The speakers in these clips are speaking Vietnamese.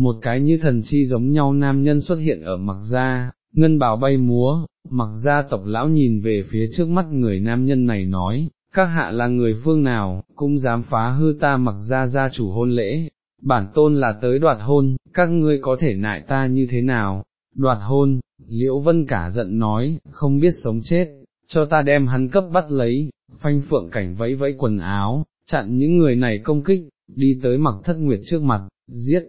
một cái như thần chi giống nhau nam nhân xuất hiện ở mặc gia, ngân bào bay múa, mặc gia tộc lão nhìn về phía trước mắt người nam nhân này nói, các hạ là người phương nào, cũng dám phá hư ta mặc gia gia chủ hôn lễ, bản tôn là tới đoạt hôn, các ngươi có thể nại ta như thế nào, đoạt hôn, liễu vân cả giận nói, không biết sống chết, cho ta đem hắn cấp bắt lấy, phanh phượng cảnh vẫy vẫy quần áo, chặn những người này công kích, đi tới mặc thất nguyệt trước mặt, giết,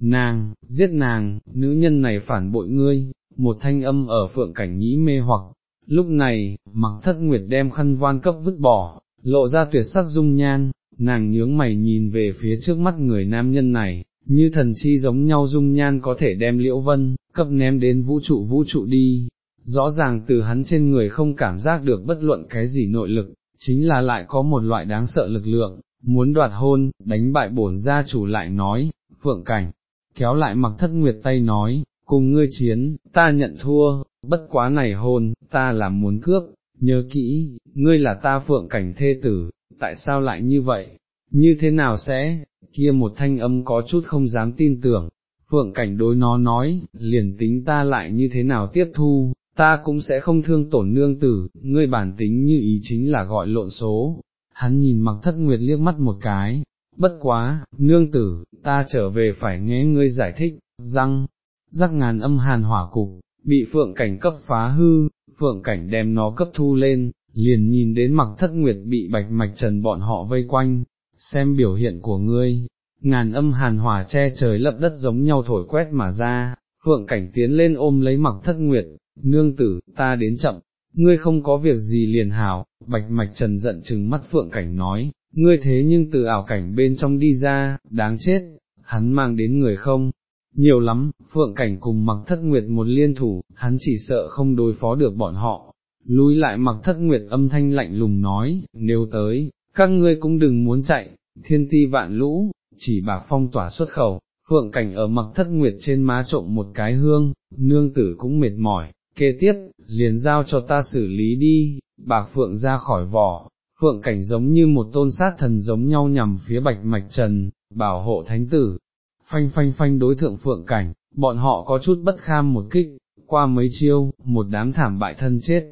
nàng, giết nàng, nữ nhân này phản bội ngươi, một thanh âm ở phượng cảnh nhĩ mê hoặc, lúc này, mặc thất nguyệt đem khăn voan cấp vứt bỏ, lộ ra tuyệt sắc dung nhan, nàng nhướng mày nhìn về phía trước mắt người nam nhân này, như thần chi giống nhau dung nhan có thể đem liễu vân, cấp ném đến vũ trụ vũ trụ đi, rõ ràng từ hắn trên người không cảm giác được bất luận cái gì nội lực, chính là lại có một loại đáng sợ lực lượng, muốn đoạt hôn, đánh bại bổn gia chủ lại nói, phượng cảnh, kéo lại mặc thất nguyệt tay nói, cùng ngươi chiến, ta nhận thua, bất quá này hôn, ta là muốn cướp, nhớ kỹ, ngươi là ta phượng cảnh thê tử, tại sao lại như vậy, như thế nào sẽ, kia một thanh âm có chút không dám tin tưởng, phượng cảnh đối nó nói, liền tính ta lại như thế nào tiếp thu, ta cũng sẽ không thương tổn nương tử, ngươi bản tính như ý chính là gọi lộn số. Hắn nhìn mặc thất nguyệt liếc mắt một cái, bất quá, nương tử, ta trở về phải nghe ngươi giải thích, răng, rắc ngàn âm hàn hỏa cục, bị phượng cảnh cấp phá hư, phượng cảnh đem nó cấp thu lên, liền nhìn đến mặc thất nguyệt bị bạch mạch trần bọn họ vây quanh, xem biểu hiện của ngươi, ngàn âm hàn hỏa che trời lập đất giống nhau thổi quét mà ra, phượng cảnh tiến lên ôm lấy mặc thất nguyệt, nương tử, ta đến chậm, ngươi không có việc gì liền hảo, bạch mạch trần giận chừng mắt phượng cảnh nói, ngươi thế nhưng từ ảo cảnh bên trong đi ra, đáng chết, hắn mang đến người không, nhiều lắm, phượng cảnh cùng mặc thất nguyệt một liên thủ, hắn chỉ sợ không đối phó được bọn họ, lui lại mặc thất nguyệt âm thanh lạnh lùng nói, nếu tới, các ngươi cũng đừng muốn chạy, thiên ti vạn lũ, chỉ bạc phong tỏa xuất khẩu, phượng cảnh ở mặc thất nguyệt trên má trộm một cái hương, nương tử cũng mệt mỏi, kế tiếp, liền giao cho ta xử lý đi, bạc phượng ra khỏi vỏ, phượng cảnh giống như một tôn sát thần giống nhau nhằm phía bạch mạch trần, bảo hộ thánh tử, phanh phanh phanh đối thượng phượng cảnh, bọn họ có chút bất kham một kích, qua mấy chiêu, một đám thảm bại thân chết,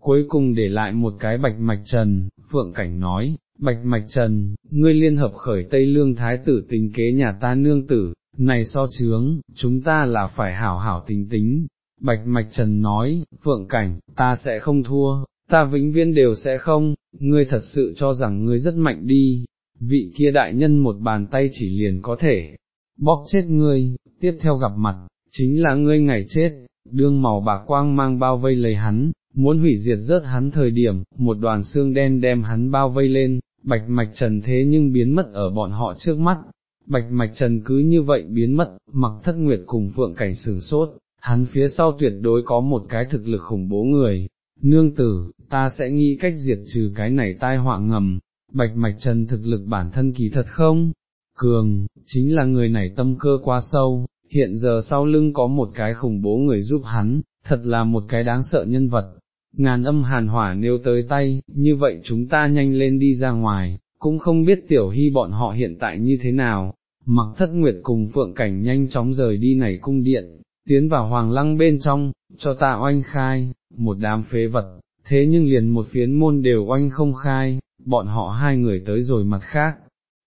cuối cùng để lại một cái bạch mạch trần, phượng cảnh nói, bạch mạch trần, ngươi liên hợp khởi Tây Lương Thái tử tính kế nhà ta nương tử, này so chướng, chúng ta là phải hảo hảo tính tính. Bạch Mạch Trần nói, Phượng Cảnh, ta sẽ không thua, ta vĩnh viễn đều sẽ không, ngươi thật sự cho rằng ngươi rất mạnh đi, vị kia đại nhân một bàn tay chỉ liền có thể, bóp chết ngươi, tiếp theo gặp mặt, chính là ngươi ngày chết, đương màu bạc quang mang bao vây lấy hắn, muốn hủy diệt rớt hắn thời điểm, một đoàn xương đen đem hắn bao vây lên, bạch mạch trần thế nhưng biến mất ở bọn họ trước mắt, bạch mạch trần cứ như vậy biến mất, mặc thất nguyệt cùng phượng cảnh sửng sốt, hắn phía sau tuyệt đối có một cái thực lực khủng bố người, nương tử, ta sẽ nghĩ cách diệt trừ cái này tai họa ngầm, bạch mạch trần thực lực bản thân kỳ thật không, cường, chính là người này tâm cơ quá sâu, hiện giờ sau lưng có một cái khủng bố người giúp hắn, thật là một cái đáng sợ nhân vật. Ngàn âm hàn hỏa nêu tới tay, như vậy chúng ta nhanh lên đi ra ngoài, cũng không biết tiểu hy bọn họ hiện tại như thế nào, mặc thất nguyệt cùng phượng cảnh nhanh chóng rời đi này cung điện, tiến vào hoàng lăng bên trong, cho ta oanh khai, một đám phế vật, thế nhưng liền một phiến môn đều oanh không khai, bọn họ hai người tới rồi mặt khác,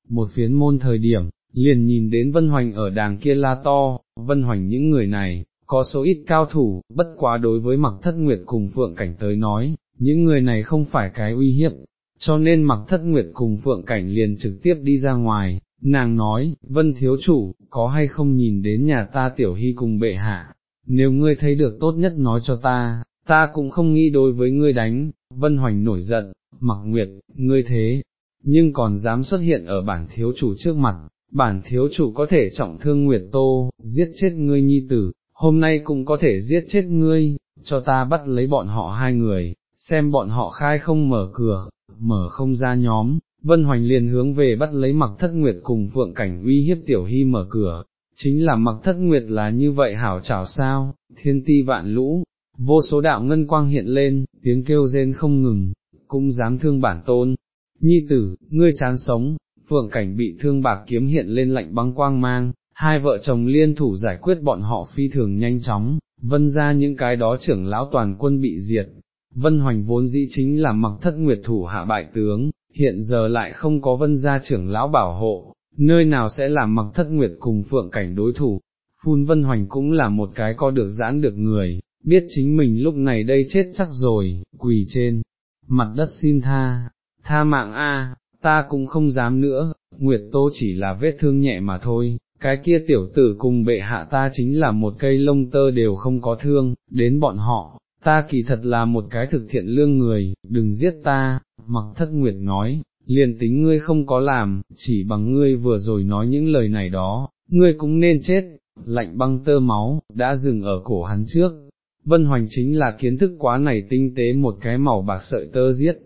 một phiến môn thời điểm, liền nhìn đến Vân Hoành ở đàng kia la to, Vân Hoành những người này, có số ít cao thủ, bất quá đối với mặc thất nguyệt cùng Phượng Cảnh tới nói, những người này không phải cái uy hiếp, cho nên mặc thất nguyệt cùng Phượng Cảnh liền trực tiếp đi ra ngoài, nàng nói, Vân Thiếu Chủ, có hay không nhìn đến nhà ta tiểu hy cùng bệ hạ, nếu ngươi thấy được tốt nhất nói cho ta, ta cũng không nghĩ đối với ngươi đánh, Vân Hoành nổi giận, mặc nguyệt, ngươi thế, nhưng còn dám xuất hiện ở bản thiếu chủ trước mặt, bản thiếu chủ có thể trọng thương Nguyệt Tô, giết chết ngươi nhi tử, hôm nay cũng có thể giết chết ngươi, cho ta bắt lấy bọn họ hai người, xem bọn họ khai không mở cửa, mở không ra nhóm, Vân Hoành liền hướng về bắt lấy mặc thất nguyệt cùng phượng cảnh uy hiếp tiểu hy mở cửa, chính là mặc thất nguyệt là như vậy hảo chảo sao, thiên ti vạn lũ, vô số đạo ngân quang hiện lên, tiếng kêu rên không ngừng, cũng dám thương bản tôn, nhi tử, ngươi chán sống, phượng cảnh bị thương bạc kiếm hiện lên lạnh băng quang mang, hai vợ chồng liên thủ giải quyết bọn họ phi thường nhanh chóng, vân ra những cái đó trưởng lão toàn quân bị diệt. Vân Hoành vốn dĩ chính là mặc thất nguyệt thủ hạ bại tướng, hiện giờ lại không có vân gia trưởng lão bảo hộ, nơi nào sẽ làm mặc thất nguyệt cùng phượng cảnh đối thủ. Phun Vân Hoành cũng là một cái co được giãn được người, biết chính mình lúc này đây chết chắc rồi, quỳ trên, mặt đất xin tha, tha mạng a, ta cũng không dám nữa, Nguyệt Tô chỉ là vết thương nhẹ mà thôi, cái kia tiểu tử cùng bệ hạ ta chính là một cây lông tơ đều không có thương, đến bọn họ, ta kỳ thật là một cái thực thiện lương người, đừng giết ta, mặc thất Nguyệt nói, liền tính ngươi không có làm, chỉ bằng ngươi vừa rồi nói những lời này đó, ngươi cũng nên chết, lạnh băng tơ máu, đã dừng ở cổ hắn trước. Vân Hoành chính là kiến thức quá này tinh tế một cái màu bạc sợi tơ giết,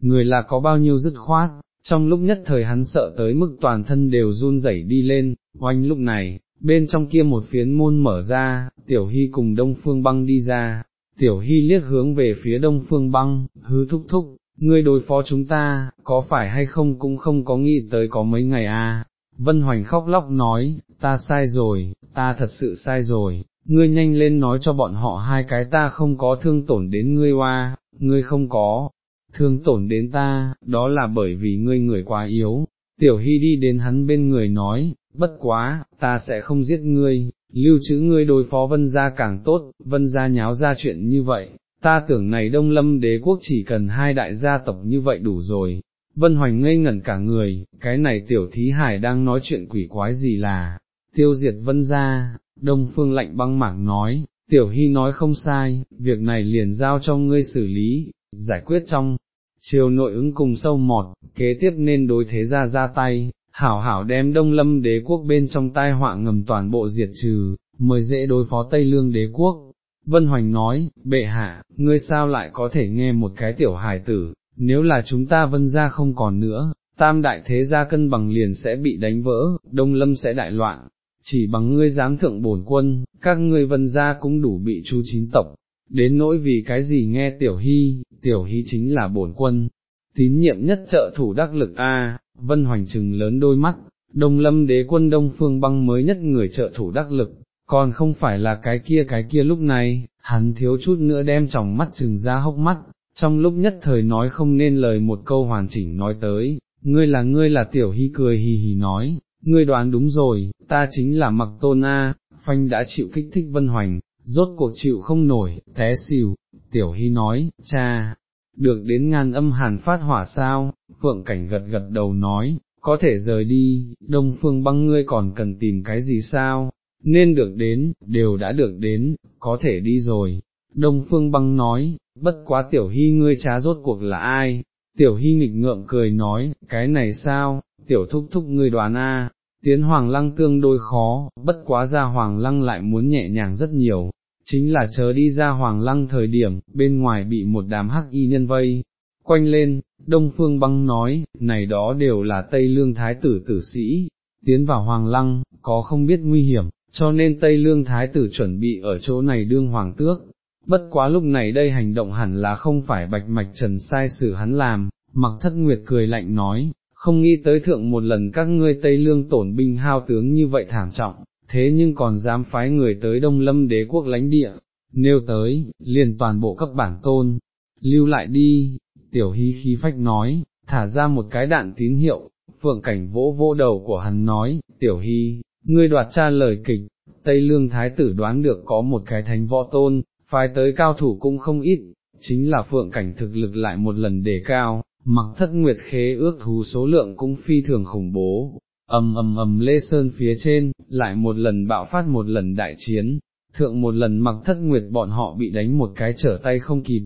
người là có bao nhiêu dứt khoát, trong lúc nhất thời hắn sợ tới mức toàn thân đều run rẩy đi lên, oanh lúc này, bên trong kia một phiến môn mở ra, tiểu hy cùng đông phương băng đi ra, tiểu hy liếc hướng về phía đông phương băng, hứ thúc thúc, ngươi đối phó chúng ta, có phải hay không cũng không có nghĩ tới có mấy ngày à, Vân Hoành khóc lóc nói, ta sai rồi, ta thật sự sai rồi, ngươi nhanh lên nói cho bọn họ hai cái ta không có thương tổn đến ngươi hoa, ngươi không có, thương tổn đến ta, đó là bởi vì ngươi người quá yếu. Tiểu Hy đi đến hắn bên người nói, bất quá, ta sẽ không giết ngươi, lưu trữ ngươi đối phó vân gia càng tốt, vân gia nháo ra chuyện như vậy, ta tưởng này đông lâm đế quốc chỉ cần hai đại gia tộc như vậy đủ rồi. Vân Hoành ngây ngẩn cả người, cái này tiểu thí hải đang nói chuyện quỷ quái gì là, tiêu diệt vân gia, đông phương lạnh băng mảng nói, tiểu hy nói không sai, việc này liền giao cho ngươi xử lý, giải quyết trong, chiều nội ứng cùng sâu mọt, kế tiếp nên đối thế gia ra tay, hảo hảo đem đông lâm đế quốc bên trong tai họa ngầm toàn bộ diệt trừ, mới dễ đối phó Tây Lương đế quốc. Vân Hoành nói, bệ hạ, ngươi sao lại có thể nghe một cái tiểu hài tử, nếu là chúng ta vân ra không còn nữa, tam đại thế gia cân bằng liền sẽ bị đánh vỡ, đông lâm sẽ đại loạn, chỉ bằng ngươi dám thượng bổn quân, các ngươi vân gia cũng đủ bị chu chín tộc, đến nỗi vì cái gì nghe tiểu hy, tiểu hy chính là bổn quân, tín nhiệm nhất trợ thủ đắc lực A, vân hoành trừng lớn đôi mắt, đông lâm đế quân đông phương băng mới nhất người trợ thủ đắc lực, còn không phải là cái kia cái kia lúc này, hắn thiếu chút nữa đem tròng mắt trừng ra hốc mắt, trong lúc nhất thời nói không nên lời một câu hoàn chỉnh nói tới, ngươi là ngươi là tiểu hy cười hì hì nói, ngươi đoán đúng rồi, ta chính là mặc tôn A, phanh đã chịu kích thích vân hoành, rốt cuộc chịu không nổi, té xìu, tiểu hy nói, cha, được đến ngàn âm hàn phát hỏa sao, phượng cảnh gật gật đầu nói, có thể rời đi, đông phương băng ngươi còn cần tìm cái gì sao, nên được đến, đều đã được đến, có thể đi rồi. Đông phương băng nói, bất quá tiểu hy ngươi trá rốt cuộc là ai, tiểu hy nghịch ngượng cười nói, cái này sao, tiểu thúc thúc ngươi đoán a, tiến hoàng lăng tương đôi khó, bất quá ra hoàng lăng lại muốn nhẹ nhàng rất nhiều, chính là chờ đi ra hoàng lăng thời điểm, bên ngoài bị một đám hắc y nhân vây, quanh lên, đông phương băng nói, này đó đều là Tây Lương Thái tử tử sĩ, tiến vào hoàng lăng, có không biết nguy hiểm, cho nên Tây Lương Thái tử chuẩn bị ở chỗ này đương hoàng tước. Bất quá lúc này đây hành động hẳn là không phải bạch mạch trần sai sự hắn làm, mặc thất nguyệt cười lạnh nói, không nghĩ tới thượng một lần các ngươi Tây Lương tổn binh hao tướng như vậy thảm trọng, thế nhưng còn dám phái người tới Đông Lâm đế quốc lãnh địa, nêu tới, liền toàn bộ các bản tôn, lưu lại đi, tiểu hy khí phách nói, thả ra một cái đạn tín hiệu, phượng cảnh vỗ vô đầu của hắn nói, tiểu hy, ngươi đoạt tra lời kịch, Tây Lương Thái tử đoán được có một cái thánh võ tôn, phái tới cao thủ cũng không ít, chính là phượng cảnh thực lực lại một lần đề cao, mặc thất nguyệt khế ước thú số lượng cũng phi thường khủng bố, ầm ầm ầm lê sơn phía trên, lại một lần bạo phát một lần đại chiến, thượng một lần mặc thất nguyệt bọn họ bị đánh một cái trở tay không kịp,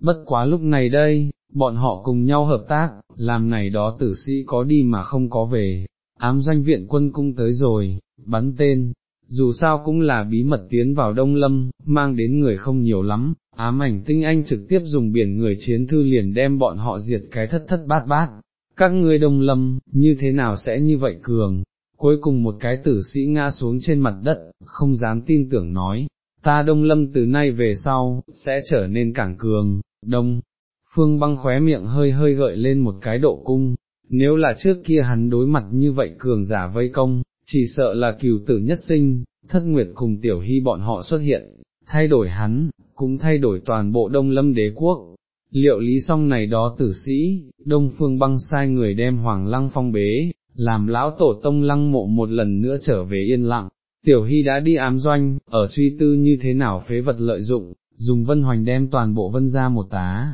bất quá lúc này đây, bọn họ cùng nhau hợp tác, làm này đó tử sĩ có đi mà không có về, ám doanh viện quân cung tới rồi, bắn tên, dù sao cũng là bí mật tiến vào Đông Lâm, mang đến người không nhiều lắm, ám ảnh tinh anh trực tiếp dùng biển người chiến thư liền đem bọn họ diệt cái thất thất bát bát, các ngươi Đông Lâm, như thế nào sẽ như vậy cường, cuối cùng một cái tử sĩ ngã xuống trên mặt đất, không dám tin tưởng nói, ta Đông Lâm từ nay về sau, sẽ trở nên càng cường, Đông. Phương băng khóe miệng hơi hơi gợi lên một cái độ cung, nếu là trước kia hắn đối mặt như vậy cường giả vây công, chỉ sợ là cừu tử nhất sinh, thất nguyệt cùng tiểu hy bọn họ xuất hiện, thay đổi hắn, cũng thay đổi toàn bộ đông lâm đế quốc. Liệu lý song này đó tử sĩ, đông phương băng sai người đem hoàng lăng phong bế, làm lão tổ tông lăng mộ một lần nữa trở về yên lặng, tiểu hy đã đi ám doanh, ở suy tư như thế nào phế vật lợi dụng, dùng vân hoành đem toàn bộ vân ra một tá,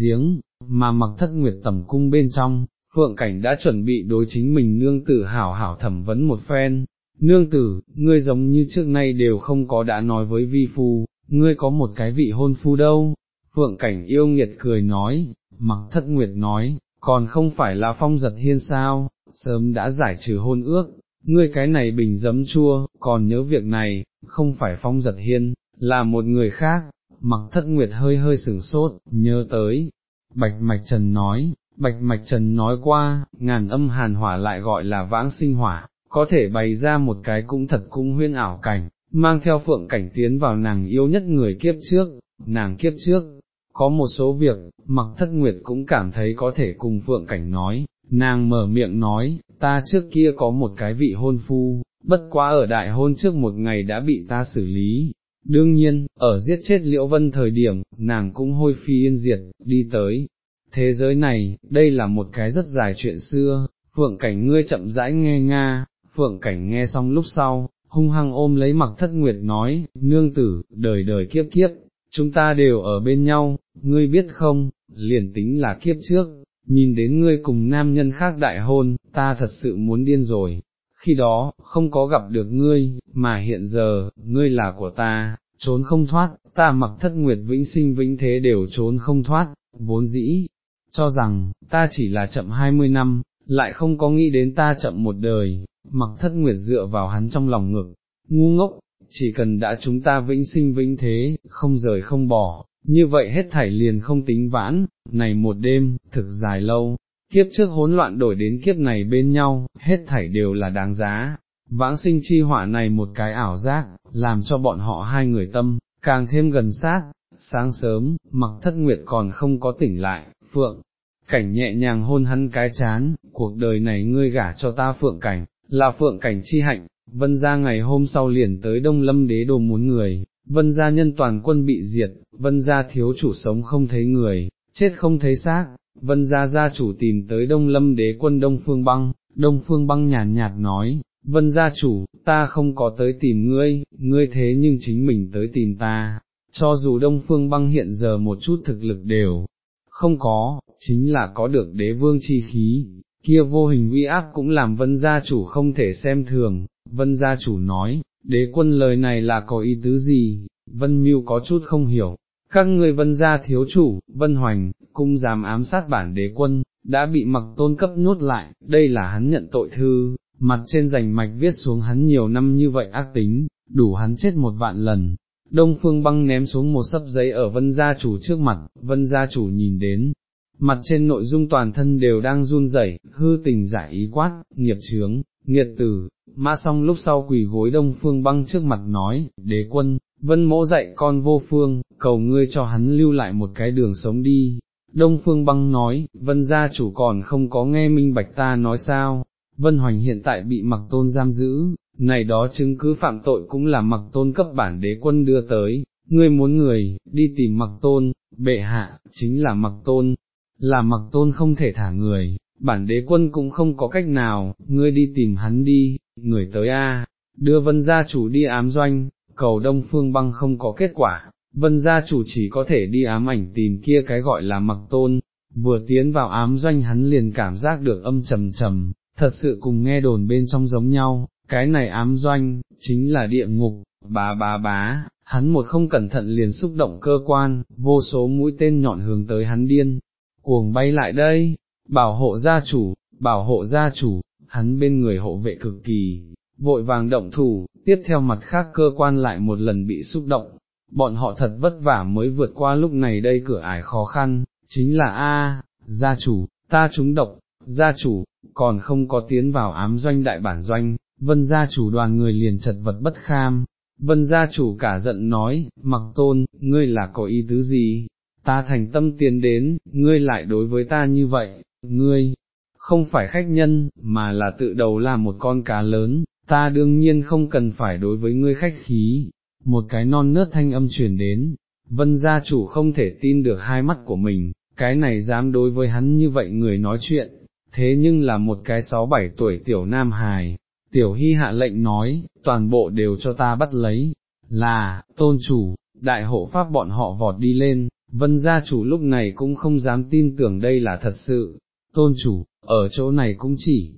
giếng, mà mặc thất nguyệt tẩm cung bên trong, phượng cảnh đã chuẩn bị đối chính mình nương tử hảo hảo thẩm vấn một phen, nương tử, ngươi giống như trước nay đều không có đã nói với vi phu, ngươi có một cái vị hôn phu đâu, phượng cảnh yêu nghiệt cười nói, mặc thất nguyệt nói, còn không phải là phong giật hiên sao, sớm đã giải trừ hôn ước, ngươi cái này bình dấm chua, còn nhớ việc này, không phải phong giật hiên, là một người khác, mặc thất nguyệt hơi hơi sửng sốt, nhớ tới, bạch mạch trần nói, bạch mạch trần nói qua, ngàn âm hàn hỏa lại gọi là vãng sinh hỏa, có thể bày ra một cái cũng thật cũng huyên ảo cảnh, mang theo phượng cảnh tiến vào nàng yêu nhất người kiếp trước, nàng kiếp trước, có một số việc, mặc thất nguyệt cũng cảm thấy có thể cùng phượng cảnh nói, nàng mở miệng nói, ta trước kia có một cái vị hôn phu, bất quá ở đại hôn trước một ngày đã bị ta xử lý. Đương nhiên, ở giết chết Liễu Vân thời điểm, nàng cũng hôi phi yên diệt, đi tới. Thế giới này, đây là một cái rất dài chuyện xưa, phượng cảnh ngươi chậm rãi nghe nga, phượng cảnh nghe xong lúc sau, hung hăng ôm lấy mặc thất nguyệt nói, nương tử, đời đời kiếp kiếp, chúng ta đều ở bên nhau, ngươi biết không, liền tính là kiếp trước, nhìn đến ngươi cùng nam nhân khác đại hôn, ta thật sự muốn điên rồi, khi đó, không có gặp được ngươi, mà hiện giờ, ngươi là của ta, trốn không thoát, ta mặc thất nguyệt vĩnh sinh vĩnh thế đều trốn không thoát, vốn dĩ, cho rằng, ta chỉ là chậm hai mươi năm, lại không có nghĩ đến ta chậm một đời, mặc thất nguyệt dựa vào hắn trong lòng ngực, ngu ngốc, chỉ cần đã chúng ta vĩnh sinh vĩnh thế, không rời không bỏ, như vậy hết thảy liền không tính vãn, này một đêm, thực dài lâu, kiếp trước hỗn loạn đổi đến kiếp này bên nhau, hết thảy đều là đáng giá. Vãng sinh chi họa này một cái ảo giác, làm cho bọn họ hai người tâm, càng thêm gần sát, sáng sớm, mặc thất nguyệt còn không có tỉnh lại, phượng, cảnh nhẹ nhàng hôn hắn cái chán, cuộc đời này ngươi gả cho ta phượng cảnh, là phượng cảnh chi hạnh, vân gia ngày hôm sau liền tới đông lâm đế đồ muốn người, vân gia nhân toàn quân bị diệt, vân gia thiếu chủ sống không thấy người, chết không thấy xác, vân gia gia chủ tìm tới đông lâm đế quân đông phương băng, đông phương băng nhàn nhạt, nói, vân gia chủ, ta không có tới tìm ngươi, ngươi thế nhưng chính mình tới tìm ta, cho dù đông phương băng hiện giờ một chút thực lực đều không có, chính là có được đế vương chi khí, kia vô hình uy ác cũng làm vân gia chủ không thể xem thường, vân gia chủ nói, đế quân lời này là có ý tứ gì, vân mưu có chút không hiểu, các người vân gia thiếu chủ, vân hoành, cung dám ám sát bản đế quân, đã bị mặc tôn cấp nhốt lại, đây là hắn nhận tội thư, mặt trên rành mạch viết xuống hắn nhiều năm như vậy ác tính, đủ hắn chết một vạn lần. Đông phương băng ném xuống một sấp giấy ở vân gia chủ trước mặt, vân gia chủ nhìn đến, mặt trên nội dung toàn thân đều đang run rẩy, hư tình giải ý quát, nghiệp chướng, nghiệt tử, mã xong lúc sau quỳ gối đông phương băng trước mặt nói, đế quân, vân mỗ dạy con vô phương, cầu ngươi cho hắn lưu lại một cái đường sống đi. Đông phương băng nói, vân gia chủ còn không có nghe minh bạch ta nói sao, vân hoành hiện tại bị mặc tôn giam giữ, này đó chứng cứ phạm tội cũng là mặc tôn cấp bản đế quân đưa tới, ngươi muốn người, đi tìm mặc tôn, bệ hạ, chính là mặc tôn, là mặc tôn không thể thả người, bản đế quân cũng không có cách nào, ngươi đi tìm hắn đi, người tới a, đưa vân gia chủ đi ám doanh, cầu đông phương băng không có kết quả, vân gia chủ chỉ có thể đi ám ảnh tìm kia cái gọi là mặc tôn, vừa tiến vào ám doanh hắn liền cảm giác được âm trầm trầm, thật sự cùng nghe đồn bên trong giống nhau, cái này ám doanh, chính là địa ngục, bá bá bá, hắn một không cẩn thận liền xúc động cơ quan, vô số mũi tên nhọn hướng tới hắn điên, cuồng bay lại đây, bảo hộ gia chủ, bảo hộ gia chủ, hắn bên người hộ vệ cực kỳ, vội vàng động thủ, tiếp theo mặt khác cơ quan lại một lần bị xúc động, bọn họ thật vất vả mới vượt qua lúc này đây cửa ải khó khăn, chính là A, gia chủ, ta trúng độc, gia chủ, còn không có tiến vào ám doanh đại bản doanh, vân gia chủ đoàn người liền chật vật bất kham, vân gia chủ cả giận nói, mặc tôn, ngươi là có ý tứ gì, ta thành tâm tiến đến, ngươi lại đối với ta như vậy, ngươi, không phải khách nhân, mà là tự đầu là một con cá lớn, ta đương nhiên không cần phải đối với ngươi khách khí, một cái non nớt thanh âm truyền đến, vân gia chủ không thể tin được hai mắt của mình, cái này dám đối với hắn như vậy người nói chuyện, thế nhưng là một cái sáu bảy tuổi tiểu nam hài, tiểu hy hạ lệnh nói, toàn bộ đều cho ta bắt lấy, là, tôn chủ, đại hộ pháp bọn họ vọt đi lên, vân gia chủ lúc này cũng không dám tin tưởng đây là thật sự, tôn chủ, ở chỗ này cũng chỉ,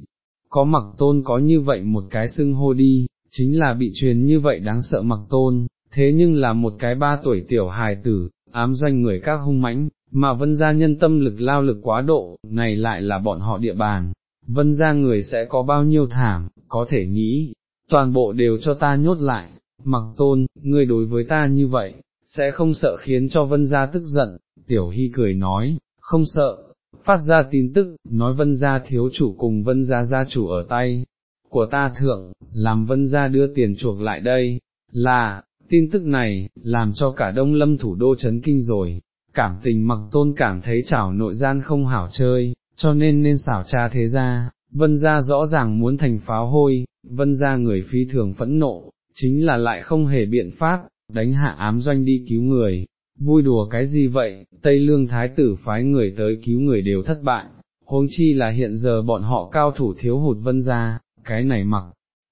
có mặc tôn có như vậy một cái xưng hô đi, chính là bị truyền như vậy đáng sợ mặc tôn, thế nhưng là một cái ba tuổi tiểu hài tử, ám doanh người các hung mãnh, mà vân gia nhân tâm lực lao lực quá độ, này lại là bọn họ địa bàn, vân gia người sẽ có bao nhiêu thảm, có thể nghĩ, toàn bộ đều cho ta nhốt lại, mặc tôn, ngươi đối với ta như vậy, sẽ không sợ khiến cho vân gia tức giận, tiểu hy cười nói, không sợ, phát ra tin tức, nói vân gia thiếu chủ cùng vân gia gia chủ ở tay, của ta thượng, làm vân gia đưa tiền chuộc lại đây, là, tin tức này, làm cho cả đông lâm thủ đô chấn kinh rồi, cảm tình mặc tôn cảm thấy chảo nội gian không hảo chơi, cho nên nên xảo tra thế ra, vân gia rõ ràng muốn thành pháo hôi, vân gia người phi thường phẫn nộ, chính là lại không hề biện pháp, đánh hạ ám doanh đi cứu người, vui đùa cái gì vậy, Tây Lương Thái tử phái người tới cứu người đều thất bại, huống chi là hiện giờ bọn họ cao thủ thiếu hụt vân gia, cái này mặc,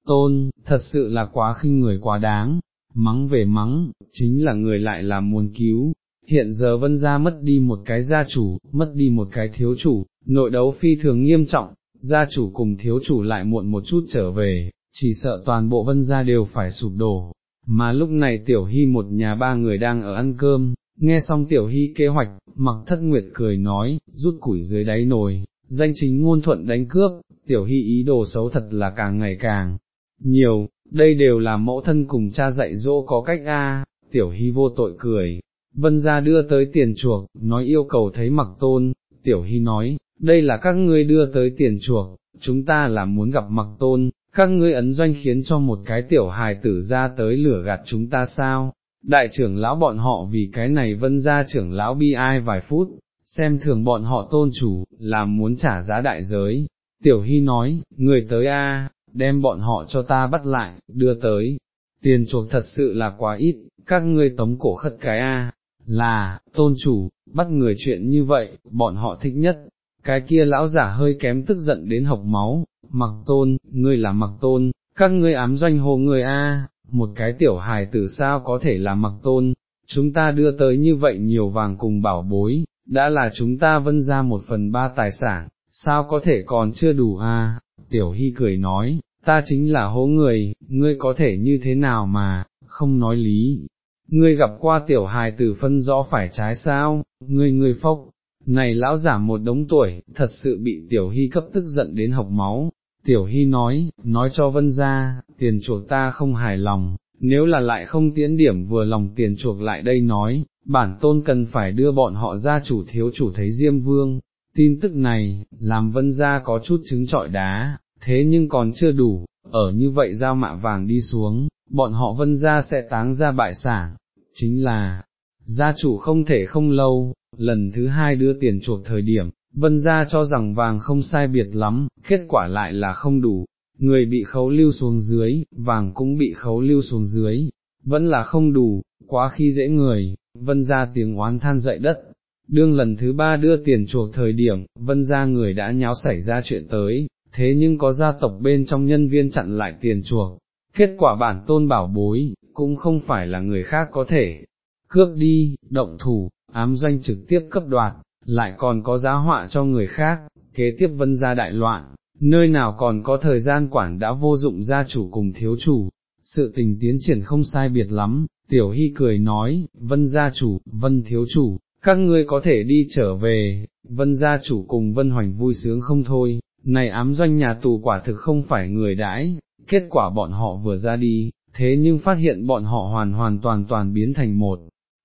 tôn, thật sự là quá khinh người quá đáng, mắng về mắng, chính là người lại là muốn cứu, hiện giờ vân gia mất đi một cái gia chủ, mất đi một cái thiếu chủ, nội đấu phi thường nghiêm trọng, gia chủ cùng thiếu chủ lại muộn một chút trở về, chỉ sợ toàn bộ vân gia đều phải sụp đổ. Mà lúc này tiểu hy một nhà ba người đang ở ăn cơm, nghe xong tiểu hy kế hoạch, mặc thất nguyệt cười nói, rút củi dưới đáy nồi, danh chính ngôn thuận đánh cướp, tiểu hy ý đồ xấu thật là càng ngày càng nhiều, đây đều là mẫu thân cùng cha dạy dỗ có cách a. tiểu hy vô tội cười, vân gia đưa tới tiền chuộc, nói yêu cầu thấy mặc tôn, tiểu hy nói, đây là các ngươi đưa tới tiền chuộc, chúng ta là muốn gặp mặc tôn, các ngươi ấn doanh khiến cho một cái tiểu hài tử ra tới lửa gạt chúng ta sao, đại trưởng lão bọn họ vì cái này vân ra trưởng lão bi ai vài phút, xem thường bọn họ tôn chủ, làm muốn trả giá đại giới, tiểu hy nói, người tới a, đem bọn họ cho ta bắt lại, đưa tới, tiền chuộc thật sự là quá ít, các ngươi tống cổ khất cái a, là, tôn chủ, bắt người chuyện như vậy, bọn họ thích nhất, cái kia lão giả hơi kém tức giận đến học máu, mặc tôn, ngươi là mặc tôn, các ngươi ám doanh hồ người a, một cái tiểu hài tử sao có thể là mặc tôn, chúng ta đưa tới như vậy nhiều vàng cùng bảo bối, đã là chúng ta vân ra một phần ba tài sản, sao có thể còn chưa đủ a? tiểu hy cười nói, ta chính là hố người, ngươi có thể như thế nào mà, không nói lý, ngươi gặp qua tiểu hài tử phân rõ phải trái sao, ngươi ngươi phốc, này lão giả một đống tuổi, thật sự bị tiểu hy cấp tức giận đến học máu, tiểu hy nói, nói cho vân ra, tiền chuộc ta không hài lòng, nếu là lại không tiễn điểm vừa lòng tiền chuộc lại đây nói, bản tôn cần phải đưa bọn họ ra chủ thiếu chủ thấy Diêm Vương, tin tức này, làm vân gia có chút trứng trọi đá, thế nhưng còn chưa đủ, ở như vậy giao mạ vàng đi xuống, bọn họ vân gia sẽ táng ra bại sản, chính là, gia chủ không thể không lâu, lần thứ hai đưa tiền chuộc thời điểm, vân gia cho rằng vàng không sai biệt lắm, kết quả lại là không đủ, người bị khấu lưu xuống dưới, vàng cũng bị khấu lưu xuống dưới, vẫn là không đủ, quá khi dễ người, vân gia tiếng oán than dậy đất. Đương lần thứ ba đưa tiền chuộc thời điểm, vân gia người đã nháo xảy ra chuyện tới, thế nhưng có gia tộc bên trong nhân viên chặn lại tiền chuộc, kết quả bản tôn bảo bối, cũng không phải là người khác có thể. Cướp đi, động thủ, ám doanh trực tiếp cấp đoạt, lại còn có giá họa cho người khác, kế tiếp vân gia đại loạn, nơi nào còn có thời gian quản đã vô dụng gia chủ cùng thiếu chủ, sự tình tiến triển không sai biệt lắm, tiểu hy cười nói, vân gia chủ, vân thiếu chủ, các ngươi có thể đi trở về, vân gia chủ cùng vân hoành vui sướng không thôi, này ám doanh nhà tù quả thực không phải người đãi, kết quả bọn họ vừa ra đi, thế nhưng phát hiện bọn họ hoàn hoàn toàn toàn biến thành một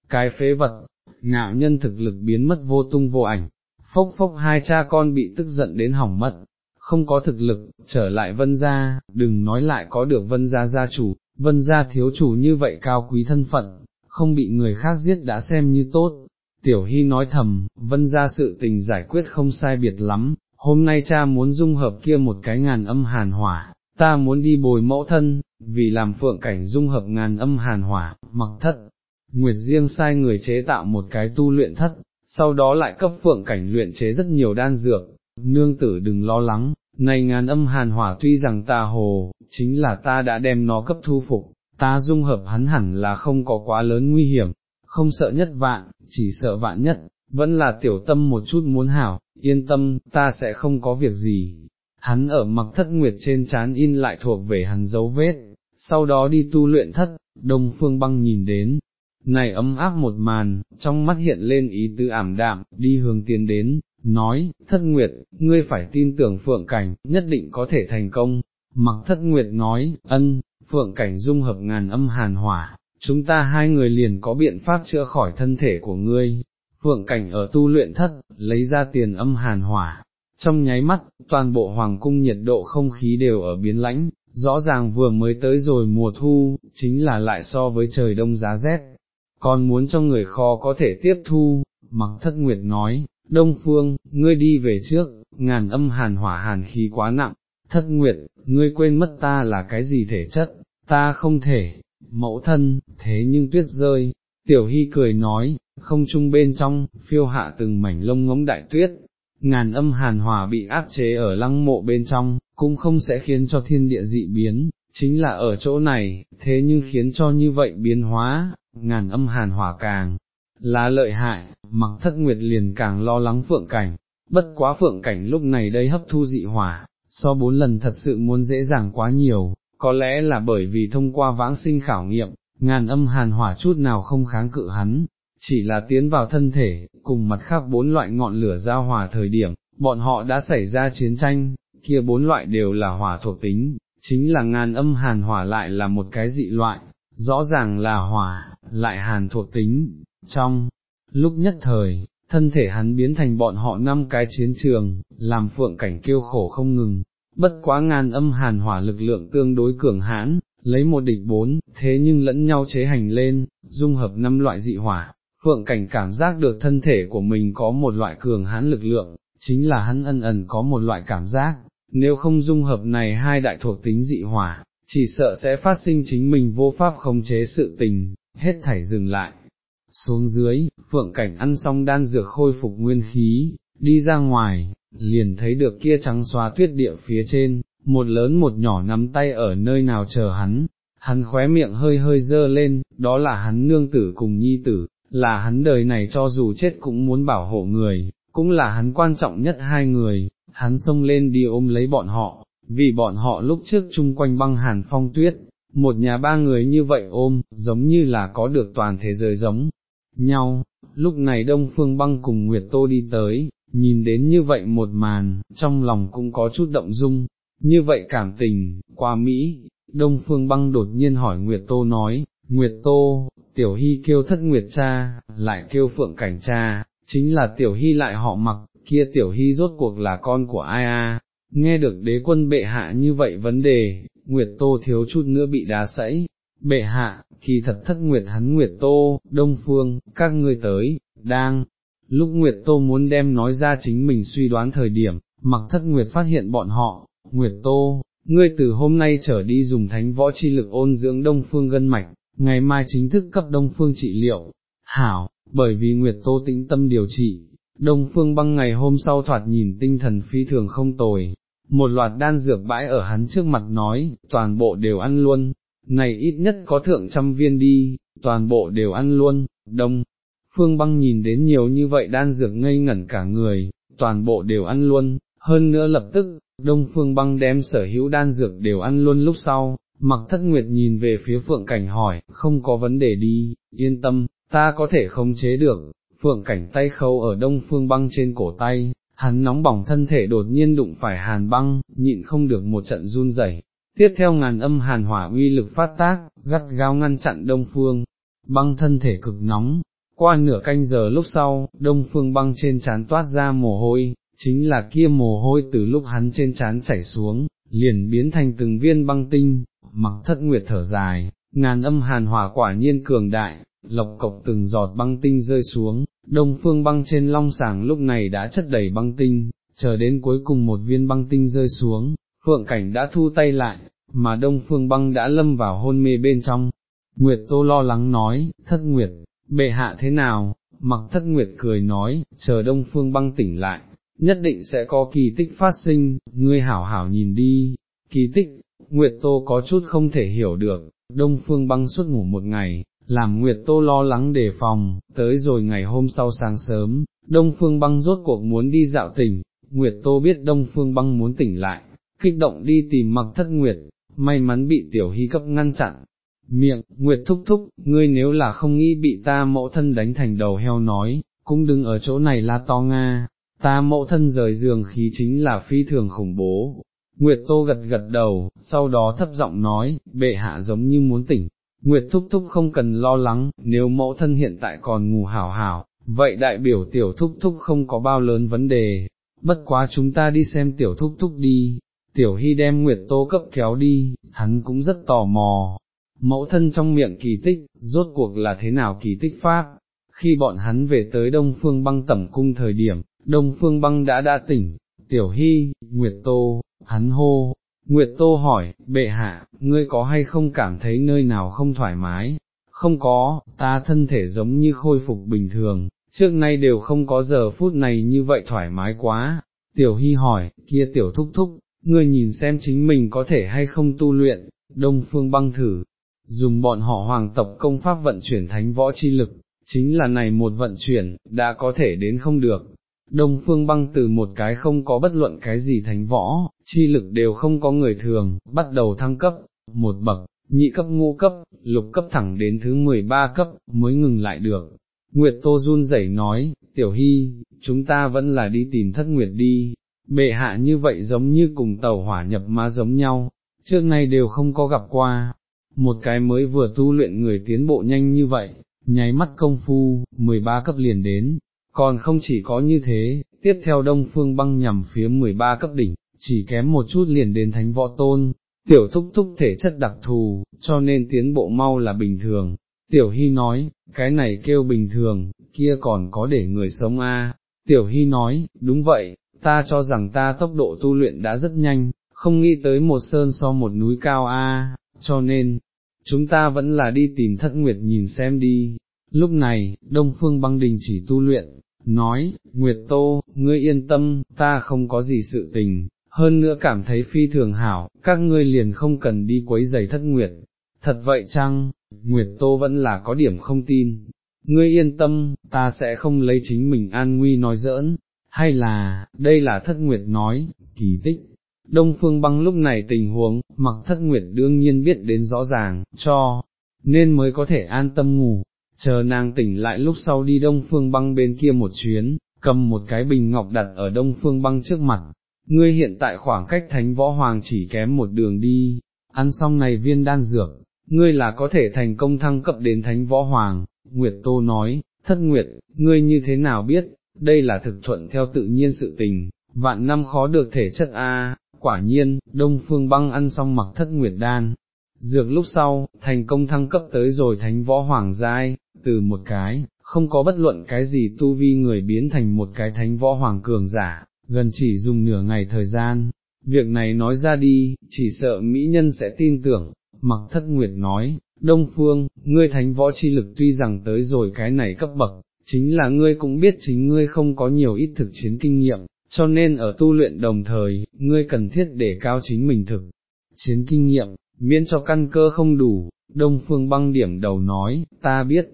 cái phế vật, ngạo nhân thực lực biến mất vô tung vô ảnh, phốc phốc hai cha con bị tức giận đến hỏng mất, không có thực lực, trở lại vân gia, đừng nói lại có được vân gia gia chủ, vân gia thiếu chủ như vậy cao quý thân phận, không bị người khác giết đã xem như tốt. Tiểu Hy nói thầm, vân gia sự tình giải quyết không sai biệt lắm, hôm nay cha muốn dung hợp kia một cái ngàn âm hàn hỏa, ta muốn đi bồi mẫu thân, vì làm phượng cảnh dung hợp ngàn âm hàn hỏa, mặc thất. Nguyệt riêng sai người chế tạo một cái tu luyện thất, sau đó lại cấp phượng cảnh luyện chế rất nhiều đan dược, nương tử đừng lo lắng, này ngàn âm hàn hỏa tuy rằng ta hồ, chính là ta đã đem nó cấp thu phục, ta dung hợp hắn hẳn là không có quá lớn nguy hiểm, không sợ nhất vạn, chỉ sợ vạn nhất, vẫn là tiểu tâm một chút muốn hảo, yên tâm, ta sẽ không có việc gì. Hắn ở mặc thất nguyệt trên chán in lại thuộc về hắn dấu vết, sau đó đi tu luyện thất, đông phương băng nhìn đến, này ấm áp một màn, trong mắt hiện lên ý tư ảm đạm, đi hướng tiến đến, nói, thất nguyệt, ngươi phải tin tưởng phượng cảnh, nhất định có thể thành công. Mặc thất nguyệt nói, ân, phượng cảnh dung hợp ngàn âm hàn hỏa, chúng ta hai người liền có biện pháp chữa khỏi thân thể của ngươi. Phượng cảnh ở tu luyện thất, lấy ra tiền âm hàn hỏa. Trong nháy mắt, toàn bộ hoàng cung nhiệt độ không khí đều ở biến lãnh, rõ ràng vừa mới tới rồi mùa thu, chính là lại so với trời đông giá rét. Còn muốn cho người khó có thể tiếp thu, mặc thất nguyệt nói, Đông Phương, ngươi đi về trước, ngàn âm hàn hỏa hàn khí quá nặng, thất nguyệt, ngươi quên mất ta là cái gì thể chất, ta không thể, mẫu thân, thế nhưng tuyết rơi, tiểu hy cười nói, không chung bên trong, phiêu hạ từng mảnh lông ngống đại tuyết, ngàn âm hàn hỏa bị áp chế ở lăng mộ bên trong, cũng không sẽ khiến cho thiên địa dị biến, chính là ở chỗ này, thế nhưng khiến cho như vậy biến hóa, ngàn âm hàn hỏa càng là lợi hại, mặc thất nguyệt liền càng lo lắng phượng cảnh, bất quá phượng cảnh lúc này đây hấp thu dị hỏa, so bốn lần thật sự muốn dễ dàng quá nhiều, có lẽ là bởi vì thông qua vãng sinh khảo nghiệm, ngàn âm hàn hỏa chút nào không kháng cự hắn, chỉ là tiến vào thân thể, cùng mặt khác bốn loại ngọn lửa giao hòa thời điểm, bọn họ đã xảy ra chiến tranh, kia bốn loại đều là hỏa thuộc tính, chính là ngàn âm hàn hỏa lại là một cái dị loại, rõ ràng là hỏa, lại hàn thuộc tính, trong lúc nhất thời, thân thể hắn biến thành bọn họ năm cái chiến trường, làm phượng cảnh kêu khổ không ngừng, bất quá ngàn âm hàn hỏa lực lượng tương đối cường hãn, lấy một địch bốn, thế nhưng lẫn nhau chế hành lên, dung hợp năm loại dị hỏa, phượng cảnh cảm giác được thân thể của mình có một loại cường hãn lực lượng, chính là hắn ân ẩn có một loại cảm giác, nếu không dung hợp này hai đại thuộc tính dị hỏa, chỉ sợ sẽ phát sinh chính mình vô pháp khống chế sự tình, hết thảy dừng lại. Xuống dưới, phượng cảnh ăn xong đan dược khôi phục nguyên khí, đi ra ngoài, liền thấy được kia trắng xóa tuyết địa phía trên, một lớn một nhỏ nắm tay ở nơi nào chờ hắn, hắn khóe miệng hơi hơi dơ lên, đó là hắn nương tử cùng nhi tử, là hắn đời này cho dù chết cũng muốn bảo hộ người, cũng là hắn quan trọng nhất hai người, hắn xông lên đi ôm lấy bọn họ, vì bọn họ lúc trước chung quanh băng hàn phong tuyết, một nhà ba người như vậy ôm, giống như là có được toàn thế giới giống nhau, lúc này Đông Phương băng cùng Nguyệt Tô đi tới, nhìn đến như vậy một màn, trong lòng cũng có chút động dung, như vậy cảm tình, qua Mỹ, Đông Phương băng đột nhiên hỏi Nguyệt Tô nói, Nguyệt Tô, Tiểu Hy kêu thất Nguyệt cha, lại kêu Phượng Cảnh cha, chính là Tiểu Hy lại họ mặc, kia Tiểu Hy rốt cuộc là con của ai a? Nghe được đế quân bệ hạ như vậy vấn đề, Nguyệt Tô thiếu chút nữa bị đá sẫy, bệ hạ, kỳ thật thất Nguyệt hắn Nguyệt Tô, Đông Phương, các ngươi tới, đang, lúc Nguyệt Tô muốn đem nói ra chính mình suy đoán thời điểm, mặc thất Nguyệt phát hiện bọn họ, Nguyệt Tô, ngươi từ hôm nay trở đi dùng thánh võ chi lực ôn dưỡng Đông Phương gân mạch, ngày mai chính thức cấp Đông Phương trị liệu, hảo, bởi vì Nguyệt Tô tĩnh tâm điều trị, Đông Phương băng ngày hôm sau thoạt nhìn tinh thần phi thường không tồi, một loạt đan dược bãi ở hắn trước mặt nói, toàn bộ đều ăn luôn, này ít nhất có thượng trăm viên đi, toàn bộ đều ăn luôn, đông. Phương băng nhìn đến nhiều như vậy đan dược ngây ngẩn cả người, toàn bộ đều ăn luôn, hơn nữa lập tức, đông phương băng đem sở hữu đan dược đều ăn luôn lúc sau, mặc thất nguyệt nhìn về phía phượng cảnh hỏi, không có vấn đề đi, yên tâm, ta có thể khống chế được, phượng cảnh tay khâu ở đông phương băng trên cổ tay, hắn nóng bỏng thân thể đột nhiên đụng phải hàn băng, nhịn không được một trận run rẩy. Tiếp theo ngàn âm hàn hỏa uy lực phát tác, gắt gao ngăn chặn đông phương, băng thân thể cực nóng, qua nửa canh giờ lúc sau, đông phương băng trên chán toát ra mồ hôi, chính là kia mồ hôi từ lúc hắn trên chán chảy xuống, liền biến thành từng viên băng tinh, mặc thất nguyệt thở dài, ngàn âm hàn hỏa quả nhiên cường đại, lộc cộc từng giọt băng tinh rơi xuống, đông phương băng trên long sàng lúc này đã chất đầy băng tinh, chờ đến cuối cùng một viên băng tinh rơi xuống, phượng cảnh đã thu tay lại, mà đông phương băng đã lâm vào hôn mê bên trong. Nguyệt Tô lo lắng nói, thất Nguyệt, bệ hạ thế nào, mặc thất Nguyệt cười nói, chờ đông phương băng tỉnh lại, nhất định sẽ có kỳ tích phát sinh, ngươi hảo hảo nhìn đi, kỳ tích, Nguyệt Tô có chút không thể hiểu được, đông phương băng suốt ngủ một ngày, làm Nguyệt Tô lo lắng đề phòng, tới rồi ngày hôm sau sáng sớm, Đông Phương Băng rốt cuộc muốn đi dạo tỉnh, Nguyệt Tô biết Đông Phương Băng muốn tỉnh lại, kích động đi tìm mặc thất Nguyệt, may mắn bị Tiểu Hy cấp ngăn chặn. Miệng, Nguyệt thúc thúc, ngươi nếu là không nghĩ bị ta mẫu thân đánh thành đầu heo nói, cũng đừng ở chỗ này la to Nga, ta mẫu thân rời giường khí chính là phi thường khủng bố. Nguyệt Tô gật gật đầu, sau đó thấp giọng nói, bệ hạ giống như muốn tỉnh, Nguyệt thúc thúc không cần lo lắng, nếu mẫu thân hiện tại còn ngủ hảo hảo, vậy đại biểu tiểu thúc thúc không có bao lớn vấn đề, bất quá chúng ta đi xem tiểu thúc thúc đi, tiểu hy đem Nguyệt tô cấp kéo đi, hắn cũng rất tò mò, mẫu thân trong miệng kỳ tích, rốt cuộc là thế nào kỳ tích pháp, khi bọn hắn về tới Đông Phương băng tẩm cung thời điểm, Đông Phương băng đã đã tỉnh, tiểu hy, Nguyệt tô, hắn hô, Nguyệt Tô hỏi, bệ hạ, ngươi có hay không cảm thấy nơi nào không thoải mái? Không có, ta thân thể giống như khôi phục bình thường, trước nay đều không có giờ phút này như vậy thoải mái quá. Tiểu Hy hỏi, kia tiểu thúc thúc, ngươi nhìn xem chính mình có thể hay không tu luyện, đông phương băng thử, dùng bọn họ hoàng tộc công pháp vận chuyển thánh võ chi lực, chính là này một vận chuyển, đã có thể đến không được, Đông phương băng từ một cái không có bất luận cái gì thánh võ, chi lực đều không có người thường, bắt đầu thăng cấp, một bậc, nhị cấp ngũ cấp, lục cấp thẳng đến thứ 13 cấp, mới ngừng lại được. Nguyệt Tô run rẩy nói, tiểu hy, chúng ta vẫn là đi tìm thất nguyệt đi, bệ hạ như vậy giống như cùng tàu hỏa nhập ma giống nhau, trước nay đều không có gặp qua, một cái mới vừa tu luyện người tiến bộ nhanh như vậy, nháy mắt công phu, 13 cấp liền đến, còn không chỉ có như thế, tiếp theo đông phương băng nhằm phía 13 cấp đỉnh, chỉ kém một chút liền đến thánh võ tôn, tiểu thúc thúc thể chất đặc thù, cho nên tiến bộ mau là bình thường. Tiểu Hy nói, cái này kêu bình thường, kia còn có để người sống a. À. Tiểu Hy nói, đúng vậy, ta cho rằng ta tốc độ tu luyện đã rất nhanh, không nghĩ tới một sơn so một núi cao a, cho nên, chúng ta vẫn là đi tìm thất nguyệt nhìn xem đi. Lúc này, Đông Phương băng đình chỉ tu luyện, nói, Nguyệt Tô, ngươi yên tâm, ta không có gì sự tình, hơn nữa cảm thấy phi thường hảo, các ngươi liền không cần đi quấy giày thất Nguyệt. Thật vậy chăng, Nguyệt Tô vẫn là có điểm không tin. Ngươi yên tâm, ta sẽ không lấy chính mình an nguy nói giỡn, hay là, đây là thất Nguyệt nói, kỳ tích. Đông Phương băng lúc này tình huống, mặc thất Nguyệt đương nhiên biết đến rõ ràng, cho, nên mới có thể an tâm ngủ, chờ nàng tỉnh lại lúc sau đi đông phương băng bên kia một chuyến, cầm một cái bình ngọc đặt ở đông phương băng trước mặt, ngươi hiện tại khoảng cách thánh võ hoàng chỉ kém một đường đi, ăn xong này viên đan dược, ngươi là có thể thành công thăng cấp đến thánh võ hoàng, Nguyệt Tô nói, thất Nguyệt, ngươi như thế nào biết, đây là thực thuận theo tự nhiên sự tình, vạn năm khó được thể chất A, quả nhiên, đông phương băng ăn xong mặc thất Nguyệt đan. Dược lúc sau, thành công thăng cấp tới rồi thánh võ hoàng giai, từ một cái, không có bất luận cái gì tu vi người biến thành một cái thánh võ hoàng cường giả, gần chỉ dùng nửa ngày thời gian. Việc này nói ra đi, chỉ sợ mỹ nhân sẽ tin tưởng, mặc thất nguyệt nói, Đông Phương, ngươi thánh võ chi lực tuy rằng tới rồi cái này cấp bậc, chính là ngươi cũng biết chính ngươi không có nhiều ít thực chiến kinh nghiệm, cho nên ở tu luyện đồng thời, ngươi cần thiết để cao chính mình thực chiến kinh nghiệm, miễn cho căn cơ không đủ, Đông Phương băng điểm đầu nói, ta biết,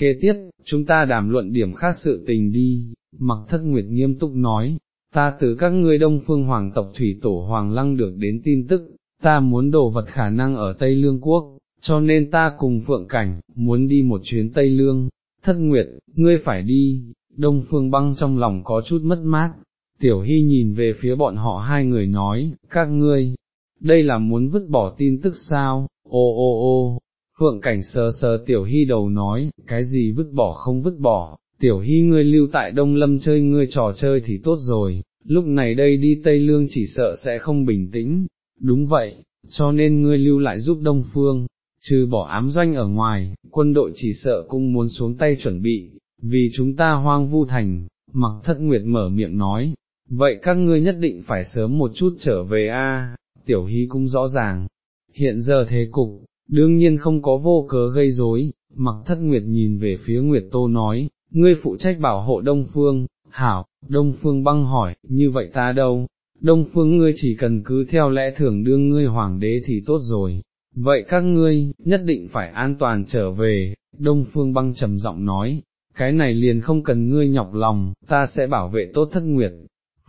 Kế tiếp, chúng ta đàm luận điểm khác sự tình đi, mặc thất nguyệt nghiêm túc nói, ta từ các ngươi đông phương hoàng tộc thủy tổ hoàng lăng được đến tin tức, ta muốn đồ vật khả năng ở Tây Lương Quốc, cho nên ta cùng Phượng Cảnh, muốn đi một chuyến Tây Lương, thất nguyệt, ngươi phải đi, đông phương băng trong lòng có chút mất mát, tiểu hy nhìn về phía bọn họ hai người nói, các ngươi, đây là muốn vứt bỏ tin tức sao, ô ô ô, Phượng cảnh sờ sờ tiểu hy đầu nói, cái gì vứt bỏ không vứt bỏ, tiểu hy ngươi lưu tại Đông Lâm chơi ngươi trò chơi thì tốt rồi, lúc này đây đi Tây Lương chỉ sợ sẽ không bình tĩnh, đúng vậy, cho nên ngươi lưu lại giúp Đông Phương, trừ bỏ ám doanh ở ngoài, quân đội chỉ sợ cũng muốn xuống tay chuẩn bị, vì chúng ta hoang vu thành, mặc thất nguyệt mở miệng nói, vậy các ngươi nhất định phải sớm một chút trở về a tiểu hy cũng rõ ràng, hiện giờ thế cục, đương nhiên không có vô cớ gây rối. mặc thất nguyệt nhìn về phía Nguyệt Tô nói, ngươi phụ trách bảo hộ Đông Phương, hảo, Đông Phương băng hỏi, như vậy ta đâu, Đông Phương ngươi chỉ cần cứ theo lẽ thường đương ngươi hoàng đế thì tốt rồi, vậy các ngươi, nhất định phải an toàn trở về, Đông Phương băng trầm giọng nói, cái này liền không cần ngươi nhọc lòng, ta sẽ bảo vệ tốt thất nguyệt.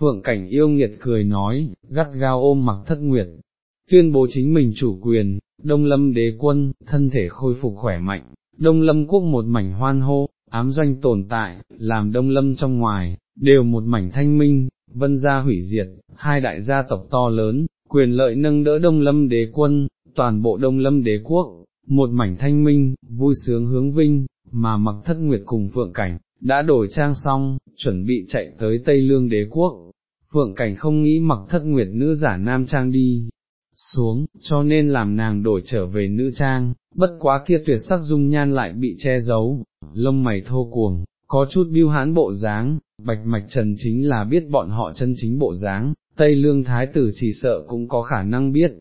Phượng cảnh yêu nghiệt cười nói, gắt gao ôm mặc thất nguyệt, tuyên bố chính mình chủ quyền, đông lâm đế quân, thân thể khôi phục khỏe mạnh, đông lâm quốc một mảnh hoan hô, ám doanh tồn tại, làm đông lâm trong ngoài, đều một mảnh thanh minh, vân gia hủy diệt, hai đại gia tộc to lớn, quyền lợi nâng đỡ đông lâm đế quân, toàn bộ đông lâm đế quốc, một mảnh thanh minh, vui sướng hướng vinh, mà mặc thất nguyệt cùng phượng cảnh, đã đổi trang xong, chuẩn bị chạy tới Tây Lương đế quốc. Phượng cảnh không nghĩ mặc thất nguyệt nữ giả nam trang đi, xuống, cho nên làm nàng đổi trở về nữ trang, bất quá kia tuyệt sắc dung nhan lại bị che giấu, lông mày thô cuồng, có chút biêu hãn bộ dáng, bạch mạch trần chính là biết bọn họ chân chính bộ dáng, Tây Lương Thái tử chỉ sợ cũng có khả năng biết,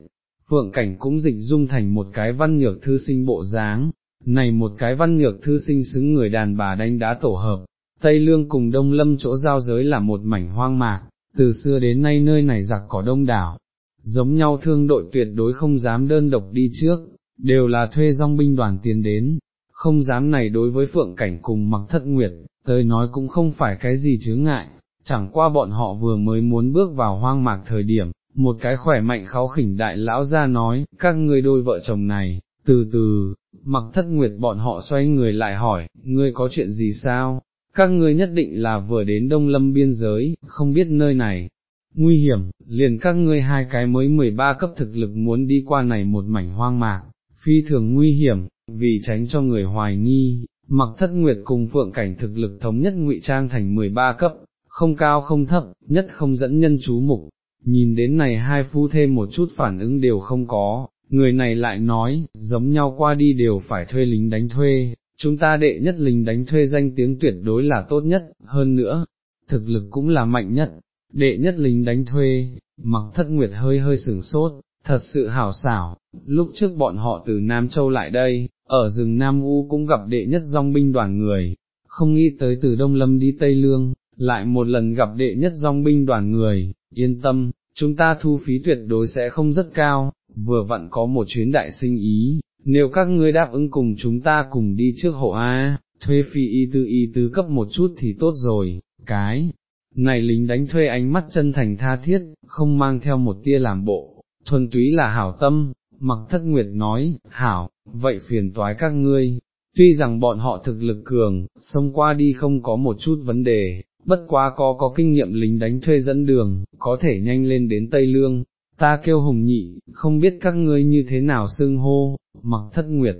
phượng cảnh cũng dịch dung thành một cái văn nhược thư sinh bộ dáng, này một cái văn nhược thư sinh xứng người đàn bà đánh đá tổ hợp, Tây Lương cùng Đông Lâm chỗ giao giới là một mảnh hoang mạc, từ xưa đến nay nơi này giặc có đông đảo, giống nhau thương đội tuyệt đối không dám đơn độc đi trước, đều là thuê dòng binh đoàn tiến đến, không dám này đối với phượng cảnh cùng mặc thất nguyệt, tới nói cũng không phải cái gì chướng ngại, chẳng qua bọn họ vừa mới muốn bước vào hoang mạc thời điểm, một cái khỏe mạnh kháo khỉnh đại lão ra nói, các ngươi đôi vợ chồng này, từ từ, mặc thất nguyệt bọn họ xoay người lại hỏi, ngươi có chuyện gì sao? Các ngươi nhất định là vừa đến Đông Lâm biên giới, không biết nơi này, nguy hiểm, liền các ngươi hai cái mới 13 cấp thực lực muốn đi qua này một mảnh hoang mạc, phi thường nguy hiểm, vì tránh cho người hoài nghi, mặc thất nguyệt cùng phượng cảnh thực lực thống nhất ngụy trang thành 13 cấp, không cao không thấp, nhất không dẫn nhân chú mục, nhìn đến này hai phu thêm một chút phản ứng đều không có, người này lại nói, giống nhau qua đi đều phải thuê lính đánh thuê, chúng ta đệ nhất lính đánh thuê danh tiếng tuyệt đối là tốt nhất, hơn nữa, thực lực cũng là mạnh nhất, đệ nhất lính đánh thuê, mặc thất nguyệt hơi hơi sửng sốt, thật sự hảo xảo, lúc trước bọn họ từ Nam Châu lại đây, ở rừng Nam U cũng gặp đệ nhất dòng binh đoàn người, không nghĩ tới từ Đông Lâm đi Tây Lương, lại một lần gặp đệ nhất dòng binh đoàn người, yên tâm, chúng ta thu phí tuyệt đối sẽ không rất cao, vừa vặn có một chuyến đại sinh ý, nếu các ngươi đáp ứng cùng chúng ta cùng đi trước hộ A, thuê phi y tư y tư cấp một chút thì tốt rồi, cái, này lính đánh thuê ánh mắt chân thành tha thiết, không mang theo một tia làm bộ, thuần túy là hảo tâm, mặc thất nguyệt nói, hảo, vậy phiền toái các ngươi, tuy rằng bọn họ thực lực cường, xông qua đi không có một chút vấn đề, bất quá có có kinh nghiệm lính đánh thuê dẫn đường, có thể nhanh lên đến Tây Lương, ta kêu hùng nhị, không biết các ngươi như thế nào xưng hô, mặc thất nguyệt,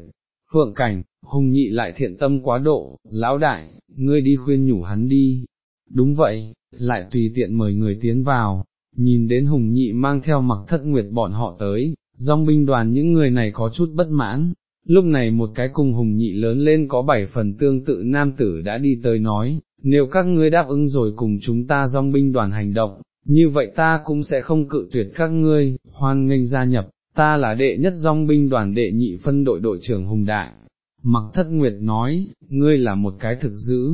phượng cảnh, hùng nhị lại thiện tâm quá độ, lão đại, ngươi đi khuyên nhủ hắn đi, đúng vậy, lại tùy tiện mời người tiến vào, nhìn đến hùng nhị mang theo mặc thất nguyệt bọn họ tới, dòng binh đoàn những người này có chút bất mãn, lúc này một cái cùng hùng nhị lớn lên có bảy phần tương tự nam tử đã đi tới nói, nếu các ngươi đáp ứng rồi cùng chúng ta dòng binh đoàn hành động, như vậy ta cũng sẽ không cự tuyệt các ngươi, hoan nghênh gia nhập, ta là đệ nhất dòng binh đoàn đệ nhị phân đội đội trưởng hùng đại. Mặc thất nguyệt nói, ngươi là một cái thực dữ,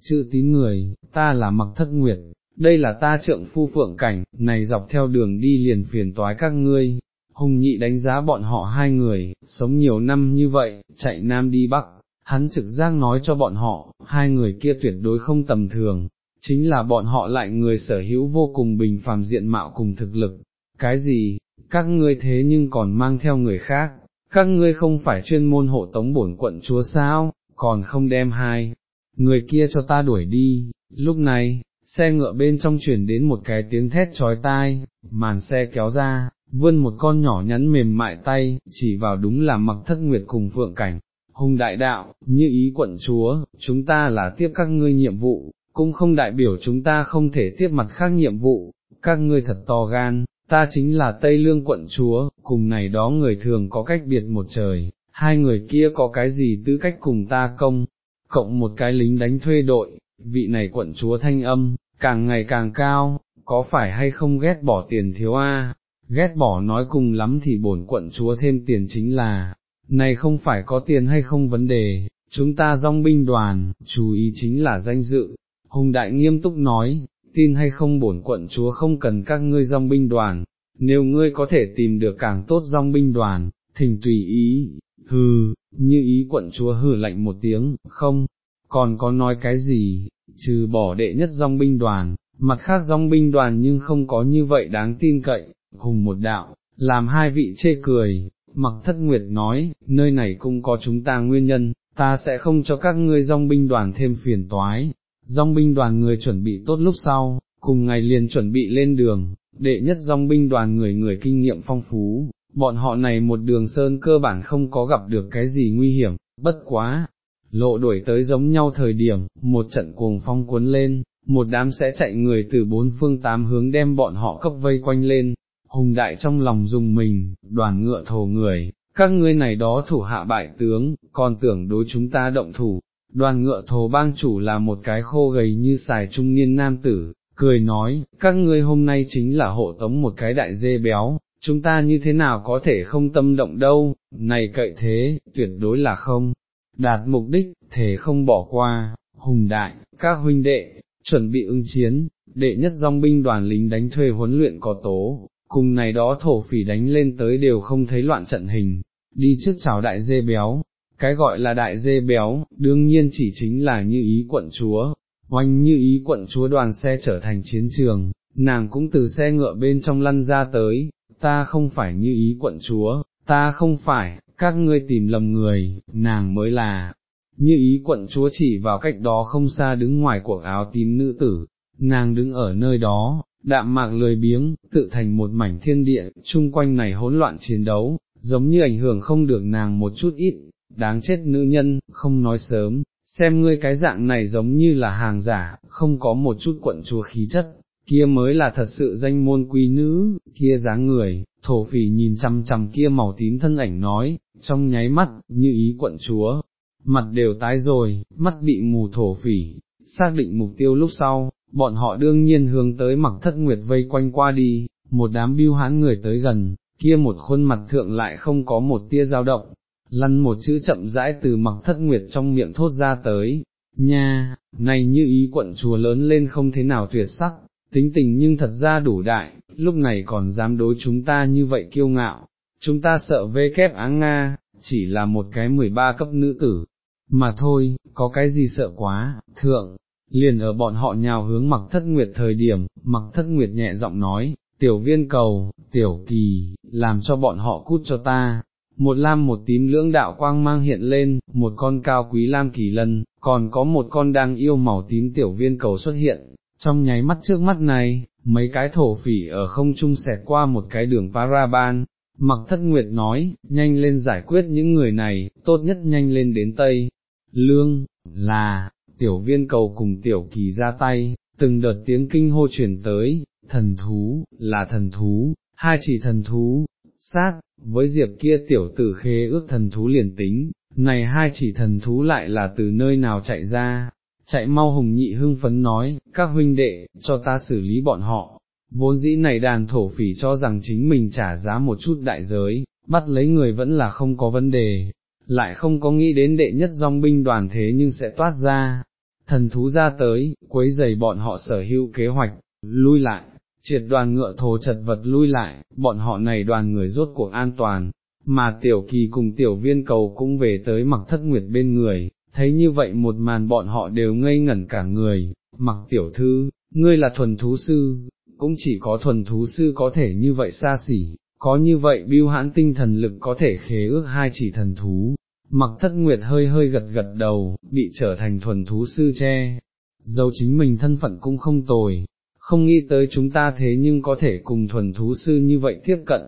chữ tín người, ta là mặc thất nguyệt, đây là ta trượng phu phượng cảnh, này dọc theo đường đi liền phiền toái các ngươi. Hùng nhị đánh giá bọn họ hai người, sống nhiều năm như vậy, chạy nam đi bắc, hắn trực giác nói cho bọn họ, hai người kia tuyệt đối không tầm thường, chính là bọn họ lại người sở hữu vô cùng bình phàm diện mạo cùng thực lực. Cái gì, các ngươi thế nhưng còn mang theo người khác, các ngươi không phải chuyên môn hộ tống bổn quận chúa sao, còn không đem hai, người kia cho ta đuổi đi, lúc này, xe ngựa bên trong chuyển đến một cái tiếng thét trói tai, màn xe kéo ra, vươn một con nhỏ nhắn mềm mại tay, chỉ vào đúng là mặc thất nguyệt cùng phượng cảnh. Hùng đại đạo, như ý quận chúa, chúng ta là tiếp các ngươi nhiệm vụ, cũng không đại biểu chúng ta không thể tiếp mặt khác nhiệm vụ, các ngươi thật to gan, ta chính là Tây Lương quận chúa, cùng này đó người thường có cách biệt một trời, hai người kia có cái gì tư cách cùng ta công, cộng một cái lính đánh thuê đội, vị này quận chúa thanh âm, càng ngày càng cao, có phải hay không ghét bỏ tiền thiếu a? ghét bỏ nói cùng lắm thì bổn quận chúa thêm tiền chính là, này không phải có tiền hay không vấn đề, chúng ta dòng binh đoàn, chú ý chính là danh dự. Hùng Đại nghiêm túc nói, tin hay không bổn quận chúa không cần các ngươi dòng binh đoàn, nếu ngươi có thể tìm được càng tốt dòng binh đoàn, thỉnh tùy ý, hừ, như ý quận chúa hử lạnh một tiếng, không, còn có nói cái gì, trừ bỏ đệ nhất dòng binh đoàn, mặt khác dòng binh đoàn nhưng không có như vậy đáng tin cậy, hùng một đạo, làm hai vị chê cười, mặc thất nguyệt nói, nơi này cũng có chúng ta nguyên nhân, ta sẽ không cho các ngươi dòng binh đoàn thêm phiền toái, dòng binh đoàn người chuẩn bị tốt lúc sau, cùng ngày liền chuẩn bị lên đường, đệ nhất dòng binh đoàn người người kinh nghiệm phong phú, bọn họ này một đường sơn cơ bản không có gặp được cái gì nguy hiểm, bất quá, lộ đuổi tới giống nhau thời điểm, một trận cuồng phong cuốn lên, một đám sẽ chạy người từ bốn phương tám hướng đem bọn họ cấp vây quanh lên, hùng đại trong lòng dùng mình, đoàn ngựa thổ người, các ngươi này đó thủ hạ bại tướng, còn tưởng đối chúng ta động thủ, đoàn ngựa thổ bang chủ là một cái khô gầy như xài trung niên nam tử, cười nói, các ngươi hôm nay chính là hộ tống một cái đại dê béo, chúng ta như thế nào có thể không tâm động đâu, này cậy thế, tuyệt đối là không, đạt mục đích, thể không bỏ qua, hùng đại, các huynh đệ, chuẩn bị ứng chiến, đệ nhất dòng binh đoàn lính đánh thuê huấn luyện có tố, cùng này đó thổ phỉ đánh lên tới đều không thấy loạn trận hình, đi trước chào đại dê béo, cái gọi là đại dê béo, đương nhiên chỉ chính là như ý quận chúa, oanh như ý quận chúa đoàn xe trở thành chiến trường, nàng cũng từ xe ngựa bên trong lăn ra tới, ta không phải như ý quận chúa, ta không phải, các ngươi tìm lầm người, nàng mới là, như ý quận chúa chỉ vào cách đó không xa đứng ngoài cuộc áo tím nữ tử, nàng đứng ở nơi đó, đạm mạc lười biếng, tự thành một mảnh thiên địa, chung quanh này hỗn loạn chiến đấu, giống như ảnh hưởng không được nàng một chút ít, đáng chết nữ nhân, không nói sớm, xem ngươi cái dạng này giống như là hàng giả, không có một chút quận chúa khí chất, kia mới là thật sự danh môn quý nữ, kia dáng người, thổ phỉ nhìn chằm chằm kia màu tím thân ảnh nói, trong nháy mắt, như ý quận chúa, mặt đều tái rồi, mắt bị mù thổ phỉ, xác định mục tiêu lúc sau, bọn họ đương nhiên hướng tới mặc thất nguyệt vây quanh qua đi, một đám biêu hãn người tới gần, kia một khuôn mặt thượng lại không có một tia dao động, lăn một chữ chậm rãi từ mặc thất nguyệt trong miệng thốt ra tới, nha, này như ý quận chùa lớn lên không thế nào tuyệt sắc, tính tình nhưng thật ra đủ đại, lúc này còn dám đối chúng ta như vậy kiêu ngạo, chúng ta sợ vê kép áng Nga, chỉ là một cái 13 cấp nữ tử, mà thôi, có cái gì sợ quá, thượng, liền ở bọn họ nhào hướng mặc thất nguyệt thời điểm, mặc thất nguyệt nhẹ giọng nói, tiểu viên cầu, tiểu kỳ, làm cho bọn họ cút cho ta. Một lam một tím lưỡng đạo quang mang hiện lên, một con cao quý lam kỳ lân, còn có một con đang yêu màu tím tiểu viên cầu xuất hiện, trong nháy mắt trước mắt này, mấy cái thổ phỉ ở không trung xẹt qua một cái đường paraban, mặc thất nguyệt nói, nhanh lên giải quyết những người này, tốt nhất nhanh lên đến Tây, Lương, là, tiểu viên cầu cùng tiểu kỳ ra tay, từng đợt tiếng kinh hô chuyển tới, thần thú, là thần thú, hai chỉ thần thú, sát, với diệp kia tiểu tử khế ước thần thú liền tính, này hai chỉ thần thú lại là từ nơi nào chạy ra, chạy mau hùng nhị hưng phấn nói, các huynh đệ, cho ta xử lý bọn họ, vốn dĩ này đàn thổ phỉ cho rằng chính mình trả giá một chút đại giới, bắt lấy người vẫn là không có vấn đề, lại không có nghĩ đến đệ nhất dòng binh đoàn thế nhưng sẽ toát ra, thần thú ra tới, quấy giày bọn họ sở hữu kế hoạch, lui lại, triệt đoàn ngựa thồ chật vật lui lại, bọn họ này đoàn người rốt cuộc an toàn, mà tiểu kỳ cùng tiểu viên cầu cũng về tới mặc thất nguyệt bên người, thấy như vậy một màn bọn họ đều ngây ngẩn cả người, mặc tiểu thư, ngươi là thuần thú sư, cũng chỉ có thuần thú sư có thể như vậy xa xỉ, có như vậy biêu hãn tinh thần lực có thể khế ước hai chỉ thần thú. Mặc thất nguyệt hơi hơi gật gật đầu, bị trở thành thuần thú sư che, dầu chính mình thân phận cũng không tồi, không nghĩ tới chúng ta thế nhưng có thể cùng thuần thú sư như vậy tiếp cận,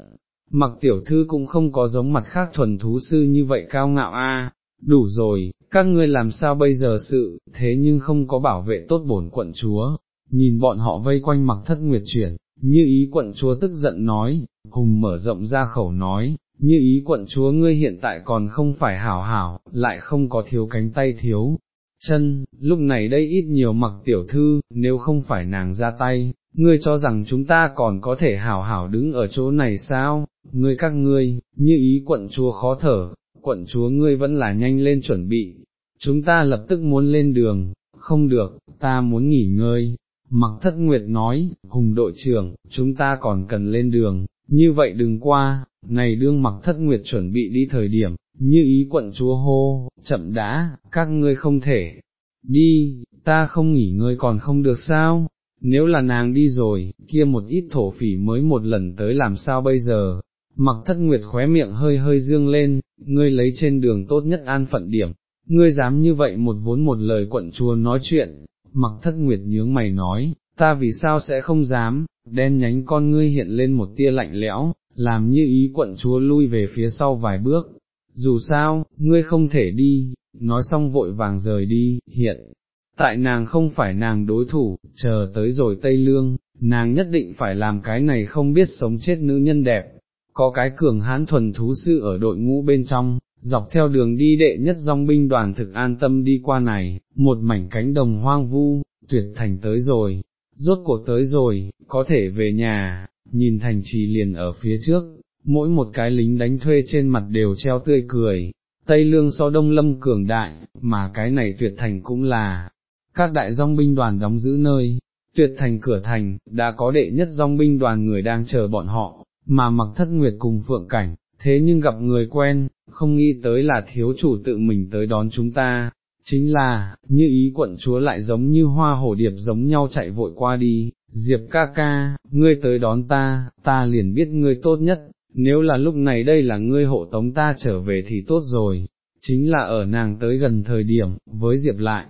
mặc tiểu thư cũng không có giống mặt khác thuần thú sư như vậy cao ngạo a. đủ rồi, các ngươi làm sao bây giờ sự, thế nhưng không có bảo vệ tốt bổn quận chúa, nhìn bọn họ vây quanh mặc thất nguyệt chuyển, như ý quận chúa tức giận nói, hùng mở rộng ra khẩu nói, như ý quận chúa ngươi hiện tại còn không phải hảo hảo, lại không có thiếu cánh tay thiếu. Chân, lúc này đây ít nhiều mặc tiểu thư, nếu không phải nàng ra tay, ngươi cho rằng chúng ta còn có thể hảo hảo đứng ở chỗ này sao, ngươi các ngươi, như ý quận chúa khó thở, quận chúa ngươi vẫn là nhanh lên chuẩn bị, chúng ta lập tức muốn lên đường, không được, ta muốn nghỉ ngơi. Mặc thất nguyệt nói, hùng đội trưởng, chúng ta còn cần lên đường, như vậy đừng qua, này đương mặc thất nguyệt chuẩn bị đi thời điểm, như ý quận chúa hô, chậm đã, các ngươi không thể, đi, ta không nghỉ ngơi còn không được sao, nếu là nàng đi rồi, kia một ít thổ phỉ mới một lần tới làm sao bây giờ, mặc thất nguyệt khóe miệng hơi hơi dương lên, ngươi lấy trên đường tốt nhất an phận điểm, ngươi dám như vậy một vốn một lời quận chúa nói chuyện, mặc thất nguyệt nhướng mày nói, ta vì sao sẽ không dám, đen nhánh con ngươi hiện lên một tia lạnh lẽo, làm như ý quận chúa lui về phía sau vài bước, dù sao, ngươi không thể đi, nói xong vội vàng rời đi, hiện, tại nàng không phải nàng đối thủ, chờ tới rồi Tây Lương, nàng nhất định phải làm cái này không biết sống chết nữ nhân đẹp, có cái cường hãn thuần thú sư ở đội ngũ bên trong, dọc theo đường đi đệ nhất dòng binh đoàn thực an tâm đi qua này, một mảnh cánh đồng hoang vu, tuyệt thành tới rồi, rốt cuộc tới rồi, có thể về nhà, nhìn thành trì liền ở phía trước, mỗi một cái lính đánh thuê trên mặt đều treo tươi cười, Tây Lương so Đông Lâm cường đại, mà cái này tuyệt thành cũng là, các đại dòng binh đoàn đóng giữ nơi, tuyệt thành cửa thành, đã có đệ nhất dòng binh đoàn người đang chờ bọn họ, mà mặc thất nguyệt cùng phượng cảnh, thế nhưng gặp người quen, không nghĩ tới là thiếu chủ tự mình tới đón chúng ta, chính là, như ý quận chúa lại giống như hoa hổ điệp giống nhau chạy vội qua đi, Diệp ca ca, ngươi tới đón ta, ta liền biết ngươi tốt nhất, nếu là lúc này đây là ngươi hộ tống ta trở về thì tốt rồi, chính là ở nàng tới gần thời điểm, với Diệp lại,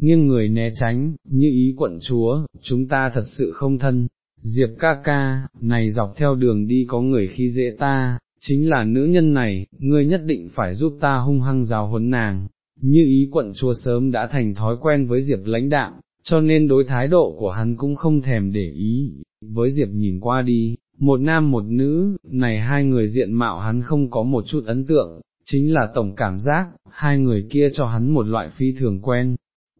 nghiêng người né tránh, như ý quận chúa, chúng ta thật sự không thân, Diệp ca ca, này dọc theo đường đi có người khi dễ ta, chính là nữ nhân này, ngươi nhất định phải giúp ta hung hăng giáo huấn nàng, như ý quận chúa sớm đã thành thói quen với Diệp lãnh đạm, cho nên đối thái độ của hắn cũng không thèm để ý, với Diệp nhìn qua đi, một nam một nữ, này hai người diện mạo hắn không có một chút ấn tượng, chính là tổng cảm giác, hai người kia cho hắn một loại phi thường quen,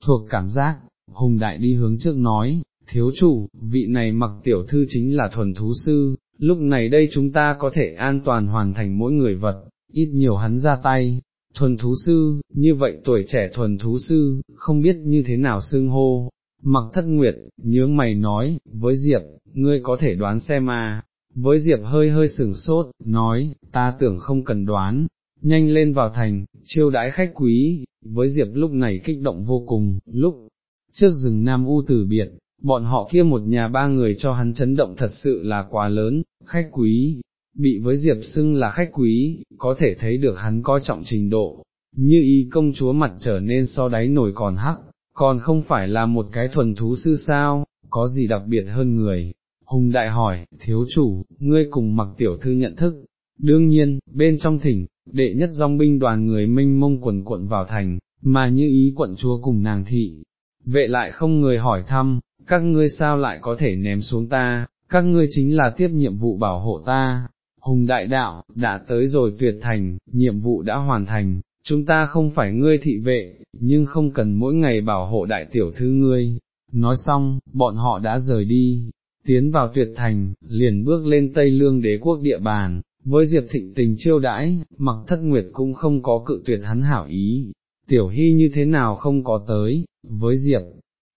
thuộc cảm giác, hùng đại đi hướng trước nói, thiếu chủ, vị này mặc tiểu thư chính là thuần thú sư, lúc này đây chúng ta có thể an toàn hoàn thành mỗi người vật, ít nhiều hắn ra tay. Thuần thú sư, như vậy tuổi trẻ thuần thú sư, không biết như thế nào xưng hô, mặc thất nguyệt, nhướng mày nói, với Diệp, ngươi có thể đoán xem à, với Diệp hơi hơi sừng sốt, nói, ta tưởng không cần đoán, nhanh lên vào thành, chiêu đãi khách quý, với Diệp lúc này kích động vô cùng, lúc trước rừng Nam U tử biệt, bọn họ kia một nhà ba người cho hắn chấn động thật sự là quá lớn, khách quý, bị với Diệp xưng là khách quý, có thể thấy được hắn coi trọng trình độ, như y công chúa mặt trở nên so đáy nổi còn hắc, còn không phải là một cái thuần thú sư sao, có gì đặc biệt hơn người. Hùng đại hỏi, thiếu chủ, ngươi cùng mặc tiểu thư nhận thức, đương nhiên, bên trong thỉnh, đệ nhất dòng binh đoàn người minh mông quần cuộn vào thành, mà như ý quận chúa cùng nàng thị, vệ lại không người hỏi thăm, các ngươi sao lại có thể ném xuống ta, các ngươi chính là tiếp nhiệm vụ bảo hộ ta. Hùng đại đạo, đã tới rồi tuyệt thành, nhiệm vụ đã hoàn thành, chúng ta không phải ngươi thị vệ, nhưng không cần mỗi ngày bảo hộ đại tiểu thư ngươi. Nói xong, bọn họ đã rời đi, tiến vào tuyệt thành, liền bước lên Tây Lương đế quốc địa bàn, với Diệp thịnh tình chiêu đãi, mặc thất nguyệt cũng không có cự tuyệt hắn hảo ý, tiểu hy như thế nào không có tới, với Diệp,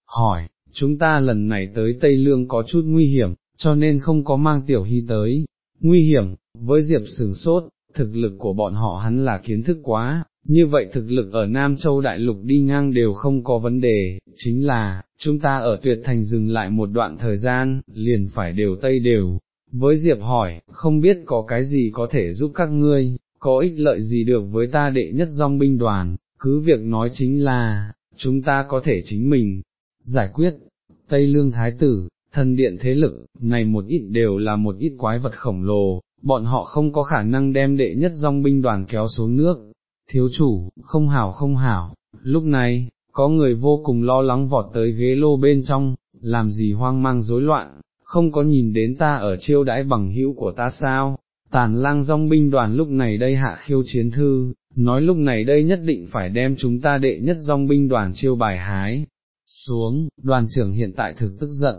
hỏi, chúng ta lần này tới Tây Lương có chút nguy hiểm, cho nên không có mang tiểu hy tới, nguy hiểm, với Diệp sửng sốt, thực lực của bọn họ hắn là kiến thức quá, như vậy thực lực ở Nam Châu Đại Lục đi ngang đều không có vấn đề, chính là, chúng ta ở tuyệt thành dừng lại một đoạn thời gian, liền phải đều Tây đều. Với Diệp hỏi, không biết có cái gì có thể giúp các ngươi, có ích lợi gì được với ta đệ nhất dòng binh đoàn, cứ việc nói chính là, chúng ta có thể chính mình, giải quyết, Tây Lương Thái Tử, thần điện thế lực, này một ít đều là một ít quái vật khổng lồ, bọn họ không có khả năng đem đệ nhất dòng binh đoàn kéo xuống nước, thiếu chủ, không hảo không hảo, lúc này, có người vô cùng lo lắng vọt tới ghế lô bên trong, làm gì hoang mang rối loạn, không có nhìn đến ta ở chiêu đãi bằng hữu của ta sao, tàn lang dòng binh đoàn lúc này đây hạ khiêu chiến thư, nói lúc này đây nhất định phải đem chúng ta đệ nhất dòng binh đoàn chiêu bài hái, xuống, đoàn trưởng hiện tại thực tức giận,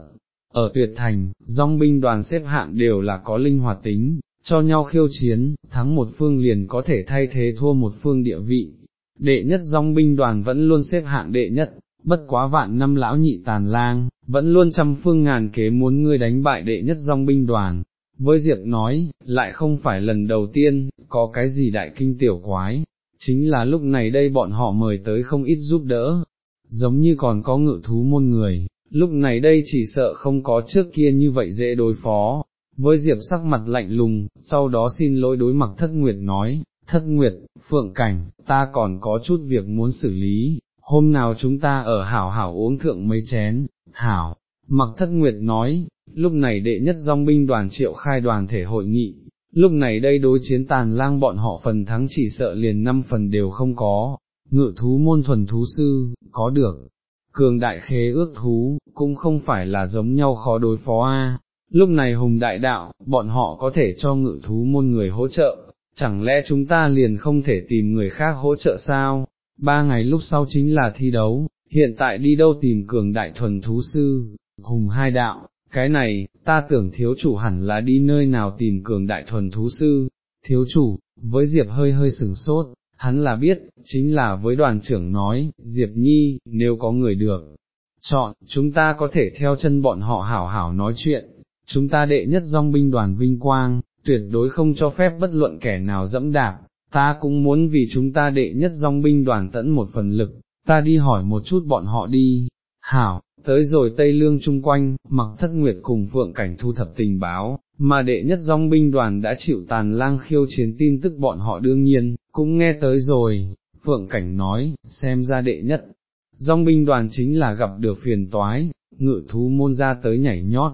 ở tuyệt thành, dòng binh đoàn xếp hạng đều là có linh hoạt tính, cho nhau khiêu chiến, thắng một phương liền có thể thay thế thua một phương địa vị. Đệ nhất dòng binh đoàn vẫn luôn xếp hạng đệ nhất, bất quá vạn năm lão nhị tàn lang, vẫn luôn trăm phương ngàn kế muốn ngươi đánh bại đệ nhất dòng binh đoàn. Với Diệp nói, lại không phải lần đầu tiên, có cái gì đại kinh tiểu quái, chính là lúc này đây bọn họ mời tới không ít giúp đỡ, giống như còn có ngự thú môn người, lúc này đây chỉ sợ không có trước kia như vậy dễ đối phó. Với Diệp sắc mặt lạnh lùng, sau đó xin lỗi đối mặt thất nguyệt nói, thất nguyệt, phượng cảnh, ta còn có chút việc muốn xử lý, hôm nào chúng ta ở hảo hảo uống thượng mấy chén, hảo, mặc thất nguyệt nói, lúc này đệ nhất dòng binh đoàn triệu khai đoàn thể hội nghị, lúc này đây đối chiến tàn lang bọn họ phần thắng chỉ sợ liền năm phần đều không có, ngự thú môn thuần thú sư, có được, cường đại khế ước thú, cũng không phải là giống nhau khó đối phó a. Lúc này hùng đại đạo, bọn họ có thể cho ngự thú môn người hỗ trợ, chẳng lẽ chúng ta liền không thể tìm người khác hỗ trợ sao? Ba ngày lúc sau chính là thi đấu, hiện tại đi đâu tìm cường đại thuần thú sư, hùng hai đạo, cái này, ta tưởng thiếu chủ hẳn là đi nơi nào tìm cường đại thuần thú sư, thiếu chủ, với Diệp hơi hơi sừng sốt, hắn là biết, chính là với đoàn trưởng nói, Diệp Nhi, nếu có người được, chọn, chúng ta có thể theo chân bọn họ hảo hảo nói chuyện, chúng ta đệ nhất dòng binh đoàn vinh quang, tuyệt đối không cho phép bất luận kẻ nào dẫm đạp, ta cũng muốn vì chúng ta đệ nhất dòng binh đoàn tẫn một phần lực, ta đi hỏi một chút bọn họ đi, hảo, tới rồi Tây Lương chung quanh, mặc thất nguyệt cùng phượng cảnh thu thập tình báo, mà đệ nhất dòng binh đoàn đã chịu tàn lang khiêu chiến tin tức bọn họ đương nhiên, cũng nghe tới rồi, phượng cảnh nói, xem ra đệ nhất. Dòng binh đoàn chính là gặp được phiền toái, ngự thú môn ra tới nhảy nhót,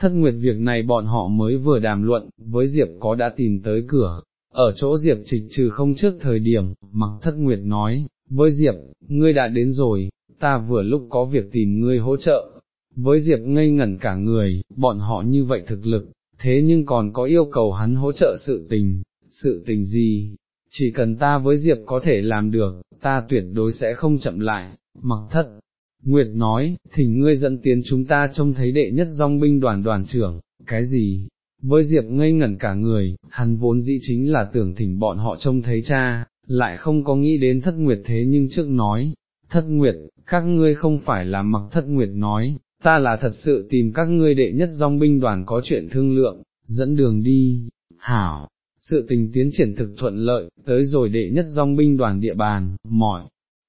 thất nguyệt việc này bọn họ mới vừa đàm luận, với Diệp có đã tìm tới cửa, ở chỗ Diệp trịch trừ không trước thời điểm, mặc thất nguyệt nói, với Diệp, ngươi đã đến rồi, ta vừa lúc có việc tìm ngươi hỗ trợ, với Diệp ngây ngẩn cả người, bọn họ như vậy thực lực, thế nhưng còn có yêu cầu hắn hỗ trợ sự tình, sự tình gì, chỉ cần ta với Diệp có thể làm được, ta tuyệt đối sẽ không chậm lại, mặc thất. Nguyệt nói, thỉnh ngươi dẫn tiến chúng ta trông thấy đệ nhất dòng binh đoàn đoàn trưởng, cái gì? Với Diệp ngây ngẩn cả người, hắn vốn dĩ chính là tưởng thỉnh bọn họ trông thấy cha, lại không có nghĩ đến thất nguyệt thế nhưng trước nói, thất nguyệt, các ngươi không phải là mặc thất nguyệt nói, ta là thật sự tìm các ngươi đệ nhất dòng binh đoàn có chuyện thương lượng, dẫn đường đi, hảo, sự tình tiến triển thực thuận lợi, tới rồi đệ nhất dòng binh đoàn địa bàn, mỏi,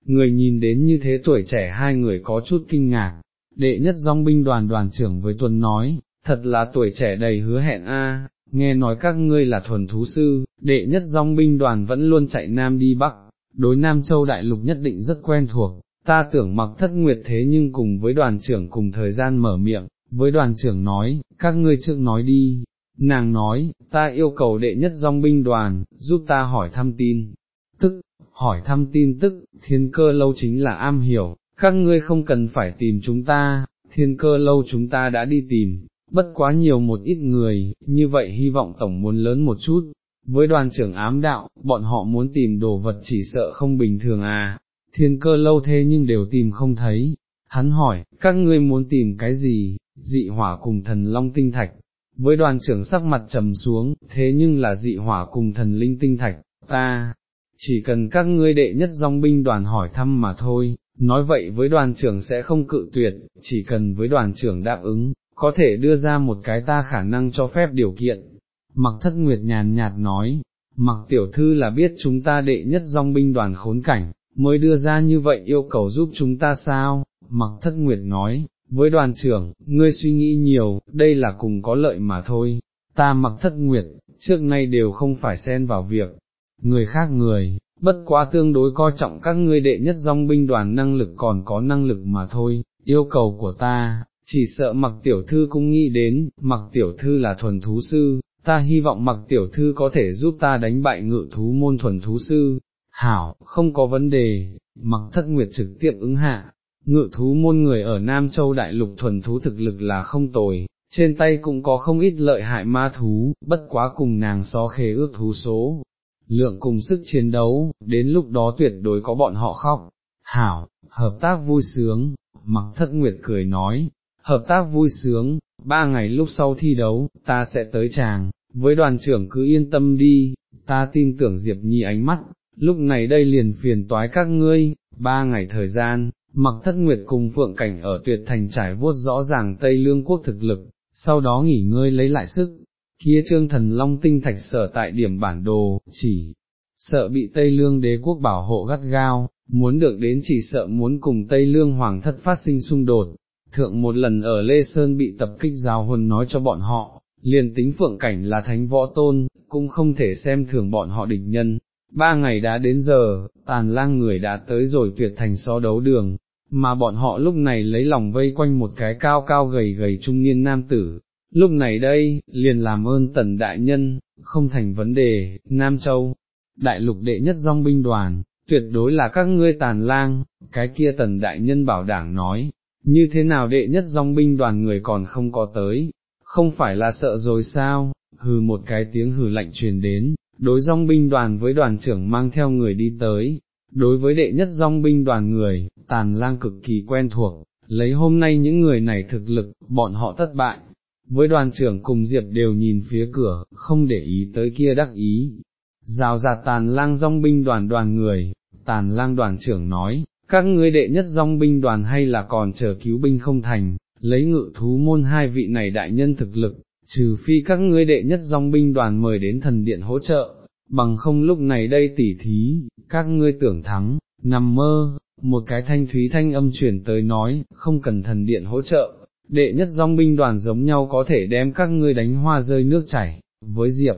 người nhìn đến như thế tuổi trẻ hai người có chút kinh ngạc, đệ nhất dòng binh đoàn đoàn trưởng với Tuấn nói, thật là tuổi trẻ đầy hứa hẹn a. nghe nói các ngươi là thuần thú sư, đệ nhất dòng binh đoàn vẫn luôn chạy nam đi bắc, đối Nam Châu Đại Lục nhất định rất quen thuộc, ta tưởng mặc thất nguyệt thế nhưng cùng với đoàn trưởng cùng thời gian mở miệng, với đoàn trưởng nói, các ngươi trước nói đi, nàng nói, ta yêu cầu đệ nhất dòng binh đoàn, giúp ta hỏi thăm tin, hỏi thăm tin tức, thiên cơ lâu chính là am hiểu, các ngươi không cần phải tìm chúng ta, thiên cơ lâu chúng ta đã đi tìm, bất quá nhiều một ít người, như vậy hy vọng tổng muốn lớn một chút. Với đoàn trưởng ám đạo, bọn họ muốn tìm đồ vật chỉ sợ không bình thường à, thiên cơ lâu thế nhưng đều tìm không thấy. Hắn hỏi, các ngươi muốn tìm cái gì, dị hỏa cùng thần long tinh thạch, với đoàn trưởng sắc mặt trầm xuống, thế nhưng là dị hỏa cùng thần linh tinh thạch, ta, chỉ cần các ngươi đệ nhất dòng binh đoàn hỏi thăm mà thôi, nói vậy với đoàn trưởng sẽ không cự tuyệt, chỉ cần với đoàn trưởng đáp ứng, có thể đưa ra một cái ta khả năng cho phép điều kiện. Mặc thất nguyệt nhàn nhạt nói, mặc tiểu thư là biết chúng ta đệ nhất dòng binh đoàn khốn cảnh, mới đưa ra như vậy yêu cầu giúp chúng ta sao, mặc thất nguyệt nói, với đoàn trưởng, ngươi suy nghĩ nhiều, đây là cùng có lợi mà thôi, ta mặc thất nguyệt, trước nay đều không phải xen vào việc, người khác người, bất quá tương đối coi trọng các ngươi đệ nhất dòng binh đoàn năng lực còn có năng lực mà thôi, yêu cầu của ta, chỉ sợ mặc tiểu thư cũng nghĩ đến, mặc tiểu thư là thuần thú sư, ta hy vọng mặc tiểu thư có thể giúp ta đánh bại ngự thú môn thuần thú sư, hảo, không có vấn đề, mặc thất nguyệt trực tiếp ứng hạ, ngự thú môn người ở Nam Châu Đại Lục thuần thú thực lực là không tồi, trên tay cũng có không ít lợi hại ma thú, bất quá cùng nàng so khế ước thú số, lượng cùng sức chiến đấu, đến lúc đó tuyệt đối có bọn họ khóc, hảo, hợp tác vui sướng, mặc thất nguyệt cười nói, hợp tác vui sướng, ba ngày lúc sau thi đấu, ta sẽ tới chàng, với đoàn trưởng cứ yên tâm đi, ta tin tưởng Diệp Nhi ánh mắt, lúc này đây liền phiền toái các ngươi, ba ngày thời gian, mặc thất nguyệt cùng phượng cảnh ở tuyệt thành trải vuốt rõ ràng Tây Lương quốc thực lực, sau đó nghỉ ngơi lấy lại sức, kia trương thần long tinh thạch sở tại điểm bản đồ, chỉ sợ bị Tây Lương đế quốc bảo hộ gắt gao, muốn được đến chỉ sợ muốn cùng Tây Lương hoàng thất phát sinh xung đột. Thượng một lần ở Lê Sơn bị tập kích giáo huân nói cho bọn họ, liền tính phượng cảnh là thánh võ tôn, cũng không thể xem thường bọn họ địch nhân. Ba ngày đã đến giờ, tàn lang người đã tới rồi tuyệt thành so đấu đường, mà bọn họ lúc này lấy lòng vây quanh một cái cao cao gầy gầy trung niên nam tử. Lúc này đây, liền làm ơn tần đại nhân, không thành vấn đề, Nam Châu, đại lục đệ nhất dòng binh đoàn, tuyệt đối là các ngươi tàn lang, cái kia tần đại nhân bảo đảng nói, như thế nào đệ nhất dòng binh đoàn người còn không có tới, không phải là sợ rồi sao, hừ một cái tiếng hừ lạnh truyền đến, đối dòng binh đoàn với đoàn trưởng mang theo người đi tới, đối với đệ nhất dòng binh đoàn người, tàn lang cực kỳ quen thuộc, lấy hôm nay những người này thực lực, bọn họ thất bại. Với đoàn trưởng cùng Diệp đều nhìn phía cửa, không để ý tới kia đắc ý. Rào rạt tàn lang dòng binh đoàn đoàn người, tàn lang đoàn trưởng nói, các ngươi đệ nhất dòng binh đoàn hay là còn chờ cứu binh không thành, lấy ngự thú môn hai vị này đại nhân thực lực, trừ phi các ngươi đệ nhất dòng binh đoàn mời đến thần điện hỗ trợ, bằng không lúc này đây tỉ thí, các ngươi tưởng thắng, nằm mơ, một cái thanh thúy thanh âm chuyển tới nói, không cần thần điện hỗ trợ, đệ nhất dòng binh đoàn giống nhau có thể đem các ngươi đánh hoa rơi nước chảy, với Diệp.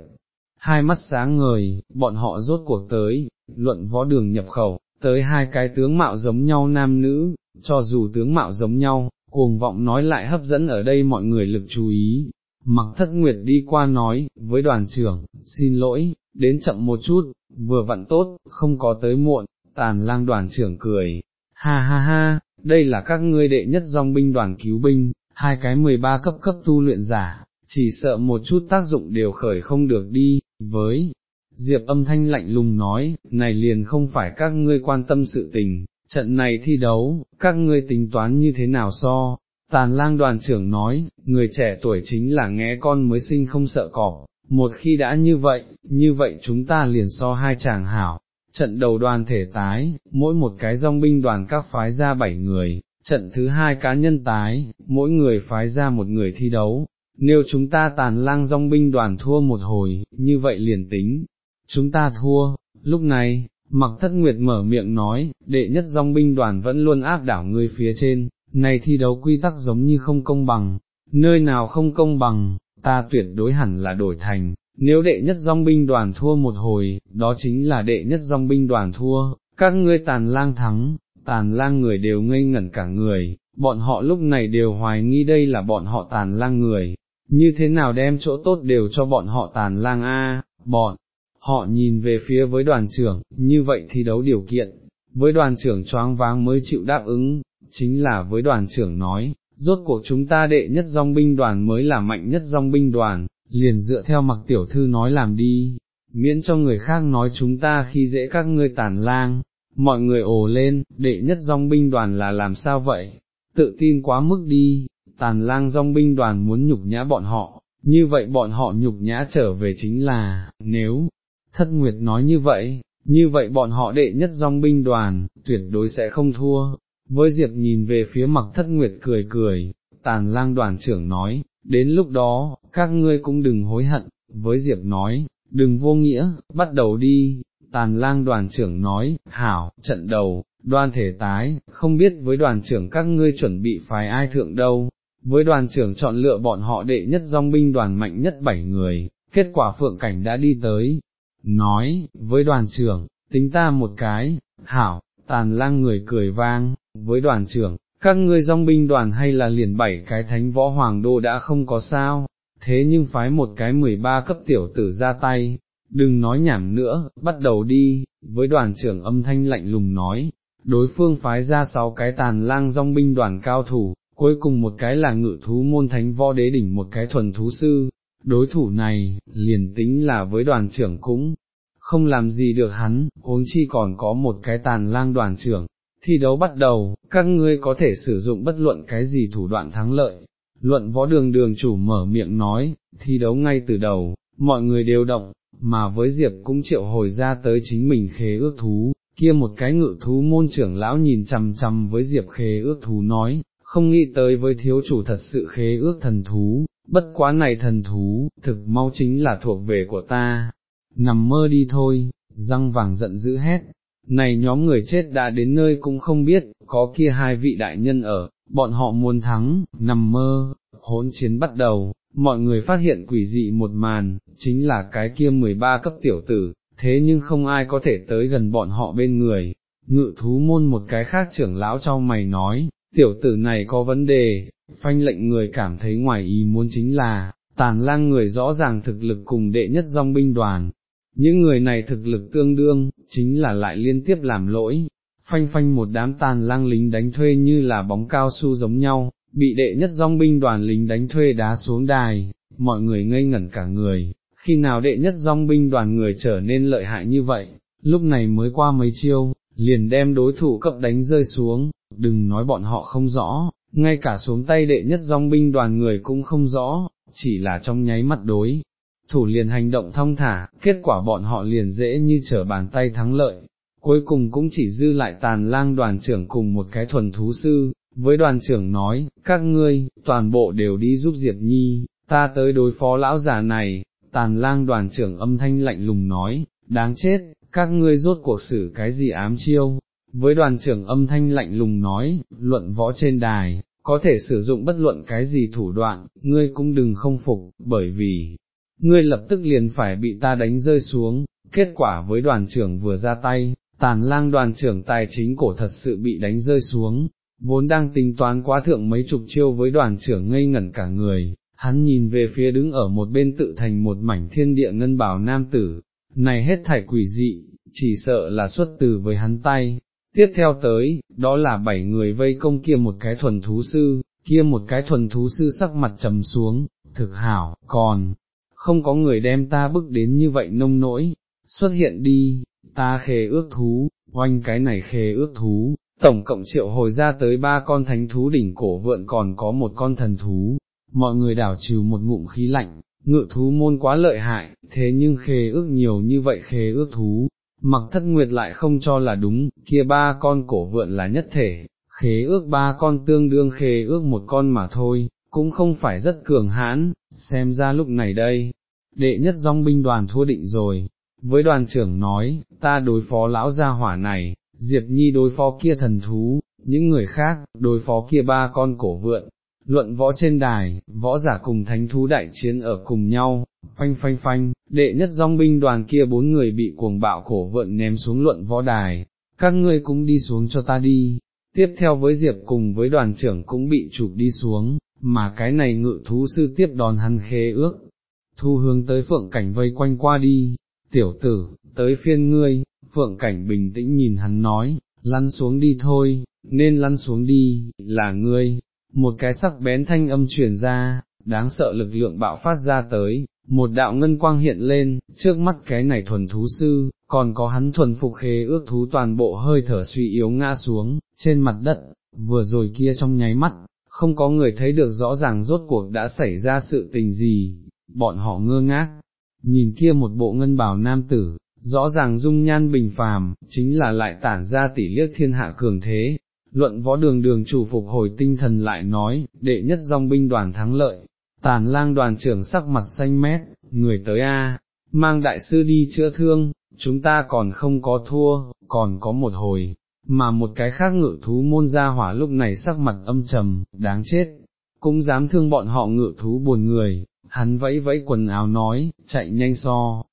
Hai mắt sáng ngời, bọn họ rốt cuộc tới, luận võ đường nhập khẩu, tới hai cái tướng mạo giống nhau nam nữ, cho dù tướng mạo giống nhau, cuồng vọng nói lại hấp dẫn ở đây mọi người lực chú ý. Mặc thất nguyệt đi qua nói, với đoàn trưởng, xin lỗi, đến chậm một chút, vừa vặn tốt, không có tới muộn, tàn lang đoàn trưởng cười, ha ha ha, đây là các ngươi đệ nhất dòng binh đoàn cứu binh, hai cái 13 cấp cấp tu luyện giả, chỉ sợ một chút tác dụng đều khởi không được đi, với. Diệp âm thanh lạnh lùng nói, này liền không phải các ngươi quan tâm sự tình, trận này thi đấu, các ngươi tính toán như thế nào so, tàn lang đoàn trưởng nói, người trẻ tuổi chính là nghe con mới sinh không sợ cỏ, một khi đã như vậy, như vậy chúng ta liền so hai chàng hảo, trận đầu đoàn thể tái, mỗi một cái dòng binh đoàn các phái ra bảy người, trận thứ hai cá nhân tái, mỗi người phái ra một người thi đấu, nếu chúng ta tàn lang dòng binh đoàn thua một hồi, như vậy liền tính, chúng ta thua, lúc này, mặc thất nguyệt mở miệng nói, đệ nhất dòng binh đoàn vẫn luôn áp đảo người phía trên, này thi đấu quy tắc giống như không công bằng, nơi nào không công bằng, ta tuyệt đối hẳn là đổi thành, nếu đệ nhất dòng binh đoàn thua một hồi, đó chính là đệ nhất dòng binh đoàn thua, các ngươi tàn lang thắng, tàn lang người đều ngây ngẩn cả người, bọn họ lúc này đều hoài nghi đây là bọn họ tàn lang người, như thế nào đem chỗ tốt đều cho bọn họ tàn lang a, bọn, họ nhìn về phía với đoàn trưởng, như vậy thì đấu điều kiện, với đoàn trưởng choáng váng mới chịu đáp ứng, chính là với đoàn trưởng nói, rốt cuộc chúng ta đệ nhất dòng binh đoàn mới là mạnh nhất dòng binh đoàn, liền dựa theo mặc tiểu thư nói làm đi, miễn cho người khác nói chúng ta khi dễ các ngươi tàn lang, mọi người ồ lên, đệ nhất dòng binh đoàn là làm sao vậy, tự tin quá mức đi, tàn lang dòng binh đoàn muốn nhục nhã bọn họ, như vậy bọn họ nhục nhã trở về chính là, nếu, thất nguyệt nói như vậy, như vậy bọn họ đệ nhất dòng binh đoàn, tuyệt đối sẽ không thua, với Diệp nhìn về phía mặt thất nguyệt cười cười, tàn lang đoàn trưởng nói, đến lúc đó, các ngươi cũng đừng hối hận, với Diệp nói, đừng vô nghĩa, bắt đầu đi, tàn lang đoàn trưởng nói, hảo, trận đầu, đoàn thể tái, không biết với đoàn trưởng các ngươi chuẩn bị phái ai thượng đâu, với đoàn trưởng chọn lựa bọn họ đệ nhất dòng binh đoàn mạnh nhất bảy người, kết quả phượng cảnh đã đi tới, nói, với đoàn trưởng, tính ta một cái, hảo, tàn lang người cười vang, với đoàn trưởng, các ngươi dòng binh đoàn hay là liền bảy cái thánh võ hoàng đô đã không có sao, thế nhưng phái một cái 13 cấp tiểu tử ra tay, đừng nói nhảm nữa, bắt đầu đi, với đoàn trưởng âm thanh lạnh lùng nói, đối phương phái ra sáu cái tàn lang dòng binh đoàn cao thủ, cuối cùng một cái là ngự thú môn thánh võ đế đỉnh một cái thuần thú sư, đối thủ này, liền tính là với đoàn trưởng cũng không làm gì được hắn, huống chi còn có một cái tàn lang đoàn trưởng. Thi đấu bắt đầu, các ngươi có thể sử dụng bất luận cái gì thủ đoạn thắng lợi, luận võ đường đường chủ mở miệng nói, thi đấu ngay từ đầu, mọi người đều động, mà với Diệp cũng triệu hồi ra tới chính mình khế ước thú, kia một cái ngự thú môn trưởng lão nhìn chằm chằm với Diệp khế ước thú nói, không nghĩ tới với thiếu chủ thật sự khế ước thần thú, bất quá này thần thú, thực mau chính là thuộc về của ta, nằm mơ đi thôi, răng vàng giận dữ hét, này nhóm người chết đã đến nơi cũng không biết, có kia hai vị đại nhân ở, bọn họ muốn thắng, nằm mơ, hỗn chiến bắt đầu, mọi người phát hiện quỷ dị một màn, chính là cái kia 13 cấp tiểu tử, thế nhưng không ai có thể tới gần bọn họ bên người. Ngự thú môn một cái khác trưởng lão cho mày nói, tiểu tử này có vấn đề, phanh lệnh người cảm thấy ngoài ý muốn chính là, tàn lang người rõ ràng thực lực cùng đệ nhất dòng binh đoàn, những người này thực lực tương đương, chính là lại liên tiếp làm lỗi, phanh phanh một đám tàn lang lính đánh thuê như là bóng cao su giống nhau, bị đệ nhất dòng binh đoàn lính đánh thuê đá xuống đài, mọi người ngây ngẩn cả người, khi nào đệ nhất dòng binh đoàn người trở nên lợi hại như vậy, lúc này mới qua mấy chiêu, liền đem đối thủ cấp đánh rơi xuống, đừng nói bọn họ không rõ, ngay cả xuống tay đệ nhất dòng binh đoàn người cũng không rõ, chỉ là trong nháy mắt đối. Thủ liền hành động thong thả, kết quả bọn họ liền dễ như trở bàn tay thắng lợi, cuối cùng cũng chỉ dư lại tàn lang đoàn trưởng cùng một cái thuần thú sư, với đoàn trưởng nói, các ngươi, toàn bộ đều đi giúp Diệp Nhi, ta tới đối phó lão già này, tàn lang đoàn trưởng âm thanh lạnh lùng nói, đáng chết, các ngươi rốt cuộc xử cái gì ám chiêu, với đoàn trưởng âm thanh lạnh lùng nói, luận võ trên đài, có thể sử dụng bất luận cái gì thủ đoạn, ngươi cũng đừng không phục, bởi vì, ngươi lập tức liền phải bị ta đánh rơi xuống, kết quả với đoàn trưởng vừa ra tay, tàn lang đoàn trưởng tài chính cổ thật sự bị đánh rơi xuống, vốn đang tính toán quá thượng mấy chục chiêu với đoàn trưởng ngây ngẩn cả người, hắn nhìn về phía đứng ở một bên tự thành một mảnh thiên địa ngân bảo nam tử, này hết thảy quỷ dị, chỉ sợ là xuất từ với hắn tay. Tiếp theo tới, đó là bảy người vây công kia một cái thuần thú sư, kia một cái thuần thú sư sắc mặt trầm xuống, thực hảo, còn, không có người đem ta bức đến như vậy nông nỗi, xuất hiện đi, ta khề ước thú, oanh cái này khề ước thú, tổng cộng triệu hồi ra tới ba con thánh thú đỉnh cổ vượn còn có một con thần thú, mọi người đảo trừ một ngụm khí lạnh, ngự thú môn quá lợi hại, thế nhưng khế ước nhiều như vậy khế ước thú, mặc thất nguyệt lại không cho là đúng, kia ba con cổ vượn là nhất thể, khế ước ba con tương đương khế ước một con mà thôi, cũng không phải rất cường hãn, xem ra lúc này đây, đệ nhất dòng binh đoàn thua định rồi, với đoàn trưởng nói, ta đối phó lão gia hỏa này, Diệp Nhi đối phó kia thần thú, những người khác, đối phó kia ba con cổ vượn, luận võ trên đài, võ giả cùng thánh thú đại chiến ở cùng nhau, phanh phanh phanh, đệ nhất dòng binh đoàn kia bốn người bị cuồng bạo cổ vượn ném xuống luận võ đài, các ngươi cũng đi xuống cho ta đi, tiếp theo với Diệp cùng với đoàn trưởng cũng bị chụp đi xuống, mà cái này ngự thú sư tiếp đòn hắn khế ước, thu hướng tới phượng cảnh vây quanh qua đi, tiểu tử, tới phiên ngươi, phượng cảnh bình tĩnh nhìn hắn nói, lăn xuống đi thôi, nên lăn xuống đi, là ngươi, một cái sắc bén thanh âm truyền ra, đáng sợ lực lượng bạo phát ra tới, một đạo ngân quang hiện lên, trước mắt cái này thuần thú sư, còn có hắn thuần phục khế ước thú toàn bộ hơi thở suy yếu ngã xuống, trên mặt đất, vừa rồi kia trong nháy mắt, không có người thấy được rõ ràng rốt cuộc đã xảy ra sự tình gì, bọn họ ngơ ngác, nhìn kia một bộ ngân bào nam tử, rõ ràng dung nhan bình phàm, chính là lại tản ra tỷ liếc thiên hạ cường thế. Luận võ đường đường chủ phục hồi tinh thần lại nói, đệ nhất dòng binh đoàn thắng lợi, tàn lang đoàn trưởng sắc mặt xanh mét, người tới A, mang đại sư đi chữa thương, chúng ta còn không có thua, còn có một hồi, mà một cái khác ngự thú môn ra hỏa lúc này sắc mặt âm trầm, đáng chết, cũng dám thương bọn họ ngự thú buồn người, hắn vẫy vẫy quần áo nói, chạy nhanh so,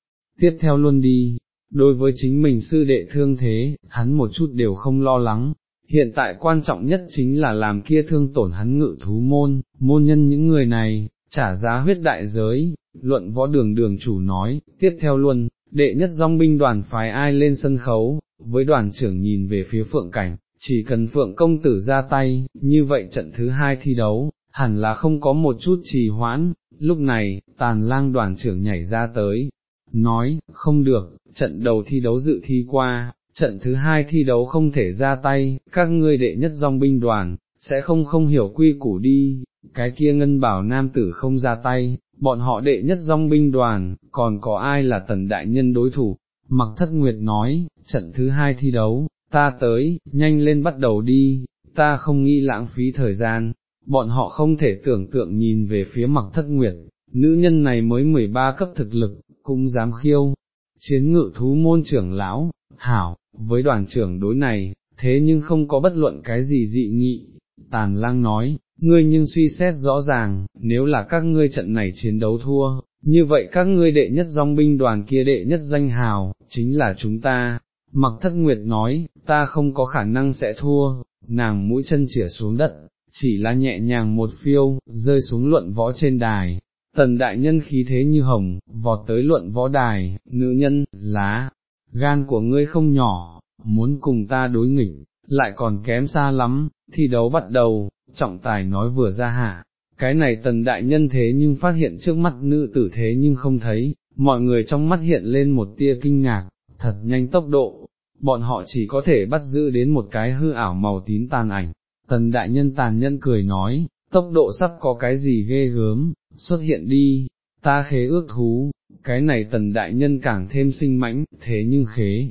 tiếp theo luôn đi, đối với chính mình sư đệ thương thế, hắn một chút đều không lo lắng, hiện tại quan trọng nhất chính là làm kia thương tổn hắn ngự thú môn, môn nhân những người này, trả giá huyết đại giới, luận võ đường đường chủ nói, tiếp theo luôn, đệ nhất dòng binh đoàn phái ai lên sân khấu, với đoàn trưởng nhìn về phía phượng cảnh, chỉ cần phượng công tử ra tay, như vậy trận thứ hai thi đấu, hẳn là không có một chút trì hoãn, lúc này, tàn lang đoàn trưởng nhảy ra tới, nói, không được, trận đầu thi đấu dự thi qua, trận thứ hai thi đấu không thể ra tay, các ngươi đệ nhất dòng binh đoàn, sẽ không không hiểu quy củ đi, cái kia ngân bảo nam tử không ra tay, bọn họ đệ nhất dòng binh đoàn, còn có ai là tần đại nhân đối thủ, mặc thất nguyệt nói, trận thứ hai thi đấu, ta tới, nhanh lên bắt đầu đi, ta không nghĩ lãng phí thời gian, bọn họ không thể tưởng tượng nhìn về phía mặc thất nguyệt, nữ nhân này mới 13 cấp thực lực, cũng dám khiêu, chiến ngự thú môn trưởng lão, hảo, với đoàn trưởng đối này, thế nhưng không có bất luận cái gì dị nghị, tàn lang nói, ngươi nhưng suy xét rõ ràng, nếu là các ngươi trận này chiến đấu thua, như vậy các ngươi đệ nhất dòng binh đoàn kia đệ nhất danh hào, chính là chúng ta. Mặc thất nguyệt nói, ta không có khả năng sẽ thua, nàng mũi chân chỉa xuống đất, chỉ là nhẹ nhàng một phiêu, rơi xuống luận võ trên đài. Tần đại nhân khí thế như hồng, vọt tới luận võ đài, nữ nhân, lá, gan của ngươi không nhỏ, muốn cùng ta đối nghịch, lại còn kém xa lắm, thi đấu bắt đầu, trọng tài nói vừa ra hạ, cái này tần đại nhân thế nhưng phát hiện trước mắt nữ tử thế nhưng không thấy, mọi người trong mắt hiện lên một tia kinh ngạc, thật nhanh tốc độ, bọn họ chỉ có thể bắt giữ đến một cái hư ảo màu tím tàn ảnh, tần đại nhân tàn nhân cười nói, tốc độ sắp có cái gì ghê gớm, xuất hiện đi, ta khế ước thú, cái này tần đại nhân càng thêm sinh mãnh, thế nhưng khế,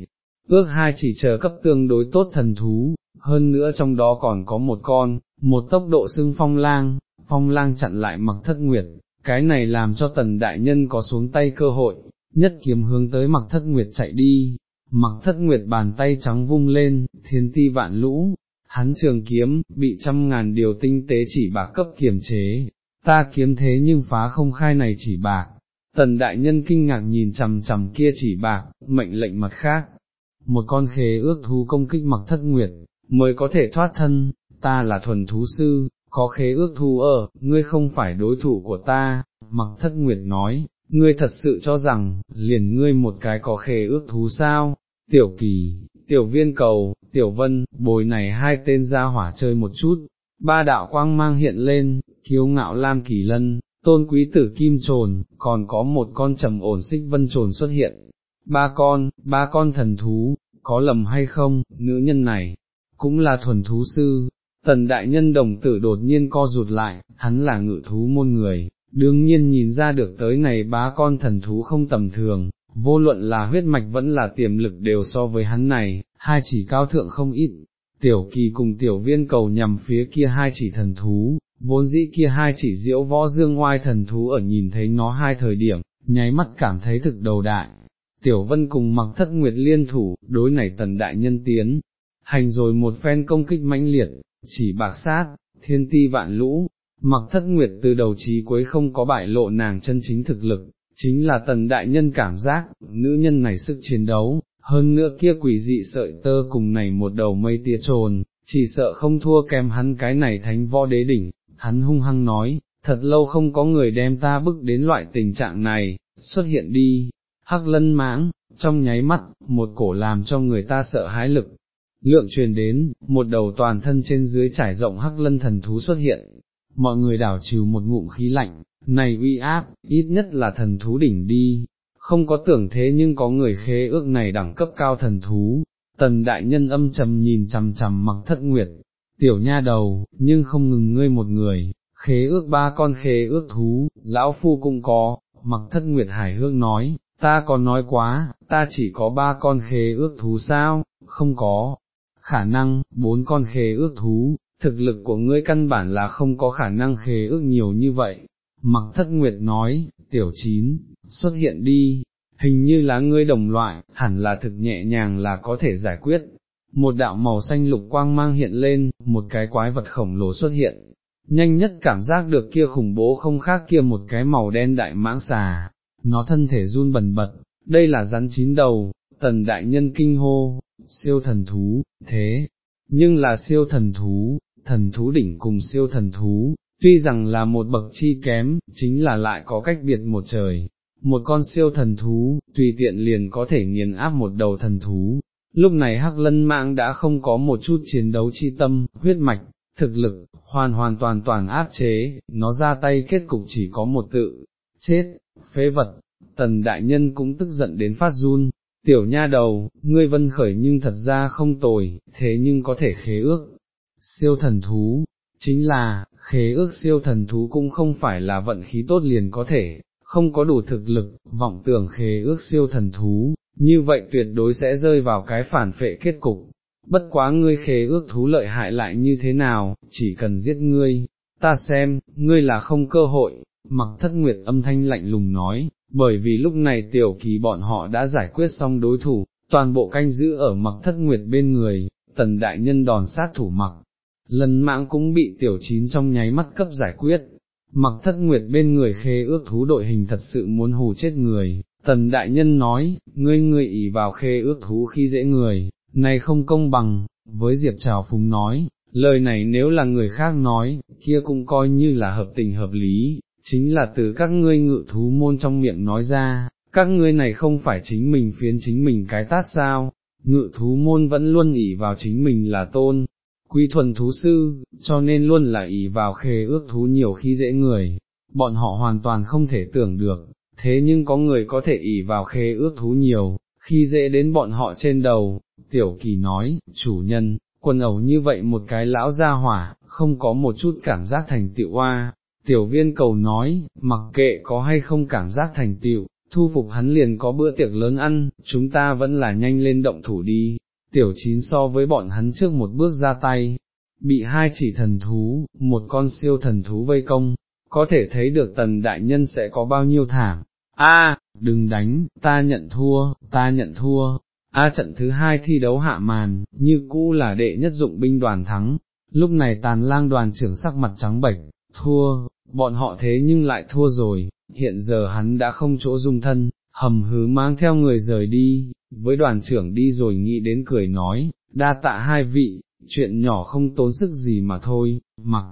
ước hai chỉ chờ cấp tương đối tốt thần thú, hơn nữa trong đó còn có một con, một tốc độ xưng phong lang, phong lang chặn lại mặc thất nguyệt, cái này làm cho tần đại nhân có xuống tay cơ hội, nhất kiếm hướng tới mặc thất nguyệt chạy đi, mặc thất nguyệt bàn tay trắng vung lên, thiên ti vạn lũ, hắn trường kiếm, bị trăm ngàn điều tinh tế chỉ bạc cấp kiềm chế, ta kiếm thế nhưng phá không khai này chỉ bạc. Tần đại nhân kinh ngạc nhìn chằm chằm kia chỉ bạc, mệnh lệnh mặt khác, một con khế ước thú công kích mặc thất nguyệt, mới có thể thoát thân, ta là thuần thú sư, có khế ước thú ở, ngươi không phải đối thủ của ta, mặc thất nguyệt nói, ngươi thật sự cho rằng, liền ngươi một cái có khế ước thú sao, tiểu kỳ, tiểu viên cầu, tiểu vân, bồi này hai tên ra hỏa chơi một chút, ba đạo quang mang hiện lên, kiêu ngạo lam kỳ lân, tôn quý tử kim trồn, còn có một con trầm ổn xích vân trồn xuất hiện, ba con, ba con thần thú, có lầm hay không, nữ nhân này, cũng là thuần thú sư, tần đại nhân đồng tử đột nhiên co rụt lại, hắn là ngự thú môn người, đương nhiên nhìn ra được tới này bá con thần thú không tầm thường, vô luận là huyết mạch vẫn là tiềm lực đều so với hắn này, hai chỉ cao thượng không ít, tiểu kỳ cùng tiểu viên cầu nhằm phía kia hai chỉ thần thú, vốn dĩ kia hai chỉ diễu võ dương ngoai thần thú ở nhìn thấy nó hai thời điểm, nháy mắt cảm thấy thực đầu đại. Tiểu vân cùng mặc thất nguyệt liên thủ, đối này tần đại nhân tiến, hành rồi một phen công kích mãnh liệt, chỉ bạc sát, thiên ti vạn lũ, mặc thất nguyệt từ đầu chí cuối không có bại lộ nàng chân chính thực lực, chính là tần đại nhân cảm giác, nữ nhân này sức chiến đấu, hơn nữa kia quỷ dị sợi tơ cùng này một đầu mây tia trồn, chỉ sợ không thua kém hắn cái này thánh võ đế đỉnh, hắn hung hăng nói, thật lâu không có người đem ta bức đến loại tình trạng này, xuất hiện đi, hắc lân mãng, trong nháy mắt, một cổ làm cho người ta sợ hãi lực, lượng truyền đến, một đầu toàn thân trên dưới trải rộng hắc lân thần thú xuất hiện, mọi người đảo trừ một ngụm khí lạnh, này uy áp, ít nhất là thần thú đỉnh đi, không có tưởng thế nhưng có người khế ước này đẳng cấp cao thần thú, tần đại nhân âm trầm nhìn chằm chằm mặc thất nguyệt, tiểu nha đầu, nhưng không ngừng ngươi một người, khế ước ba con khế ước thú, lão phu cũng có, mặc thất nguyệt hải hương nói, ta còn nói quá, ta chỉ có ba con khế ước thú sao, không có, khả năng, bốn con khế ước thú, thực lực của ngươi căn bản là không có khả năng khế ước nhiều như vậy. Mặc thất nguyệt nói, tiểu chín, xuất hiện đi, hình như là ngươi đồng loại, hẳn là thực nhẹ nhàng là có thể giải quyết. Một đạo màu xanh lục quang mang hiện lên, một cái quái vật khổng lồ xuất hiện, nhanh nhất cảm giác được kia khủng bố không khác kia một cái màu đen đại mãng xà, nó thân thể run bần bật, đây là rắn chín đầu, tần đại nhân kinh hô, siêu thần thú, thế, nhưng là siêu thần thú, thần thú đỉnh cùng siêu thần thú, tuy rằng là một bậc chi kém, chính là lại có cách biệt một trời, một con siêu thần thú, tùy tiện liền có thể nghiền áp một đầu thần thú. Lúc này Hắc Lân Mạng đã không có một chút chiến đấu chi tâm, huyết mạch, thực lực, hoàn hoàn toàn toàn áp chế, nó ra tay kết cục chỉ có một tự, chết, phế vật, tần đại nhân cũng tức giận đến phát run, tiểu nha đầu, ngươi vân khởi nhưng thật ra không tồi, thế nhưng có thể khế ước, siêu thần thú, chính là, khế ước siêu thần thú cũng không phải là vận khí tốt liền có thể, không có đủ thực lực, vọng tưởng khế ước siêu thần thú, như vậy tuyệt đối sẽ rơi vào cái phản phệ kết cục. Bất quá ngươi khế ước thú lợi hại lại như thế nào, chỉ cần giết ngươi, ta xem, ngươi là không cơ hội, mặc thất nguyệt âm thanh lạnh lùng nói, bởi vì lúc này tiểu kỳ bọn họ đã giải quyết xong đối thủ, toàn bộ canh giữ ở mặc thất nguyệt bên người, tần đại nhân đòn sát thủ mặc, lần mạng cũng bị tiểu chín trong nháy mắt cấp giải quyết, mặc thất nguyệt bên người khê ước thú đội hình thật sự muốn hù chết người, tần đại nhân nói, ngươi ngươi ỉ vào khê ước thú khi dễ người, này không công bằng, với Diệp Trào Phúng nói, lời này nếu là người khác nói, kia cũng coi như là hợp tình hợp lý, chính là từ các ngươi ngự thú môn trong miệng nói ra, các ngươi này không phải chính mình phiến chính mình cái tát sao, ngự thú môn vẫn luôn ỉ vào chính mình là tôn, quy thuần thú sư, cho nên luôn là ỉ vào khề ước thú nhiều khi dễ người, bọn họ hoàn toàn không thể tưởng được, thế nhưng có người có thể ỉ vào khề ước thú nhiều, khi dễ đến bọn họ trên đầu, tiểu kỳ nói, chủ nhân, quần ẩu như vậy một cái lão gia hỏa, không có một chút cảm giác thành tựu hoa, tiểu viên cầu nói, mặc kệ có hay không cảm giác thành tựu, thu phục hắn liền có bữa tiệc lớn ăn, chúng ta vẫn là nhanh lên động thủ đi, tiểu chín so với bọn hắn trước một bước ra tay, bị hai chỉ thần thú, một con siêu thần thú vây công, có thể thấy được tần đại nhân sẽ có bao nhiêu thảm. A, đừng đánh, ta nhận thua, ta nhận thua. A trận thứ hai thi đấu hạ màn, như cũ là đệ nhất dụng binh đoàn thắng, lúc này tàn lang đoàn trưởng sắc mặt trắng bệch, thua, bọn họ thế nhưng lại thua rồi, hiện giờ hắn đã không chỗ dung thân, hầm hứ mang theo người rời đi, với đoàn trưởng đi rồi nghĩ đến cười nói, đa tạ hai vị, chuyện nhỏ không tốn sức gì mà thôi, mặc,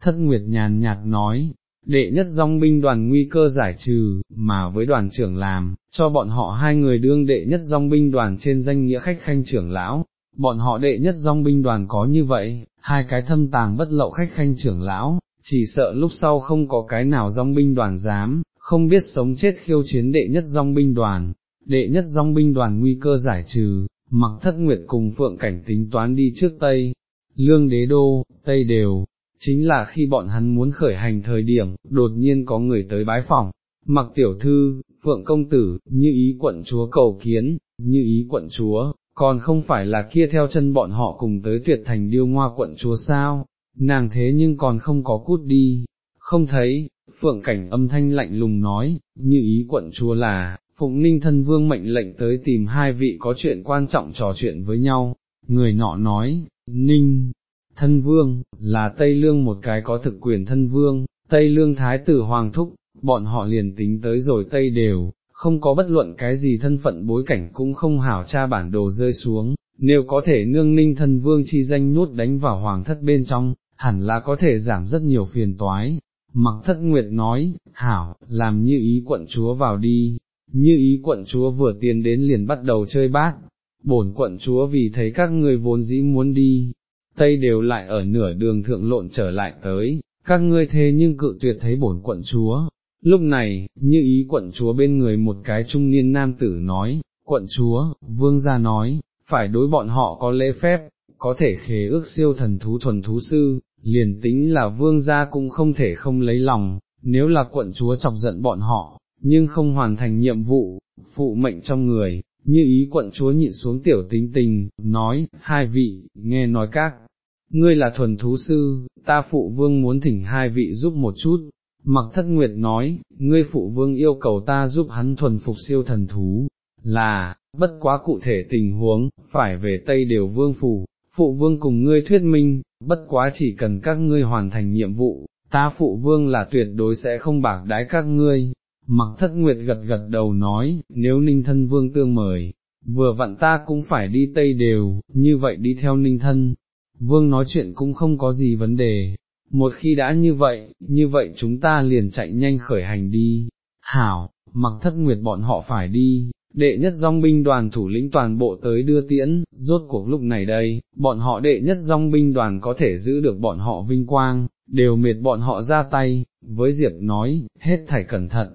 thất nguyệt nhàn nhạt nói, đệ nhất dòng binh đoàn nguy cơ giải trừ, mà với đoàn trưởng làm, cho bọn họ hai người đương đệ nhất dòng binh đoàn trên danh nghĩa khách khanh trưởng lão, bọn họ đệ nhất dòng binh đoàn có như vậy, hai cái thâm tàng bất lậu khách khanh trưởng lão, chỉ sợ lúc sau không có cái nào dòng binh đoàn dám, không biết sống chết khiêu chiến đệ nhất dòng binh đoàn, đệ nhất dòng binh đoàn nguy cơ giải trừ, mặc thất nguyệt cùng phượng cảnh tính toán đi trước Tây, lương đế đô, Tây đều, chính là khi bọn hắn muốn khởi hành thời điểm, đột nhiên có người tới bái phòng, mặc tiểu thư, phượng công tử, như ý quận chúa cầu kiến, như ý quận chúa, còn không phải là kia theo chân bọn họ cùng tới tuyệt thành điêu ngoa quận chúa sao, nàng thế nhưng còn không có cút đi, không thấy, phượng cảnh âm thanh lạnh lùng nói, như ý quận chúa là, Phụng Ninh thân vương mệnh lệnh tới tìm hai vị có chuyện quan trọng trò chuyện với nhau, người nọ nói, Ninh, thân vương, là Tây Lương một cái có thực quyền thân vương, Tây Lương Thái tử Hoàng Thúc, bọn họ liền tính tới rồi Tây đều, không có bất luận cái gì thân phận bối cảnh cũng không hảo tra bản đồ rơi xuống, nếu có thể nương ninh thân vương chi danh nhốt đánh vào hoàng thất bên trong, hẳn là có thể giảm rất nhiều phiền toái. Mặc thất nguyệt nói, hảo, làm như ý quận chúa vào đi, như ý quận chúa vừa tiến đến liền bắt đầu chơi bát, bổn quận chúa vì thấy các người vốn dĩ muốn đi, tây đều lại ở nửa đường thượng lộn trở lại tới, các ngươi thế nhưng cự tuyệt thấy bổn quận chúa. Lúc này, như ý quận chúa bên người một cái trung niên nam tử nói, quận chúa, vương gia nói, phải đối bọn họ có lễ phép, có thể khế ước siêu thần thú thuần thú sư, liền tính là vương gia cũng không thể không lấy lòng, nếu là quận chúa chọc giận bọn họ, nhưng không hoàn thành nhiệm vụ, phụ mệnh trong người, như ý quận chúa nhịn xuống tiểu tính tình, nói, hai vị, nghe nói các, ngươi là thuần thú sư, ta phụ vương muốn thỉnh hai vị giúp một chút, mặc thất nguyệt nói, ngươi phụ vương yêu cầu ta giúp hắn thuần phục siêu thần thú, là, bất quá cụ thể tình huống, phải về Tây Điều Vương Phủ, phụ vương cùng ngươi thuyết minh, bất quá chỉ cần các ngươi hoàn thành nhiệm vụ, ta phụ vương là tuyệt đối sẽ không bạc đái các ngươi, Mặc thất nguyệt gật gật đầu nói, nếu ninh thân vương tương mời, vừa vặn ta cũng phải đi tây đều, như vậy đi theo ninh thân, vương nói chuyện cũng không có gì vấn đề, một khi đã như vậy, như vậy chúng ta liền chạy nhanh khởi hành đi, hảo, mặc thất nguyệt bọn họ phải đi, đệ nhất dòng binh đoàn thủ lĩnh toàn bộ tới đưa tiễn, rốt cuộc lúc này đây, bọn họ đệ nhất dòng binh đoàn có thể giữ được bọn họ vinh quang, đều mệt bọn họ ra tay, với Diệp nói, hết thảy cẩn thận,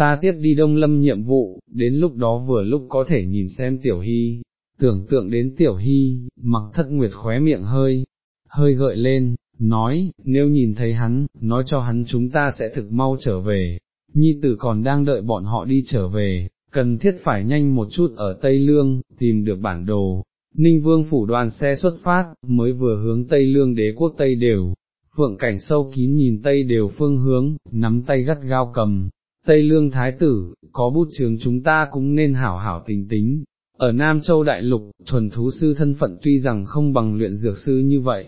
ta tiếp đi đông lâm nhiệm vụ, đến lúc đó vừa lúc có thể nhìn xem tiểu hy, tưởng tượng đến tiểu hy, mặc thất nguyệt khóe miệng hơi, hơi gợi lên, nói, nếu nhìn thấy hắn, nói cho hắn chúng ta sẽ thực mau trở về, nhi tử còn đang đợi bọn họ đi trở về, cần thiết phải nhanh một chút ở Tây Lương, tìm được bản đồ. Ninh Vương phủ đoàn xe xuất phát, mới vừa hướng Tây Lương đế quốc Tây đều, phượng cảnh sâu kín nhìn Tây đều phương hướng, nắm tay gắt gao cầm, Tây Lương Thái tử, có bút trường chúng ta cũng nên hảo hảo tính tính. Ở Nam Châu Đại Lục, thuần thú sư thân phận tuy rằng không bằng luyện dược sư như vậy,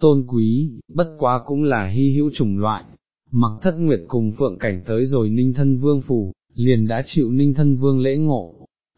tôn quý, bất quá cũng là hy hữu chủng loại. Mặc thất nguyệt cùng phượng cảnh tới rồi ninh thân vương phủ, liền đã chịu ninh thân vương lễ ngộ.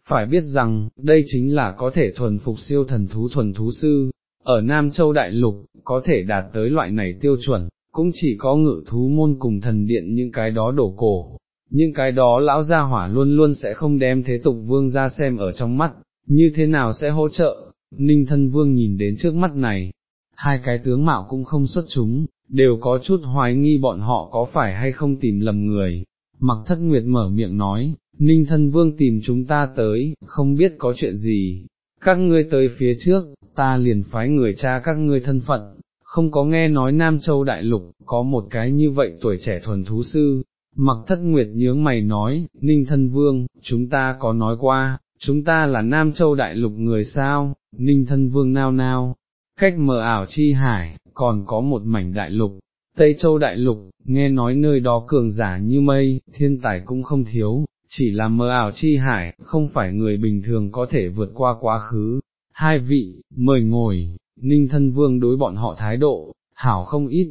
Phải biết rằng, đây chính là có thể thuần phục siêu thần thú thuần thú sư, ở Nam Châu Đại Lục, có thể đạt tới loại này tiêu chuẩn, cũng chỉ có ngự thú môn cùng thần điện những cái đó đổ cổ, nhưng cái đó lão gia hỏa luôn luôn sẽ không đem thế tục vương ra xem ở trong mắt, như thế nào sẽ hỗ trợ, ninh thân vương nhìn đến trước mắt này, hai cái tướng mạo cũng không xuất chúng, đều có chút hoài nghi bọn họ có phải hay không tìm lầm người, mặc thất nguyệt mở miệng nói, ninh thân vương tìm chúng ta tới, không biết có chuyện gì, các ngươi tới phía trước, ta liền phái người cha các ngươi thân phận, không có nghe nói Nam Châu Đại Lục, có một cái như vậy tuổi trẻ thuần thú sư, Mặc thất nguyệt nhướng mày nói, Ninh thân vương, chúng ta có nói qua, chúng ta là Nam Châu Đại Lục người sao, Ninh thân vương nao nao, cách mờ ảo chi hải, còn có một mảnh đại lục, Tây Châu Đại Lục, nghe nói nơi đó cường giả như mây, thiên tài cũng không thiếu, chỉ là mờ ảo chi hải, không phải người bình thường có thể vượt qua quá khứ. Hai vị, mời ngồi, Ninh thân vương đối bọn họ thái độ, hảo không ít,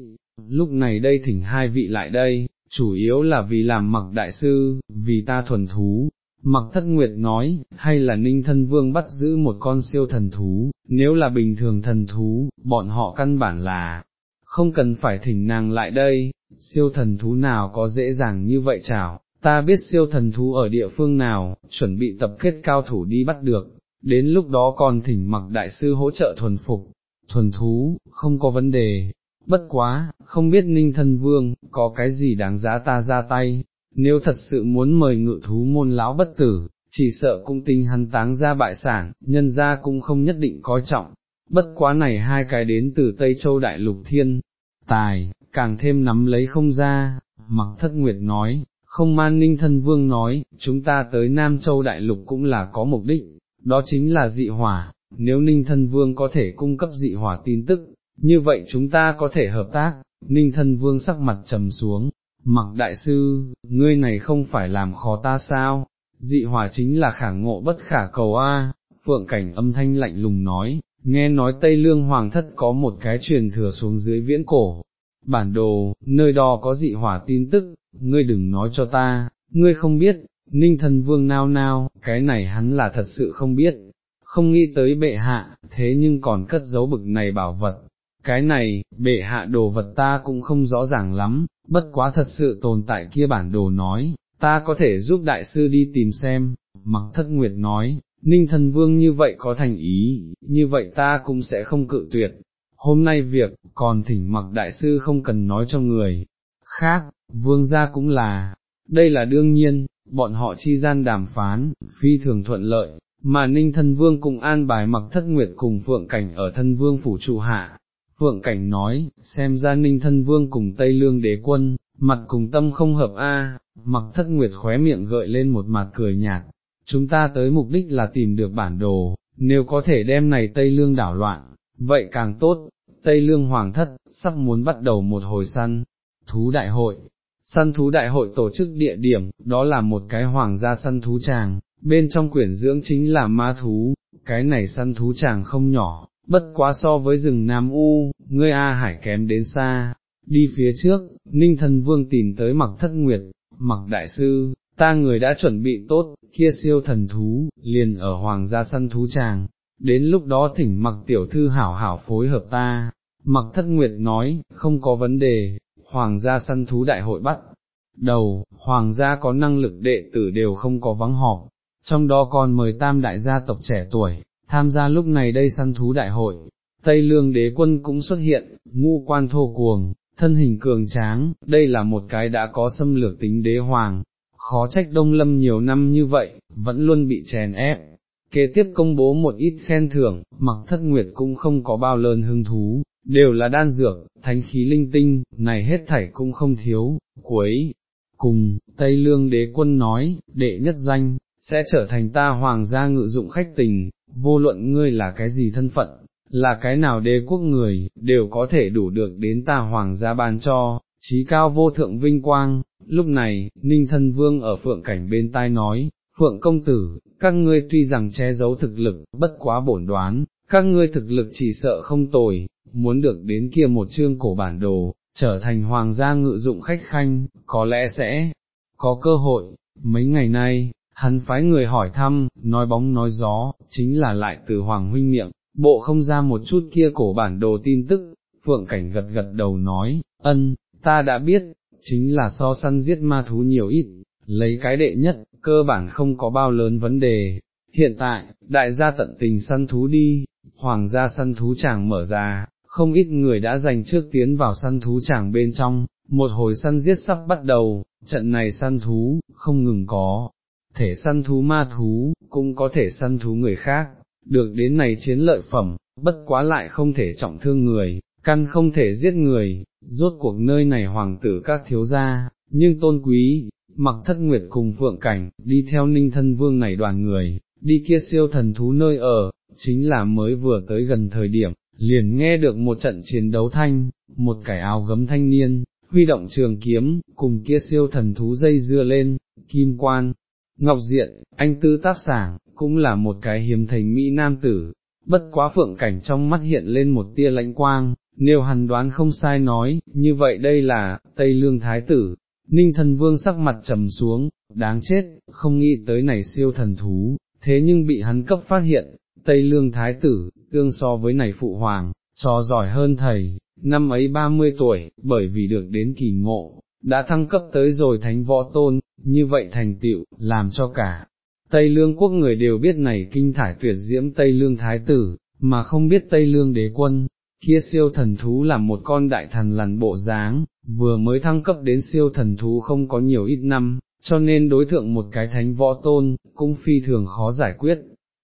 lúc này đây thỉnh hai vị lại đây, chủ yếu là vì làm mặc đại sư, vì ta thuần thú. Mặc thất nguyệt nói, hay là ninh thân vương bắt giữ một con siêu thần thú, nếu là bình thường thần thú, bọn họ căn bản là, không cần phải thỉnh nàng lại đây, siêu thần thú nào có dễ dàng như vậy chào, ta biết siêu thần thú ở địa phương nào, chuẩn bị tập kết cao thủ đi bắt được, đến lúc đó còn thỉnh mặc đại sư hỗ trợ thuần phục, thuần thú, không có vấn đề, bất quá, không biết ninh thân vương, có cái gì đáng giá ta ra tay, nếu thật sự muốn mời ngự thú môn lão bất tử, chỉ sợ cung tinh hắn táng ra bại sản, nhân ra cũng không nhất định coi trọng, bất quá này hai cái đến từ Tây Châu Đại Lục Thiên, tài, càng thêm nắm lấy không ra, mặc thất nguyệt nói, không man ninh thân vương nói, chúng ta tới Nam Châu Đại Lục cũng là có mục đích, đó chính là dị hỏa, nếu ninh thân vương có thể cung cấp dị hỏa tin tức, như vậy chúng ta có thể hợp tác, ninh thân vương sắc mặt trầm xuống, mặc đại sư, ngươi này không phải làm khó ta sao, dị hỏa chính là khả ngộ bất khả cầu a. phượng cảnh âm thanh lạnh lùng nói, nghe nói Tây Lương Hoàng thất có một cái truyền thừa xuống dưới viễn cổ, bản đồ, nơi đó có dị hỏa tin tức, ngươi đừng nói cho ta, ngươi không biết, ninh thần vương nao nao, cái này hắn là thật sự không biết, không nghĩ tới bệ hạ, thế nhưng còn cất giấu bực này bảo vật, cái này, bệ hạ đồ vật ta cũng không rõ ràng lắm, bất quá thật sự tồn tại kia bản đồ nói, ta có thể giúp đại sư đi tìm xem, mặc thất nguyệt nói, ninh thần vương như vậy có thành ý, như vậy ta cũng sẽ không cự tuyệt, hôm nay việc, còn thỉnh mặc đại sư không cần nói cho người, khác, vương gia cũng là, đây là đương nhiên, bọn họ chi gian đàm phán, phi thường thuận lợi, mà ninh thân vương cùng an bài mặc thất nguyệt cùng phượng cảnh ở thân vương phủ trụ hạ, Phượng Cảnh nói, xem ra ninh thân vương cùng Tây Lương đế quân, mặt cùng tâm không hợp a. mặc thất nguyệt khóe miệng gợi lên một mặt cười nhạt, chúng ta tới mục đích là tìm được bản đồ, nếu có thể đem này Tây Lương đảo loạn, vậy càng tốt, Tây Lương Hoàng thất, sắp muốn bắt đầu một hồi săn, thú đại hội. Săn thú đại hội tổ chức địa điểm, đó là một cái hoàng gia săn thú tràng, bên trong quyển dưỡng chính là ma thú, cái này săn thú tràng không nhỏ, bất quá so với rừng Nam U, ngươi A Hải kém đến xa, đi phía trước, Ninh Thần Vương tìm tới mặc thất nguyệt, mặc đại sư, ta người đã chuẩn bị tốt, kia siêu thần thú, liền ở hoàng gia săn thú tràng, đến lúc đó thỉnh mặc tiểu thư hảo hảo phối hợp ta, mặc thất nguyệt nói, không có vấn đề, hoàng gia săn thú đại hội bắt. Đầu, hoàng gia có năng lực đệ tử đều không có vắng họp, trong đó còn mời tam đại gia tộc trẻ tuổi, tham gia lúc này đây săn thú đại hội, Tây Lương đế quân cũng xuất hiện, ngu quan thô cuồng, thân hình cường tráng, đây là một cái đã có xâm lược tính đế hoàng, khó trách đông lâm nhiều năm như vậy, vẫn luôn bị chèn ép. Kế tiếp công bố một ít khen thưởng, mặc thất nguyệt cũng không có bao lớn hứng thú, đều là đan dược, thánh khí linh tinh, này hết thảy cũng không thiếu, cuối. Cùng, Tây Lương đế quân nói, đệ nhất danh, sẽ trở thành ta hoàng gia ngự dụng khách tình, vô luận ngươi là cái gì thân phận, là cái nào đế quốc người, đều có thể đủ được đến ta hoàng gia ban cho, trí cao vô thượng vinh quang. Lúc này, Ninh Thân Vương ở phượng cảnh bên tai nói, Phượng công tử, các ngươi tuy rằng che giấu thực lực, bất quá bổn đoán, các ngươi thực lực chỉ sợ không tồi, muốn được đến kia một chương cổ bản đồ, trở thành hoàng gia ngự dụng khách khanh, có lẽ sẽ có cơ hội, mấy ngày nay, hắn phái người hỏi thăm, nói bóng nói gió, chính là lại từ hoàng huynh miệng, bộ không ra một chút kia cổ bản đồ tin tức, phượng cảnh gật gật đầu nói, ân, ta đã biết, chính là so săn giết ma thú nhiều ít, lấy cái đệ nhất, cơ bản không có bao lớn vấn đề. Hiện tại, đại gia tận tình săn thú đi, hoàng gia săn thú chàng mở ra, không ít người đã dành trước tiến vào săn thú chàng bên trong, một hồi săn giết sắp bắt đầu, trận này săn thú, không ngừng có, thể săn thú ma thú, cũng có thể săn thú người khác, được đến này chiến lợi phẩm, bất quá lại không thể trọng thương người, căn không thể giết người, rốt cuộc nơi này hoàng tử các thiếu gia, nhưng tôn quý, mặc thất nguyệt cùng phượng cảnh, đi theo ninh thân vương này đoàn người, đi kia siêu thần thú nơi ở, chính là mới vừa tới gần thời điểm, liền nghe được một trận chiến đấu thanh, một cải áo gấm thanh niên, huy động trường kiếm, cùng kia siêu thần thú dây dưa lên, kim quan, ngọc diện, anh tư tác sảng, cũng là một cái hiếm thấy Mỹ nam tử, bất quá phượng cảnh trong mắt hiện lên một tia lãnh quang, nếu hắn đoán không sai nói, như vậy đây là, Tây Lương Thái Tử, Ninh thần vương sắc mặt trầm xuống, đáng chết, không nghĩ tới này siêu thần thú, thế nhưng bị hắn cấp phát hiện, Tây Lương Thái Tử, tương so với này Phụ Hoàng, trò giỏi hơn thầy, năm ấy 30 tuổi, bởi vì được đến kỳ ngộ, đã thăng cấp tới rồi thánh võ tôn, như vậy thành tựu, làm cho cả. Tây Lương quốc người đều biết này kinh thải tuyệt diễm Tây Lương Thái Tử, mà không biết Tây Lương đế quân, kia siêu thần thú là một con đại thần lằn bộ dáng, vừa mới thăng cấp đến siêu thần thú không có nhiều ít năm, cho nên đối thượng một cái thánh võ tôn, cũng phi thường khó giải quyết.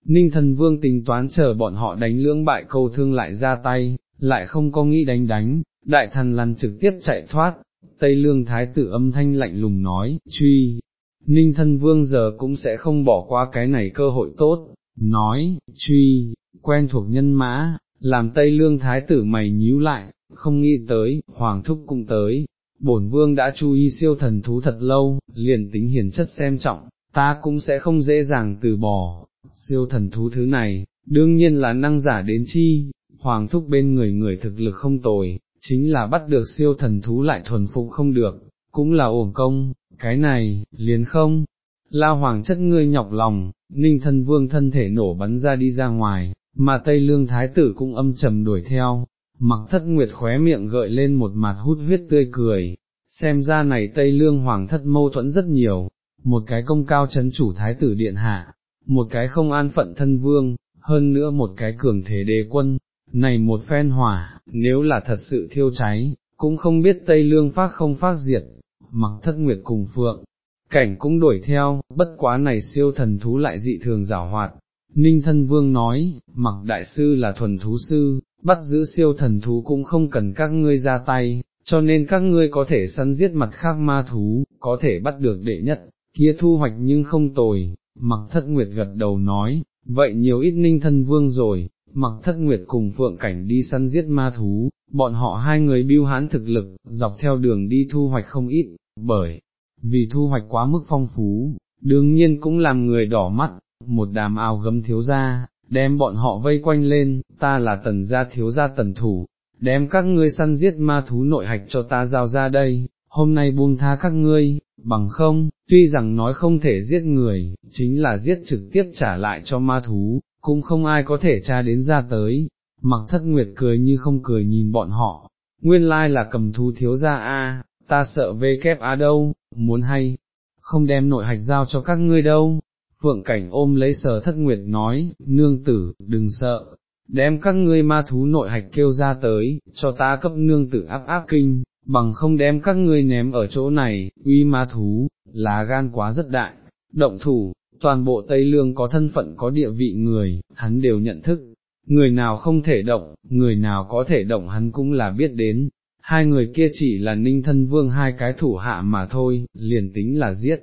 Ninh thần vương tính toán chờ bọn họ đánh lưỡng bại câu thương lại ra tay, lại không có nghĩ đánh đánh, đại thần lằn trực tiếp chạy thoát, Tây Lương Thái tử âm thanh lạnh lùng nói, truy, Ninh thân vương giờ cũng sẽ không bỏ qua cái này cơ hội tốt, nói, truy, quen thuộc nhân mã, làm Tây Lương Thái tử mày nhíu lại, không nghĩ tới, Hoàng Thúc cũng tới, bổn vương đã chú ý siêu thần thú thật lâu, liền tính hiền chất xem trọng, ta cũng sẽ không dễ dàng từ bỏ, siêu thần thú thứ này, đương nhiên là năng giả đến chi, Hoàng Thúc bên người người thực lực không tồi, chính là bắt được siêu thần thú lại thuần phục không được, cũng là ổn công, cái này, liền không, la hoàng chất ngươi nhọc lòng, ninh thân vương thân thể nổ bắn ra đi ra ngoài, mà Tây Lương Thái tử cũng âm trầm đuổi theo, mặc thất nguyệt khóe miệng gợi lên một mặt hút huyết tươi cười, xem ra này Tây Lương Hoàng thất mâu thuẫn rất nhiều, một cái công cao chấn chủ Thái tử Điện Hạ, một cái không an phận thân vương, hơn nữa một cái cường thế đế quân, này một phen hỏa, nếu là thật sự thiêu cháy, cũng không biết Tây Lương phát không phát diệt, mặc thất nguyệt cùng phượng. Cảnh cũng đuổi theo, bất quá này siêu thần thú lại dị thường giảo hoạt, Ninh thân vương nói, mặc đại sư là thuần thú sư, bắt giữ siêu thần thú cũng không cần các ngươi ra tay, cho nên các ngươi có thể săn giết mặt khác ma thú, có thể bắt được đệ nhất, kia thu hoạch nhưng không tồi, mặc thất nguyệt gật đầu nói, vậy nhiều ít ninh thân vương rồi, mặc thất nguyệt cùng phượng cảnh đi săn giết ma thú, bọn họ hai người biêu hán thực lực, dọc theo đường đi thu hoạch không ít, bởi vì thu hoạch quá mức phong phú, đương nhiên cũng làm người đỏ mắt, một đàm ao gấm thiếu gia, đem bọn họ vây quanh lên, ta là tần gia thiếu gia tần thủ, đem các ngươi săn giết ma thú nội hạch cho ta giao ra đây, hôm nay buông tha các ngươi, bằng không, tuy rằng nói không thể giết người, chính là giết trực tiếp trả lại cho ma thú, cũng không ai có thể tra đến ra tới, mặc thất nguyệt cười như không cười nhìn bọn họ, nguyên lai là cầm thú thiếu gia a, ta sợ vê kép a đâu, muốn hay, không đem nội hạch giao cho các ngươi đâu, Phượng cảnh ôm lấy sở thất nguyệt nói, nương tử, đừng sợ, đem các ngươi ma thú nội hạch kêu ra tới, cho ta cấp nương tử áp áp kinh, bằng không đem các ngươi ném ở chỗ này, uy ma thú, lá gan quá rất đại, động thủ, toàn bộ Tây Lương có thân phận có địa vị người, hắn đều nhận thức, người nào không thể động, người nào có thể động hắn cũng là biết đến, hai người kia chỉ là ninh thân vương hai cái thủ hạ mà thôi, liền tính là giết.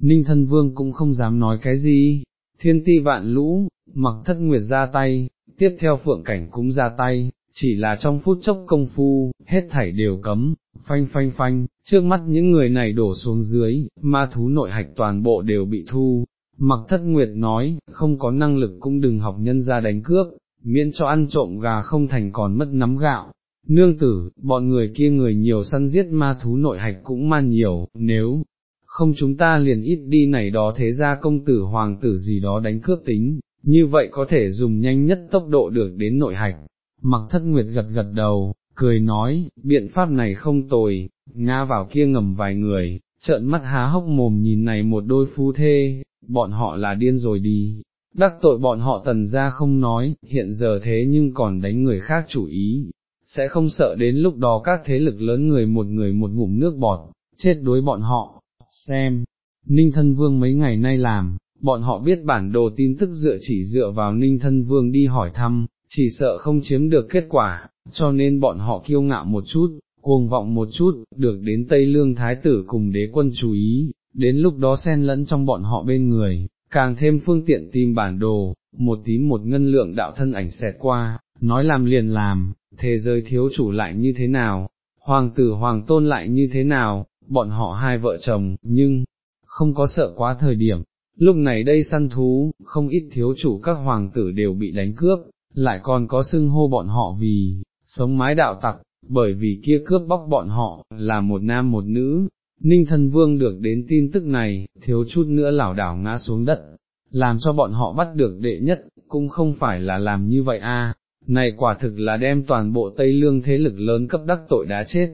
Ninh thân vương cũng không dám nói cái gì, thiên ti vạn lũ, mặc thất nguyệt ra tay, tiếp theo phượng cảnh cũng ra tay, chỉ là trong phút chốc công phu, hết thảy đều cấm, phanh phanh phanh, trước mắt những người này đổ xuống dưới, ma thú nội hạch toàn bộ đều bị thu. Mặc thất nguyệt nói, không có năng lực cũng đừng học nhân ra đánh cướp, miễn cho ăn trộm gà không thành còn mất nắm gạo. Nương tử, bọn người kia người nhiều săn giết ma thú nội hạch cũng man nhiều, nếu không chúng ta liền ít đi này đó thế ra công tử hoàng tử gì đó đánh cướp tính, như vậy có thể dùng nhanh nhất tốc độ được đến nội hạch. Mặc thất nguyệt gật gật đầu, cười nói, biện pháp này không tồi, ngã vào kia ngầm vài người, trợn mắt há hốc mồm nhìn này một đôi phu thê, bọn họ là điên rồi đi, đắc tội bọn họ tần ra không nói, hiện giờ thế nhưng còn đánh người khác chủ ý, sẽ không sợ đến lúc đó các thế lực lớn người một người một ngụm nước bọt, chết đối bọn họ, xem, ninh thân vương mấy ngày nay làm, bọn họ biết bản đồ tin tức dựa chỉ dựa vào ninh thân vương đi hỏi thăm, chỉ sợ không chiếm được kết quả, cho nên bọn họ kiêu ngạo một chút, cuồng vọng một chút, được đến Tây Lương Thái tử cùng đế quân chú ý, đến lúc đó xen lẫn trong bọn họ bên người, càng thêm phương tiện tìm bản đồ, một tím một ngân lượng đạo thân ảnh xẹt qua, nói làm liền làm, thế giới thiếu chủ lại như thế nào, hoàng tử hoàng tôn lại như thế nào, bọn họ hai vợ chồng, nhưng, không có sợ quá thời điểm, lúc này đây săn thú, không ít thiếu chủ các hoàng tử đều bị đánh cướp, lại còn có xưng hô bọn họ vì, sống mái đạo tặc, bởi vì kia cướp bóc bọn họ, là một nam một nữ, ninh Thần vương được đến tin tức này, thiếu chút nữa lảo đảo ngã xuống đất, làm cho bọn họ bắt được đệ nhất, cũng không phải là làm như vậy a. này quả thực là đem toàn bộ Tây Lương thế lực lớn cấp đắc tội đã chết,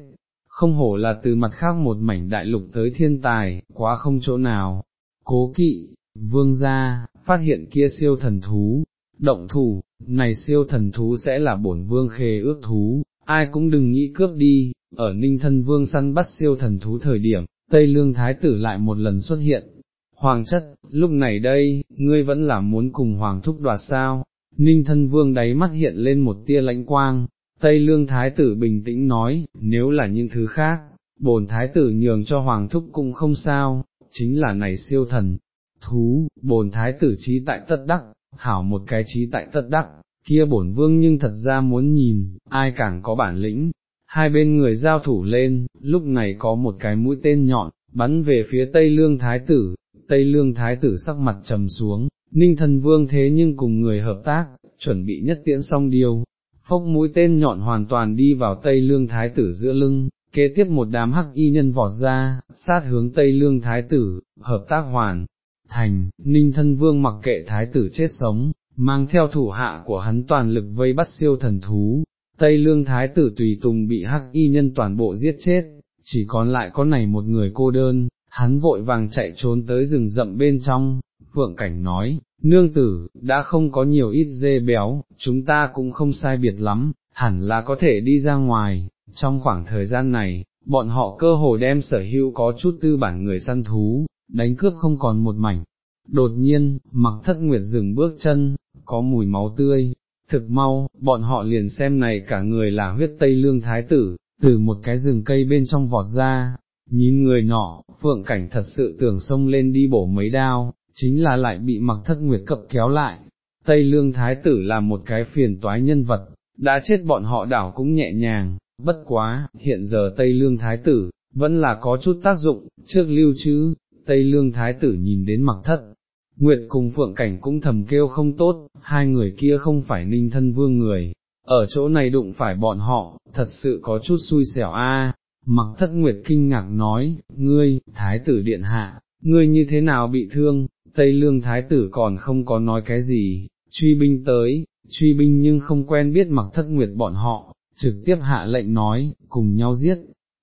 không hổ là từ mặt khác một mảnh đại lục tới thiên tài, quá không chỗ nào, cố kỵ, vương gia, phát hiện kia siêu thần thú, động thủ, này siêu thần thú sẽ là bổn vương khê ước thú, ai cũng đừng nghĩ cướp đi, ở ninh thân vương săn bắt siêu thần thú thời điểm, Tây Lương Thái tử lại một lần xuất hiện. Hoàng chất, lúc này đây, ngươi vẫn là muốn cùng Hoàng thúc đoạt sao, ninh thân vương đáy mắt hiện lên một tia lãnh quang, Tây Lương Thái tử bình tĩnh nói, nếu là những thứ khác, bổn Thái tử nhường cho Hoàng thúc cũng không sao, chính là này siêu thần, thú, bổn Thái tử trí tại tất đắc, hảo một cái trí tại tất đắc, kia bổn vương nhưng thật ra muốn nhìn, ai càng có bản lĩnh, hai bên người giao thủ lên, lúc này có một cái mũi tên nhọn, bắn về phía Tây Lương Thái tử, Tây Lương Thái tử sắc mặt trầm xuống, ninh thần vương thế nhưng cùng người hợp tác, chuẩn bị nhất tiễn xong điều, phốc mũi tên nhọn hoàn toàn đi vào Tây Lương Thái tử giữa lưng, kế tiếp một đám hắc y nhân vọt ra, sát hướng Tây Lương Thái tử, hợp tác hoàn. Thành, ninh thân vương mặc kệ thái tử chết sống, mang theo thủ hạ của hắn toàn lực vây bắt siêu thần thú, Tây Lương Thái tử tùy tùng bị hắc y nhân toàn bộ giết chết, chỉ còn lại có này một người cô đơn, hắn vội vàng chạy trốn tới rừng rậm bên trong, Phượng Cảnh nói, nương tử, đã không có nhiều ít dê béo, chúng ta cũng không sai biệt lắm, hẳn là có thể đi ra ngoài, trong khoảng thời gian này, bọn họ cơ hồ đem sở hữu có chút tư bản người săn thú, đánh cướp không còn một mảnh. Đột nhiên, mặc thất nguyệt dừng bước chân, có mùi máu tươi, thực mau, bọn họ liền xem này cả người là huyết tây lương thái tử, từ một cái rừng cây bên trong vọt ra, nhìn người nọ, phượng cảnh thật sự tưởng xông lên đi bổ mấy đao, chính là lại bị mặc thất nguyệt cập kéo lại. Tây lương thái tử là một cái phiền toái nhân vật, đã chết bọn họ đảo cũng nhẹ nhàng, bất quá, hiện giờ Tây lương thái tử, vẫn là có chút tác dụng, trước lưu chứ, Tây lương thái tử nhìn đến mặc thất, Nguyệt cùng Phượng Cảnh cũng thầm kêu không tốt, hai người kia không phải ninh thân vương người, ở chỗ này đụng phải bọn họ, thật sự có chút xui xẻo a. Mặc thất Nguyệt kinh ngạc nói, ngươi, Thái tử Điện Hạ, ngươi như thế nào bị thương, Tây Lương Thái tử còn không có nói cái gì, truy binh tới, truy binh nhưng không quen biết mặc thất Nguyệt bọn họ, trực tiếp hạ lệnh nói, cùng nhau giết.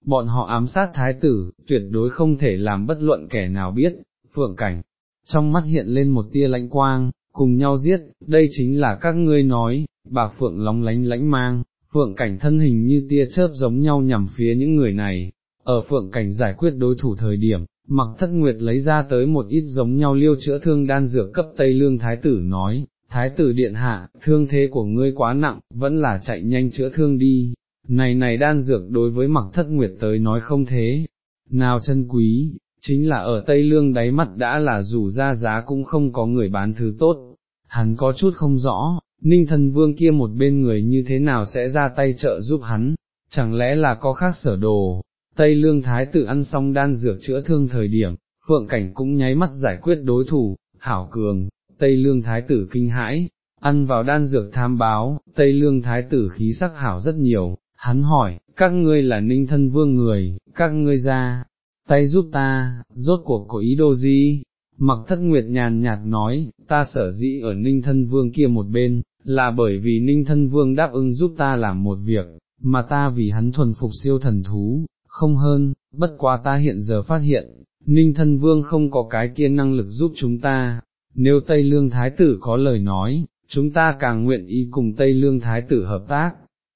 Bọn họ ám sát thái tử, tuyệt đối không thể làm bất luận kẻ nào biết, phượng cảnh, trong mắt hiện lên một tia lãnh quang, cùng nhau giết, đây chính là các ngươi nói, bà Phượng lóng lánh lãnh mang, Phượng cảnh thân hình như tia chớp giống nhau nhằm phía những người này, ở Phượng cảnh giải quyết đối thủ thời điểm, mặc thất nguyệt lấy ra tới một ít giống nhau liêu chữa thương đan dược cấp Tây Lương Thái tử nói, thái tử điện hạ, thương thế của ngươi quá nặng, vẫn là chạy nhanh chữa thương đi, này này đan dược đối với mặc thất nguyệt tới nói không thế, nào chân quý, chính là ở Tây Lương đáy mắt đã là dù ra giá cũng không có người bán thứ tốt, hắn có chút không rõ, ninh thần vương kia một bên người như thế nào sẽ ra tay trợ giúp hắn, chẳng lẽ là có khác sở đồ, Tây Lương Thái tử ăn xong đan dược chữa thương thời điểm, Phượng Cảnh cũng nháy mắt giải quyết đối thủ, hảo cường, Tây Lương Thái tử kinh hãi, ăn vào đan dược tham báo, Tây Lương Thái tử khí sắc hảo rất nhiều, hắn hỏi, các ngươi là ninh thân vương người, các ngươi ra, tay giúp ta, rốt cuộc có ý đồ gì? Mặc thất nguyệt nhàn nhạt nói, ta sở dĩ ở ninh thân vương kia một bên, là bởi vì ninh thân vương đáp ứng giúp ta làm một việc, mà ta vì hắn thuần phục siêu thần thú, không hơn, bất quá ta hiện giờ phát hiện, ninh thân vương không có cái kia năng lực giúp chúng ta, nếu Tây Lương Thái tử có lời nói, chúng ta càng nguyện ý cùng Tây Lương Thái tử hợp tác.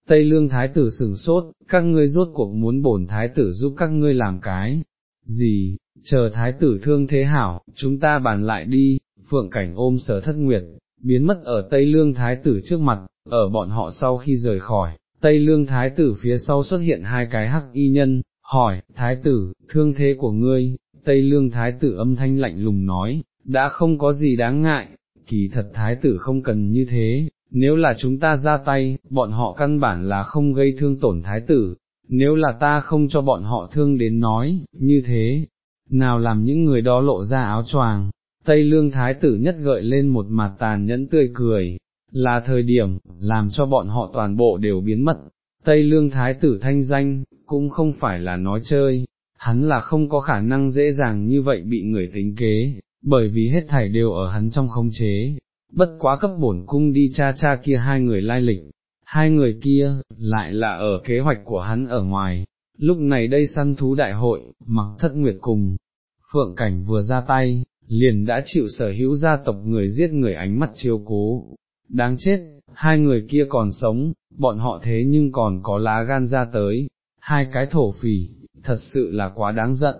Tây Lương Thái tử sửng sốt, các ngươi rốt cuộc muốn bổn Thái tử giúp các ngươi làm cái, gì, chờ Thái tử thương thế hảo, chúng ta bàn lại đi, phượng cảnh ôm sở thất nguyệt, biến mất ở Tây Lương Thái tử trước mặt, ở bọn họ sau khi rời khỏi, Tây Lương Thái tử phía sau xuất hiện hai cái hắc y nhân, hỏi, Thái tử, thương thế của ngươi, Tây Lương Thái tử âm thanh lạnh lùng nói, đã không có gì đáng ngại, kỳ thật Thái tử không cần như thế, nếu là chúng ta ra tay, bọn họ căn bản là không gây thương tổn Thái tử, nếu là ta không cho bọn họ thương đến nói, như thế, nào làm những người đó lộ ra áo choàng, Tây Lương Thái tử nhất gợi lên một mặt tàn nhẫn tươi cười, là thời điểm, làm cho bọn họ toàn bộ đều biến mất. Tây Lương Thái tử thanh danh, cũng không phải là nói chơi, hắn là không có khả năng dễ dàng như vậy bị người tính kế, bởi vì hết thảy đều ở hắn trong khống chế, bất quá cấp bổn cung đi cha cha kia hai người lai lịch, hai người kia, lại là ở kế hoạch của hắn ở ngoài, lúc này đây săn thú đại hội, mặc thất nguyệt cùng, phượng cảnh vừa ra tay, liền đã chịu sở hữu gia tộc người giết người ánh mắt chiêu cố, đáng chết, hai người kia còn sống, bọn họ thế nhưng còn có lá gan ra tới, hai cái thổ phỉ, thật sự là quá đáng giận.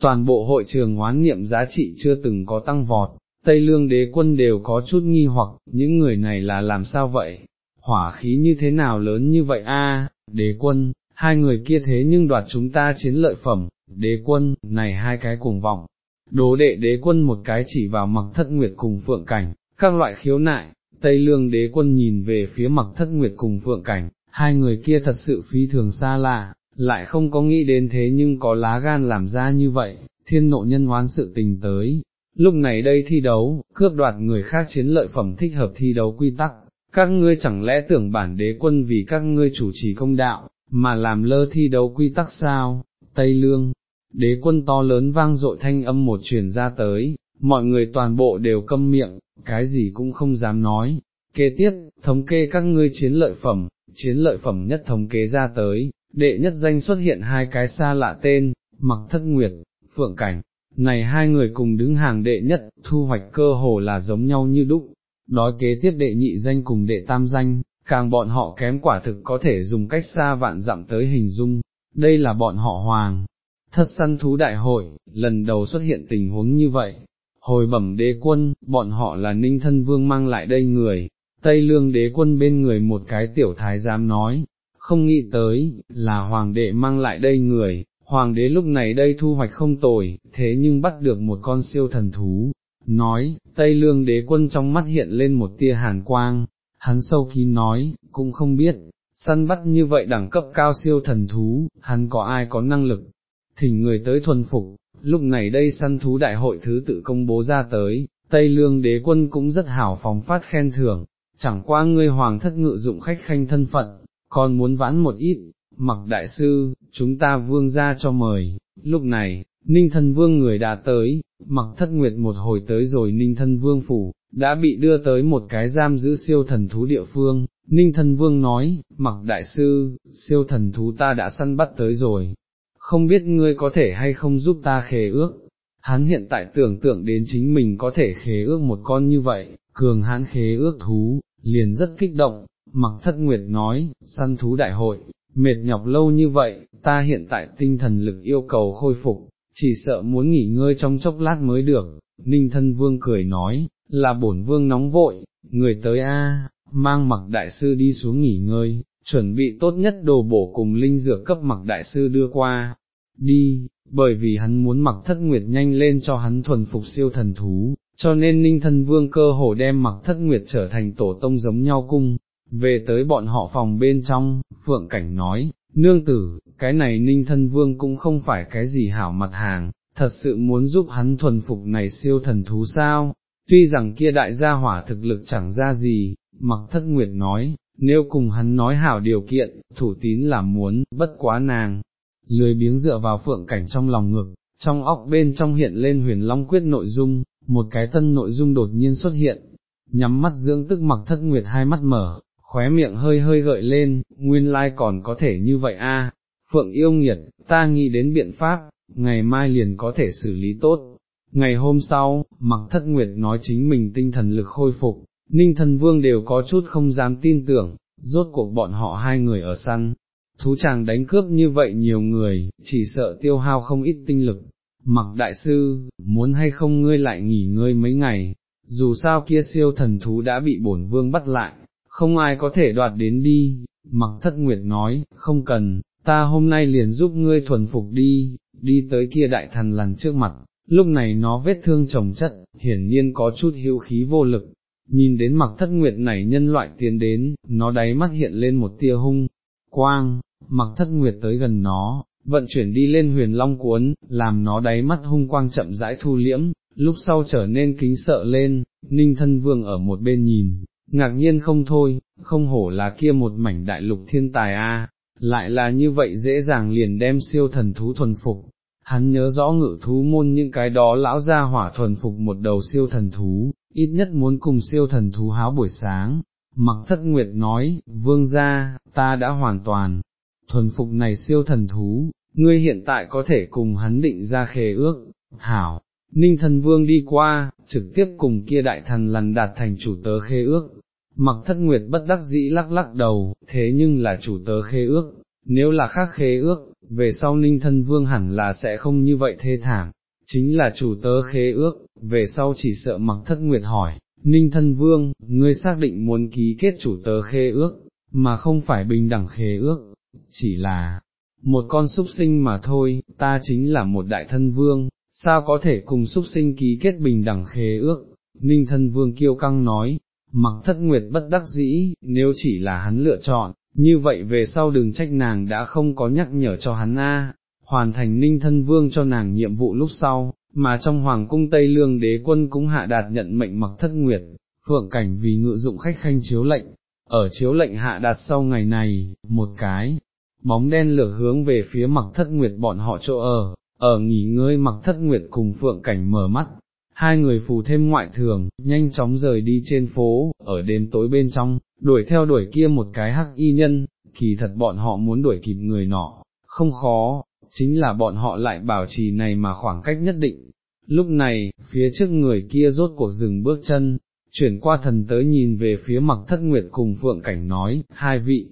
Toàn bộ hội trường hoán niệm giá trị chưa từng có tăng vọt, Tây Lương đế quân đều có chút nghi hoặc, những người này là làm sao vậy? Hỏa khí như thế nào lớn như vậy a? đế quân, hai người kia thế nhưng đoạt chúng ta chiến lợi phẩm, đế quân, này hai cái cùng vọng. Đố đệ đế quân một cái chỉ vào mặc thất nguyệt cùng phượng cảnh, các loại khiếu nại, Tây Lương đế quân nhìn về phía mặc thất nguyệt cùng phượng cảnh, hai người kia thật sự phi thường xa lạ, lại không có nghĩ đến thế nhưng có lá gan làm ra như vậy, thiên nộ nhân hoán sự tình tới. Lúc này đây thi đấu, cướp đoạt người khác chiến lợi phẩm thích hợp thi đấu quy tắc, các ngươi chẳng lẽ tưởng bản đế quân vì các ngươi chủ trì công đạo, mà làm lơ thi đấu quy tắc sao, Tây Lương, đế quân to lớn vang dội thanh âm một truyền ra tới, mọi người toàn bộ đều câm miệng, cái gì cũng không dám nói. Kế tiếp, thống kê các ngươi chiến lợi phẩm, chiến lợi phẩm nhất thống kế ra tới, đệ nhất danh xuất hiện hai cái xa lạ tên, mặc thất nguyệt, phượng cảnh, này hai người cùng đứng hàng đệ nhất, thu hoạch cơ hồ là giống nhau như đúc, đói kế tiếp đệ nhị danh cùng đệ tam danh, càng bọn họ kém quả thực có thể dùng cách xa vạn dặm tới hình dung, đây là bọn họ hoàng. Thất săn thú đại hội, lần đầu xuất hiện tình huống như vậy, hồi bẩm đế quân, bọn họ là ninh thân vương mang lại đây người, Tây Lương đế quân bên người một cái tiểu thái giám nói, không nghĩ tới, là hoàng đệ mang lại đây người, hoàng đế lúc này đây thu hoạch không tồi, thế nhưng bắt được một con siêu thần thú, nói, Tây Lương đế quân trong mắt hiện lên một tia hàn quang, hắn sâu kín nói, cũng không biết, săn bắt như vậy đẳng cấp cao siêu thần thú, hắn có ai có năng lực, thỉnh người tới thuần phục, lúc này đây săn thú đại hội thứ tự công bố ra tới, Tây Lương đế quân cũng rất hảo phóng phát khen thưởng, chẳng qua ngươi hoàng thất ngự dụng khách khanh thân phận, còn muốn vãn một ít, mặc đại sư, chúng ta vương ra cho mời, lúc này, ninh thân vương người đã tới, mặc thất nguyệt một hồi tới rồi ninh thân vương phủ, đã bị đưa tới một cái giam giữ siêu thần thú địa phương, ninh thân vương nói, mặc đại sư, siêu thần thú ta đã săn bắt tới rồi, không biết ngươi có thể hay không giúp ta khế ước. Hắn hiện tại tưởng tượng đến chính mình có thể khế ước một con như vậy, cường hãn khế ước thú, liền rất kích động, mặc thất nguyệt nói, săn thú đại hội, mệt nhọc lâu như vậy, ta hiện tại tinh thần lực yêu cầu khôi phục, chỉ sợ muốn nghỉ ngơi trong chốc lát mới được, ninh thân vương cười nói, là bổn vương nóng vội, người tới a, mang mặc đại sư đi xuống nghỉ ngơi, chuẩn bị tốt nhất đồ bổ cùng linh dược cấp mặc đại sư đưa qua, đi, bởi vì hắn muốn mặc thất nguyệt nhanh lên cho hắn thuần phục siêu thần thú, cho nên ninh thân vương cơ hồ đem mặc thất nguyệt trở thành tổ tông giống nhau cung, về tới bọn họ phòng bên trong, phượng cảnh nói, nương tử, cái này ninh thân vương cũng không phải cái gì hảo mặt hàng, thật sự muốn giúp hắn thuần phục này siêu thần thú sao, tuy rằng kia đại gia hỏa thực lực chẳng ra gì, mặc thất nguyệt nói, nếu cùng hắn nói hảo điều kiện, thủ tín là muốn, bất quá nàng, lười biếng dựa vào phượng cảnh trong lòng ngực, trong óc bên trong hiện lên huyền long quyết nội dung, một cái tân nội dung đột nhiên xuất hiện, nhắm mắt dưỡng tức mặc thất nguyệt hai mắt mở, khóe miệng hơi hơi gợi lên, nguyên lai còn có thể như vậy a. Phượng yêu nghiệt, ta nghĩ đến biện pháp, ngày mai liền có thể xử lý tốt. Ngày hôm sau, mặc thất nguyệt nói chính mình tinh thần lực khôi phục, ninh thần vương đều có chút không dám tin tưởng, rốt cuộc bọn họ hai người ở săn. Thú chàng đánh cướp như vậy nhiều người, chỉ sợ tiêu hao không ít tinh lực. Mặc đại sư, muốn hay không ngươi lại nghỉ ngơi mấy ngày, dù sao kia siêu thần thú đã bị bổn vương bắt lại, không ai có thể đoạt đến đi, mặc thất nguyệt nói, không cần, ta hôm nay liền giúp ngươi thuần phục đi, đi tới kia đại thần lằn trước mặt, lúc này nó vết thương chồng chất, hiển nhiên có chút hữu khí vô lực, nhìn đến mặc thất nguyệt này nhân loại tiến đến, nó đáy mắt hiện lên một tia hung, quang, mặc thất nguyệt tới gần nó, vận chuyển đi lên huyền long cuốn, làm nó đáy mắt hung quang chậm rãi thu liễm, lúc sau trở nên kính sợ lên, ninh thân vương ở một bên nhìn, ngạc nhiên không thôi, không hổ là kia một mảnh đại lục thiên tài a, lại là như vậy dễ dàng liền đem siêu thần thú thuần phục. Hắn nhớ rõ ngự thú môn những cái đó lão ra hỏa thuần phục một đầu siêu thần thú, ít nhất muốn cùng siêu thần thú háo buổi sáng. Mặc thất nguyệt nói, vương gia, ta đã hoàn toàn, thuần phục này siêu thần thú, ngươi hiện tại có thể cùng hắn định ra khế ước, hảo, ninh thần vương đi qua, trực tiếp cùng kia đại thần lần đạt thành chủ tớ khế ước, mặc thất nguyệt bất đắc dĩ lắc lắc đầu, thế nhưng là chủ tớ khế ước, nếu là khác khế ước, về sau ninh thân vương hẳn là sẽ không như vậy thê thảm, chính là chủ tớ khế ước, về sau chỉ sợ mặc thất nguyệt hỏi, ninh thân vương, ngươi xác định muốn ký kết chủ tớ khế ước, mà không phải bình đẳng khế ước, chỉ là một con súc sinh mà thôi, ta chính là một đại thân vương, sao có thể cùng súc sinh ký kết bình đẳng khế ước, ninh thân vương kiêu căng nói, mặc thất nguyệt bất đắc dĩ, nếu chỉ là hắn lựa chọn, như vậy về sau đừng trách nàng đã không có nhắc nhở cho hắn a. hoàn thành ninh thân vương cho nàng nhiệm vụ lúc sau, mà trong hoàng cung Tây Lương đế quân cũng hạ đạt nhận mệnh mặc thất nguyệt, phượng cảnh vì ngự dụng khách khanh chiếu lệnh, ở chiếu lệnh hạ đạt sau ngày này, một cái, bóng đen lửa hướng về phía mặc thất nguyệt bọn họ chỗ ở, ở nghỉ ngơi mặc thất nguyệt cùng phượng cảnh mở mắt, hai người phù thêm ngoại thường, nhanh chóng rời đi trên phố, ở đêm tối bên trong, đuổi theo đuổi kia một cái hắc y nhân, kỳ thật bọn họ muốn đuổi kịp người nọ, không khó, chính là bọn họ lại bảo trì này mà khoảng cách nhất định. Lúc này, phía trước người kia rốt cuộc dừng bước chân, chuyển qua thần tới nhìn về phía mặc thất nguyệt cùng phượng cảnh nói, hai vị,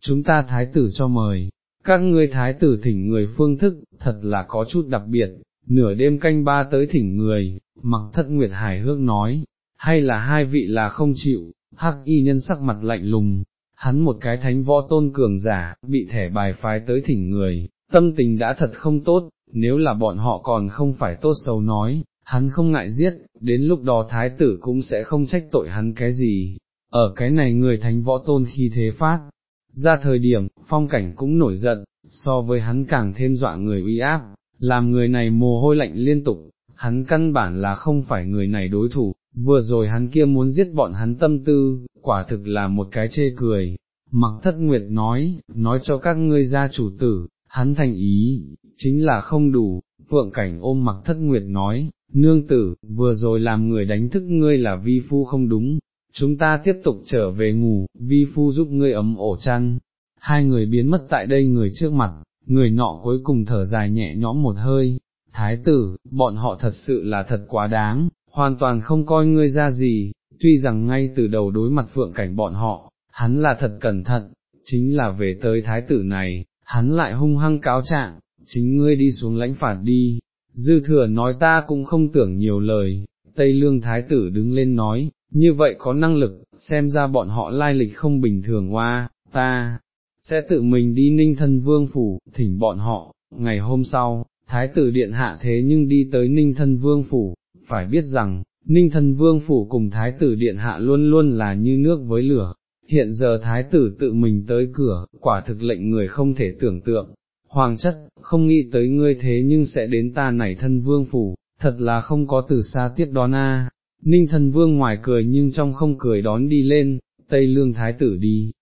chúng ta thái tử cho mời, các ngươi thái tử thỉnh người phương thức, thật là có chút đặc biệt, nửa đêm canh ba tới thỉnh người, mặc thất nguyệt hài hước nói, hay là hai vị là không chịu, hắc y nhân sắc mặt lạnh lùng, hắn một cái thánh võ tôn cường giả, bị thẻ bài phái tới thỉnh người, tâm tình đã thật không tốt, nếu là bọn họ còn không phải tốt xấu nói, hắn không ngại giết, đến lúc đó thái tử cũng sẽ không trách tội hắn cái gì, ở cái này người thánh võ tôn khi thế phát, ra thời điểm, phong cảnh cũng nổi giận, so với hắn càng thêm dọa người uy áp, làm người này mồ hôi lạnh liên tục, hắn căn bản là không phải người này đối thủ, vừa rồi hắn kia muốn giết bọn hắn tâm tư, quả thực là một cái chê cười. Mặc thất nguyệt nói, nói cho các ngươi gia chủ tử, hắn thành ý, chính là không đủ, phượng cảnh ôm mặc thất nguyệt nói, nương tử, vừa rồi làm người đánh thức ngươi là vi phu không đúng, chúng ta tiếp tục trở về ngủ, vi phu giúp ngươi ấm ổ chăn, hai người biến mất tại đây người trước mặt, người nọ cuối cùng thở dài nhẹ nhõm một hơi, thái tử, bọn họ thật sự là thật quá đáng, hoàn toàn không coi ngươi ra gì, tuy rằng ngay từ đầu đối mặt phượng cảnh bọn họ, hắn là thật cẩn thận, chính là về tới thái tử này, hắn lại hung hăng cáo trạng, chính ngươi đi xuống lãnh phạt đi, dư thừa nói ta cũng không tưởng nhiều lời, Tây Lương thái tử đứng lên nói, như vậy có năng lực, xem ra bọn họ lai lịch không bình thường hoa, ta, sẽ tự mình đi ninh thân vương phủ, thỉnh bọn họ, ngày hôm sau, thái tử điện hạ thế nhưng đi tới ninh thân vương phủ, phải biết rằng, ninh thân vương phủ cùng thái tử điện hạ luôn luôn là như nước với lửa, hiện giờ thái tử tự mình tới cửa, quả thực lệnh người không thể tưởng tượng, hoàng chất, không nghĩ tới ngươi thế nhưng sẽ đến ta này thân vương phủ, thật là không có từ xa tiếp đón a. Ninh thần vương ngoài cười nhưng trong không cười đón đi lên, Tây Lương Thái tử đi,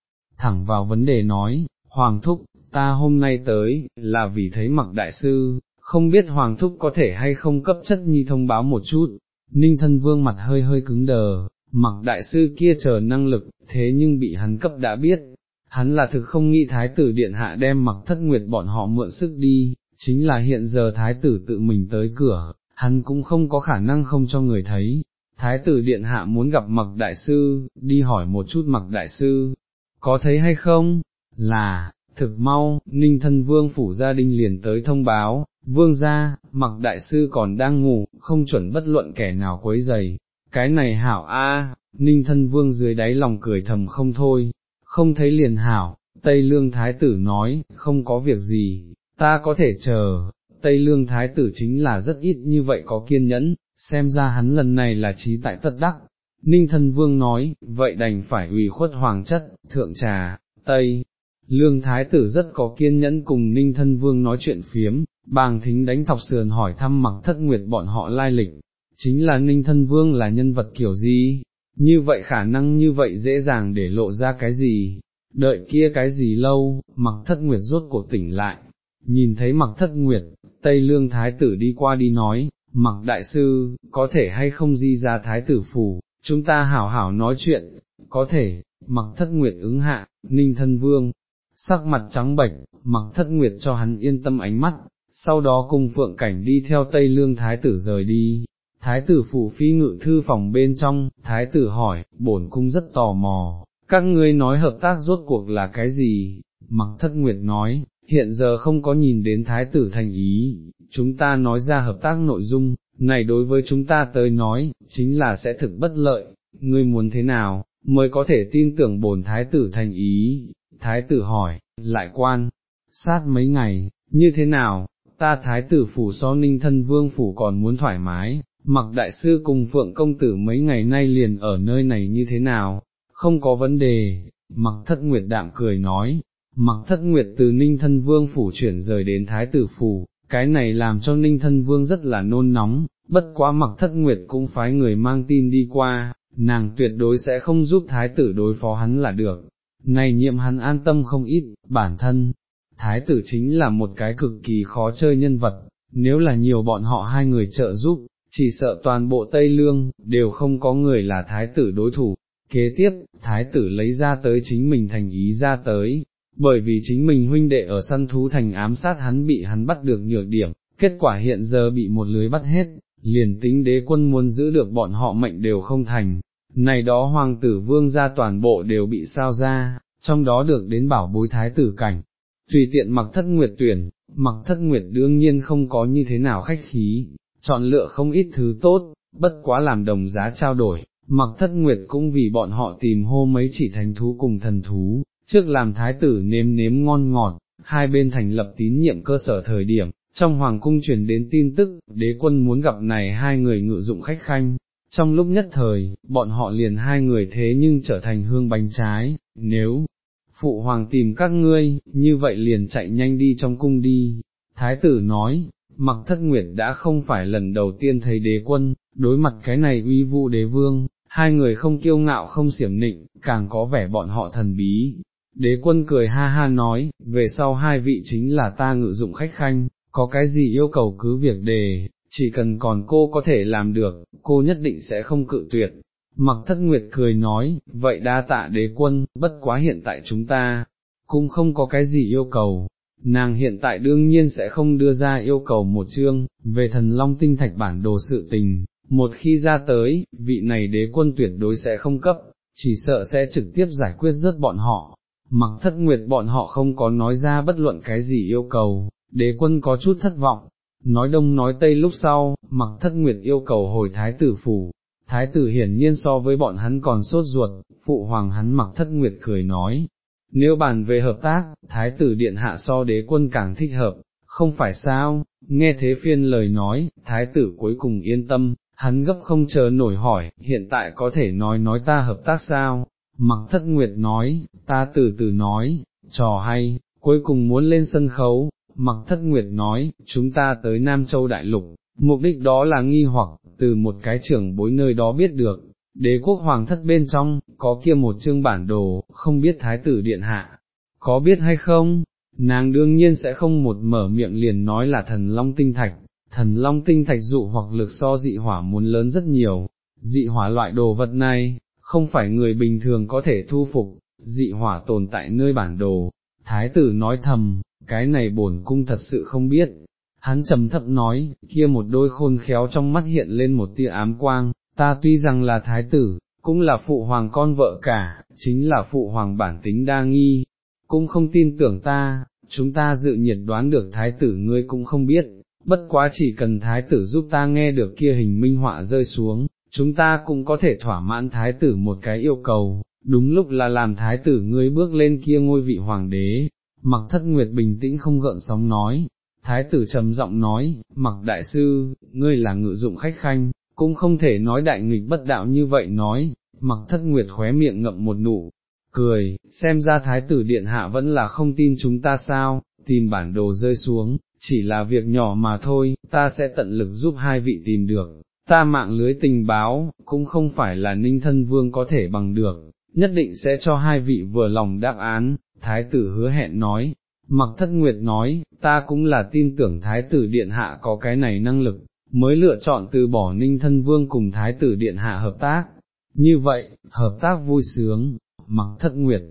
thẳng vào vấn đề nói, Hoàng Thúc, ta hôm nay tới, là vì thấy mặc đại sư, không biết Hoàng Thúc có thể hay không cấp chất nhi thông báo một chút, Ninh thân vương mặt hơi hơi cứng đờ, mặc đại sư kia chờ năng lực, thế nhưng bị hắn cấp đã biết, hắn là thực không nghĩ thái tử điện hạ đem mặc thất nguyệt bọn họ mượn sức đi, chính là hiện giờ thái tử tự mình tới cửa, hắn cũng không có khả năng không cho người thấy. Thái tử điện hạ muốn gặp mặc đại sư, đi hỏi một chút mặc đại sư, có thấy hay không? Là, thực mau, ninh thân vương phủ gia đình liền tới thông báo, vương gia, mặc đại sư còn đang ngủ, không chuẩn bất luận kẻ nào quấy giày, cái này hảo a, ninh thân vương dưới đáy lòng cười thầm không thôi, không thấy liền hảo, Tây Lương Thái tử nói, không có việc gì, ta có thể chờ, Tây Lương Thái tử chính là rất ít như vậy có kiên nhẫn, xem ra hắn lần này là trí tại tất đắc. Ninh thân vương nói, vậy đành phải ủy khuất hoàng chất, thượng trà, Tây. Lương Thái tử rất có kiên nhẫn cùng Ninh thân vương nói chuyện phiếm, bàng thính đánh thọc sườn hỏi thăm mặc thất nguyệt bọn họ lai lịch, chính là Ninh thân vương là nhân vật kiểu gì, như vậy khả năng như vậy dễ dàng để lộ ra cái gì, đợi kia cái gì lâu, mặc thất nguyệt rốt cuộc tỉnh lại, nhìn thấy mặc thất nguyệt, Tây Lương Thái tử đi qua đi nói, mặc đại sư, có thể hay không di ra Thái tử phủ, chúng ta hảo hảo nói chuyện, có thể, mặc thất nguyệt ứng hạ, ninh thân vương, sắc mặt trắng bệch, mặc thất nguyệt cho hắn yên tâm ánh mắt, sau đó cùng phượng cảnh đi theo Tây Lương Thái tử rời đi. Thái tử phủ phi ngự thư phòng bên trong, thái tử hỏi, bổn cung rất tò mò, các ngươi nói hợp tác rốt cuộc là cái gì? Mặc thất nguyệt nói, hiện giờ không có nhìn đến thái tử thành ý, chúng ta nói ra hợp tác nội dung, này đối với chúng ta tới nói, chính là sẽ thực bất lợi, ngươi muốn thế nào, mới có thể tin tưởng bổn thái tử thành ý, thái tử hỏi, lại quan, sát mấy ngày, như thế nào, ta thái tử phủ so ninh thân vương phủ còn muốn thoải mái, mặc đại sư cùng phượng công tử mấy ngày nay liền ở nơi này như thế nào, không có vấn đề, mặc thất nguyệt đạm cười nói, mặc thất nguyệt từ ninh thân vương phủ chuyển rời đến thái tử phủ, cái này làm cho ninh thân vương rất là nôn nóng, bất quá mặc thất nguyệt cũng phái người mang tin đi qua, nàng tuyệt đối sẽ không giúp thái tử đối phó hắn là được, này nhiệm hắn an tâm không ít, bản thân, thái tử chính là một cái cực kỳ khó chơi nhân vật, nếu là nhiều bọn họ hai người trợ giúp, chỉ sợ toàn bộ Tây Lương, đều không có người là thái tử đối thủ. Kế tiếp, thái tử lấy ra tới chính mình thành ý ra tới, bởi vì chính mình huynh đệ ở săn thú thành ám sát hắn bị hắn bắt được nhược điểm, kết quả hiện giờ bị một lưới bắt hết, liền tính đế quân muốn giữ được bọn họ mệnh đều không thành, này đó hoàng tử vương gia toàn bộ đều bị sao ra, trong đó được đến bảo bối thái tử cảnh, tùy tiện mặc thất nguyệt tuyển, mặc thất nguyệt đương nhiên không có như thế nào khách khí, chọn lựa không ít thứ tốt, bất quá làm đồng giá trao đổi, mặc thất nguyệt cũng vì bọn họ tìm hô mấy chỉ thành thú cùng thần thú, trước làm thái tử nếm nếm ngon ngọt, hai bên thành lập tín nhiệm cơ sở thời điểm, trong hoàng cung truyền đến tin tức, đế quân muốn gặp này hai người ngự dụng khách khanh, trong lúc nhất thời, bọn họ liền hai người thế nhưng trở thành hương bánh trái, nếu phụ hoàng tìm các ngươi, như vậy liền chạy nhanh đi trong cung đi. Thái tử nói, mặc thất nguyệt đã không phải lần đầu tiên thấy đế quân, đối mặt cái này uy vũ đế vương, hai người không kiêu ngạo không xiểm nịnh, càng có vẻ bọn họ thần bí. Đế quân cười ha ha nói, về sau hai vị chính là ta ngự dụng khách khanh, có cái gì yêu cầu cứ việc đề, chỉ cần còn cô có thể làm được, cô nhất định sẽ không cự tuyệt. Mặc thất nguyệt cười nói, vậy đa tạ đế quân, bất quá hiện tại chúng ta, cũng không có cái gì yêu cầu, nàng hiện tại đương nhiên sẽ không đưa ra yêu cầu một chương, về thần long tinh thạch bản đồ sự tình, một khi ra tới, vị này đế quân tuyệt đối sẽ không cấp, chỉ sợ sẽ trực tiếp giải quyết rất bọn họ, mặc thất nguyệt bọn họ không có nói ra bất luận cái gì yêu cầu, đế quân có chút thất vọng, nói đông nói tây lúc sau, mặc thất nguyệt yêu cầu hồi thái tử phủ, thái tử hiển nhiên so với bọn hắn còn sốt ruột, phụ hoàng hắn mặc thất nguyệt cười nói, nếu bàn về hợp tác, thái tử điện hạ so đế quân càng thích hợp, không phải sao, nghe thế phiên lời nói, thái tử cuối cùng yên tâm, hắn gấp không chờ nổi hỏi, hiện tại có thể nói nói ta hợp tác sao, mặc thất nguyệt nói, ta từ từ nói, trò hay, cuối cùng muốn lên sân khấu, mặc thất nguyệt nói, chúng ta tới Nam Châu Đại Lục, mục đích đó là nghi hoặc, từ một cái trưởng bối nơi đó biết được, đế quốc hoàng thất bên trong, có kia một chương bản đồ, không biết thái tử điện hạ, có biết hay không, nàng đương nhiên sẽ không một mở miệng liền nói là thần long tinh thạch, thần long tinh thạch dụ hoặc lực so dị hỏa muốn lớn rất nhiều, dị hỏa loại đồ vật này, không phải người bình thường có thể thu phục, dị hỏa tồn tại nơi bản đồ, thái tử nói thầm, cái này bổn cung thật sự không biết. Hắn trầm thấp nói, kia một đôi khôn khéo trong mắt hiện lên một tia ám quang, ta tuy rằng là thái tử, cũng là phụ hoàng con vợ cả, chính là phụ hoàng bản tính đa nghi, cũng không tin tưởng ta, chúng ta dự nhiệt đoán được thái tử ngươi cũng không biết, bất quá chỉ cần thái tử giúp ta nghe được kia hình minh họa rơi xuống, chúng ta cũng có thể thỏa mãn thái tử một cái yêu cầu, đúng lúc là làm thái tử ngươi bước lên kia ngôi vị hoàng đế, mặc thất nguyệt bình tĩnh không gợn sóng nói, thái tử trầm giọng nói, mặc đại sư, ngươi là ngự dụng khách khanh, cũng không thể nói đại nghịch bất đạo như vậy nói, mặc thất nguyệt khóe miệng ngậm một nụ, cười, xem ra thái tử điện hạ vẫn là không tin chúng ta sao, tìm bản đồ rơi xuống, chỉ là việc nhỏ mà thôi, ta sẽ tận lực giúp hai vị tìm được, ta mạng lưới tình báo, cũng không phải là ninh thân vương có thể bằng được, nhất định sẽ cho hai vị vừa lòng đáp án, thái tử hứa hẹn nói, mặc thất nguyệt nói, ta cũng là tin tưởng thái tử điện hạ có cái này năng lực, mới lựa chọn từ bỏ ninh thân vương cùng thái tử điện hạ hợp tác, như vậy, hợp tác vui sướng, mặc thất nguyệt,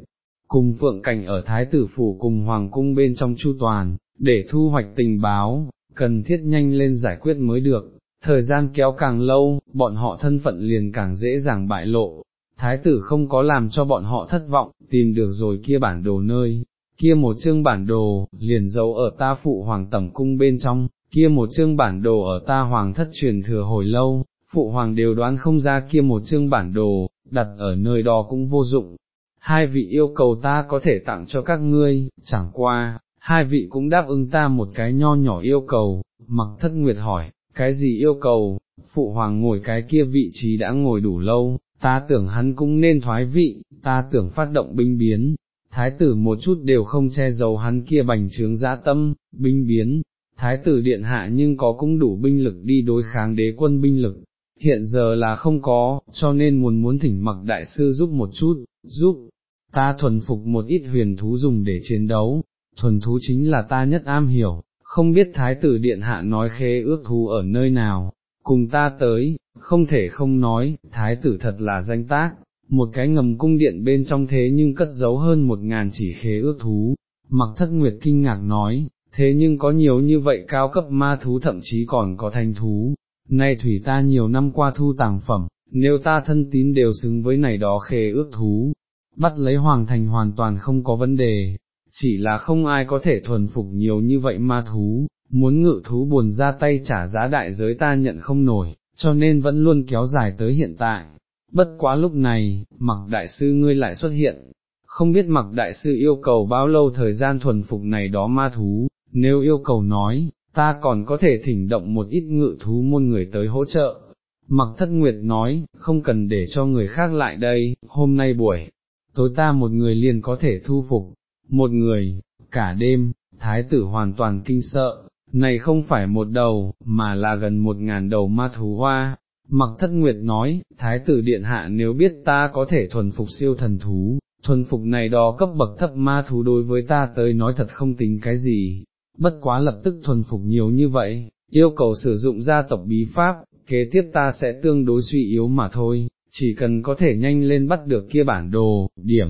cùng phượng cảnh ở thái tử phủ cùng hoàng cung bên trong chu toàn, để thu hoạch tình báo, cần thiết nhanh lên giải quyết mới được, thời gian kéo càng lâu, bọn họ thân phận liền càng dễ dàng bại lộ, thái tử không có làm cho bọn họ thất vọng, tìm được rồi kia bản đồ nơi, kia một chương bản đồ, liền giấu ở ta phụ hoàng tẩm cung bên trong, kia một chương bản đồ ở ta hoàng thất truyền thừa hồi lâu, phụ hoàng đều đoán không ra kia một chương bản đồ, đặt ở nơi đó cũng vô dụng. Hai vị yêu cầu ta có thể tặng cho các ngươi, chẳng qua, hai vị cũng đáp ứng ta một cái nho nhỏ yêu cầu, mặc thất nguyệt hỏi, cái gì yêu cầu, phụ hoàng ngồi cái kia vị trí đã ngồi đủ lâu, ta tưởng hắn cũng nên thoái vị, ta tưởng phát động binh biến, thái tử một chút đều không che giấu hắn kia bành trướng dã tâm, binh biến, thái tử điện hạ nhưng có cũng đủ binh lực đi đối kháng đế quân binh lực, hiện giờ là không có, cho nên muốn muốn thỉnh mặc đại sư giúp một chút, giúp, ta thuần phục một ít huyền thú dùng để chiến đấu, thuần thú chính là ta nhất am hiểu, không biết thái tử điện hạ nói khế ước thú ở nơi nào, cùng ta tới, không thể không nói, thái tử thật là danh tác, một cái ngầm cung điện bên trong thế nhưng cất giấu hơn một ngàn chỉ khế ước thú, mặc thất nguyệt kinh ngạc nói, thế nhưng có nhiều như vậy cao cấp ma thú thậm chí còn có thanh thú, nay thủy ta nhiều năm qua thu tàng phẩm, nếu ta thân tín đều xứng với này đó khế ước thú, bắt lấy hoàng thành hoàn toàn không có vấn đề, chỉ là không ai có thể thuần phục nhiều như vậy ma thú, muốn ngự thú buồn ra tay trả giá đại giới ta nhận không nổi, cho nên vẫn luôn kéo dài tới hiện tại. Bất quá lúc này, mặc đại sư ngươi lại xuất hiện, không biết mặc đại sư yêu cầu bao lâu thời gian thuần phục này đó ma thú, nếu yêu cầu nói, ta còn có thể thỉnh động một ít ngự thú môn người tới hỗ trợ. Mặc thất nguyệt nói, không cần để cho người khác lại đây, hôm nay buổi, tối ta một người liền có thể thu phục, một người, cả đêm, thái tử hoàn toàn kinh sợ, này không phải một đầu, mà là gần một ngàn đầu ma thú hoa. Mặc thất nguyệt nói, thái tử điện hạ nếu biết ta có thể thuần phục siêu thần thú, thuần phục này đó cấp bậc thấp ma thú đối với ta tới nói thật không tính cái gì, bất quá lập tức thuần phục nhiều như vậy, yêu cầu sử dụng gia tộc bí pháp, kế tiếp ta sẽ tương đối suy yếu mà thôi, chỉ cần có thể nhanh lên bắt được kia bản đồ, điểm,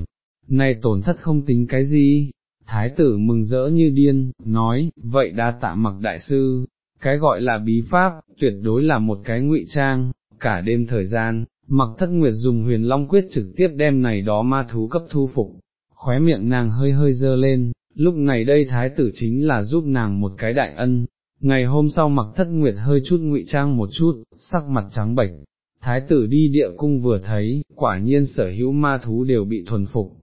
này tổn thất không tính cái gì. Thái tử mừng rỡ như điên, nói, vậy đa tạ mặc đại sư, cái gọi là bí pháp, tuyệt đối là một cái ngụy trang, cả đêm thời gian, mặc thất nguyệt dùng huyền long quyết trực tiếp đem này đó ma thú cấp thu phục, khóe miệng nàng hơi hơi dơ lên, lúc này đây thái tử chính là giúp nàng một cái đại ân, ngày hôm sau mặc thất nguyệt hơi chút ngụy trang một chút, sắc mặt trắng bệch, thái tử đi địa cung vừa thấy, quả nhiên sở hữu ma thú đều bị thuần phục.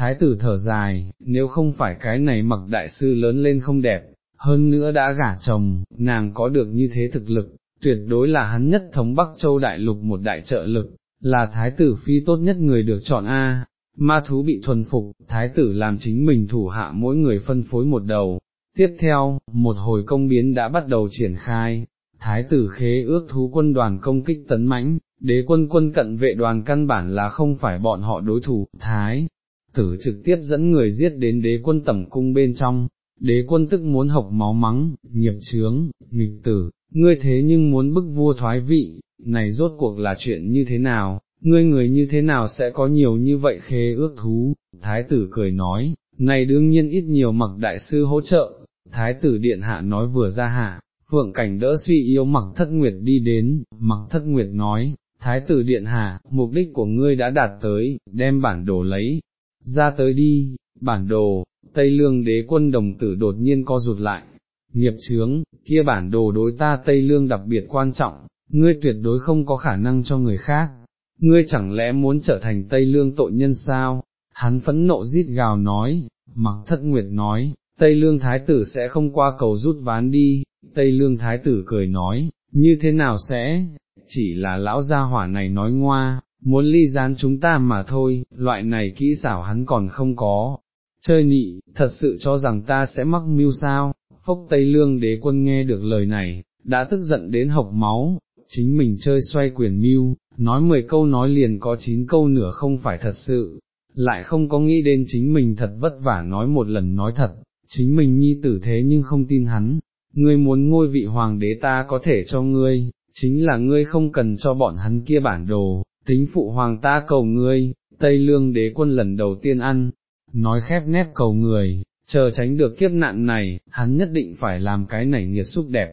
Thái tử thở dài, nếu không phải cái này mặc đại sư lớn lên không đẹp, hơn nữa đã gả chồng, nàng có được như thế thực lực, tuyệt đối là hắn nhất thống Bắc Châu Đại Lục một đại trợ lực, là thái tử phi tốt nhất người được chọn A, ma thú bị thuần phục, thái tử làm chính mình thủ hạ mỗi người phân phối một đầu. Tiếp theo, một hồi công biến đã bắt đầu triển khai, thái tử khế ước thú quân đoàn công kích tấn mãnh, đế quân quân cận vệ đoàn căn bản là không phải bọn họ đối thủ, thái tử trực tiếp dẫn người giết đến đế quân tẩm cung bên trong, đế quân tức muốn học máu mắng, nghiệp chướng, nghịch tử, ngươi thế nhưng muốn bức vua thoái vị, này rốt cuộc là chuyện như thế nào, ngươi người như thế nào sẽ có nhiều như vậy khế ước thú, thái tử cười nói, này đương nhiên ít nhiều mặc đại sư hỗ trợ, thái tử điện hạ nói vừa ra hạ, phượng cảnh đỡ suy yếu mặc thất nguyệt đi đến, mặc thất nguyệt nói, thái tử điện hạ, mục đích của ngươi đã đạt tới, đem bản đồ lấy, ra tới đi, bản đồ, Tây Lương đế quân đồng tử đột nhiên co rụt lại, nghiệp chướng, kia bản đồ đối ta Tây Lương đặc biệt quan trọng, ngươi tuyệt đối không có khả năng cho người khác, ngươi chẳng lẽ muốn trở thành Tây Lương tội nhân sao? Hắn phẫn nộ rít gào nói, mặc thất nguyệt nói, Tây Lương Thái tử sẽ không qua cầu rút ván đi, Tây Lương Thái tử cười nói, như thế nào sẽ, chỉ là lão gia hỏa này nói ngoa, muốn ly gián chúng ta mà thôi, loại này kỹ xảo hắn còn không có. Chơi nhị thật sự cho rằng ta sẽ mắc mưu sao, phốc Tây Lương đế quân nghe được lời này, đã tức giận đến hộc máu, chính mình chơi xoay quyền mưu, nói 10 câu nói liền có 9 câu nửa không phải thật sự, lại không có nghĩ đến chính mình thật vất vả nói một lần nói thật, chính mình nhi tử thế nhưng không tin hắn, ngươi muốn ngôi vị hoàng đế ta có thể cho ngươi, chính là ngươi không cần cho bọn hắn kia bản đồ, tính phụ hoàng ta cầu ngươi, Tây Lương đế quân lần đầu tiên ăn, nói khép nép cầu người, chờ tránh được kiếp nạn này, hắn nhất định phải làm cái nảy nghiệt xúc đẹp,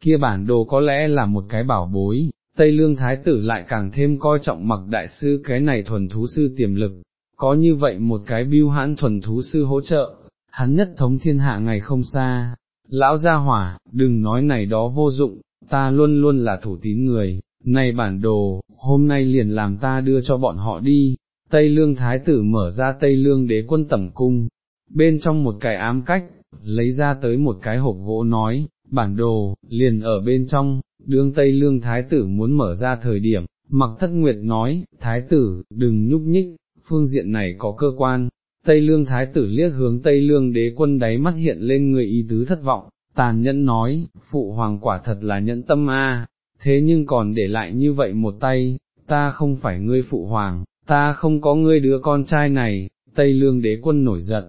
kia bản đồ có lẽ là một cái bảo bối, Tây Lương Thái tử lại càng thêm coi trọng mặc đại sư cái này thuần thú sư tiềm lực, có như vậy một cái biêu hãn thuần thú sư hỗ trợ, hắn nhất thống thiên hạ ngày không xa, lão gia hỏa, đừng nói này đó vô dụng, ta luôn luôn là thủ tín người, này bản đồ, hôm nay liền làm ta đưa cho bọn họ đi, Tây Lương Thái tử mở ra Tây Lương đế quân tẩm cung, bên trong một cái ám cách, lấy ra tới một cái hộp gỗ nói, bản đồ, liền ở bên trong, đương Tây Lương Thái tử muốn mở ra thời điểm, mặc thất nguyệt nói, Thái tử, đừng nhúc nhích, phương diện này có cơ quan. Tây Lương Thái tử liếc hướng Tây Lương đế quân đáy mắt hiện lên người ý tứ thất vọng, tàn nhẫn nói, phụ hoàng quả thật là nhẫn tâm a, thế nhưng còn để lại như vậy một tay, ta không phải ngươi phụ hoàng, ta không có ngươi đứa con trai này, Tây Lương đế quân nổi giận,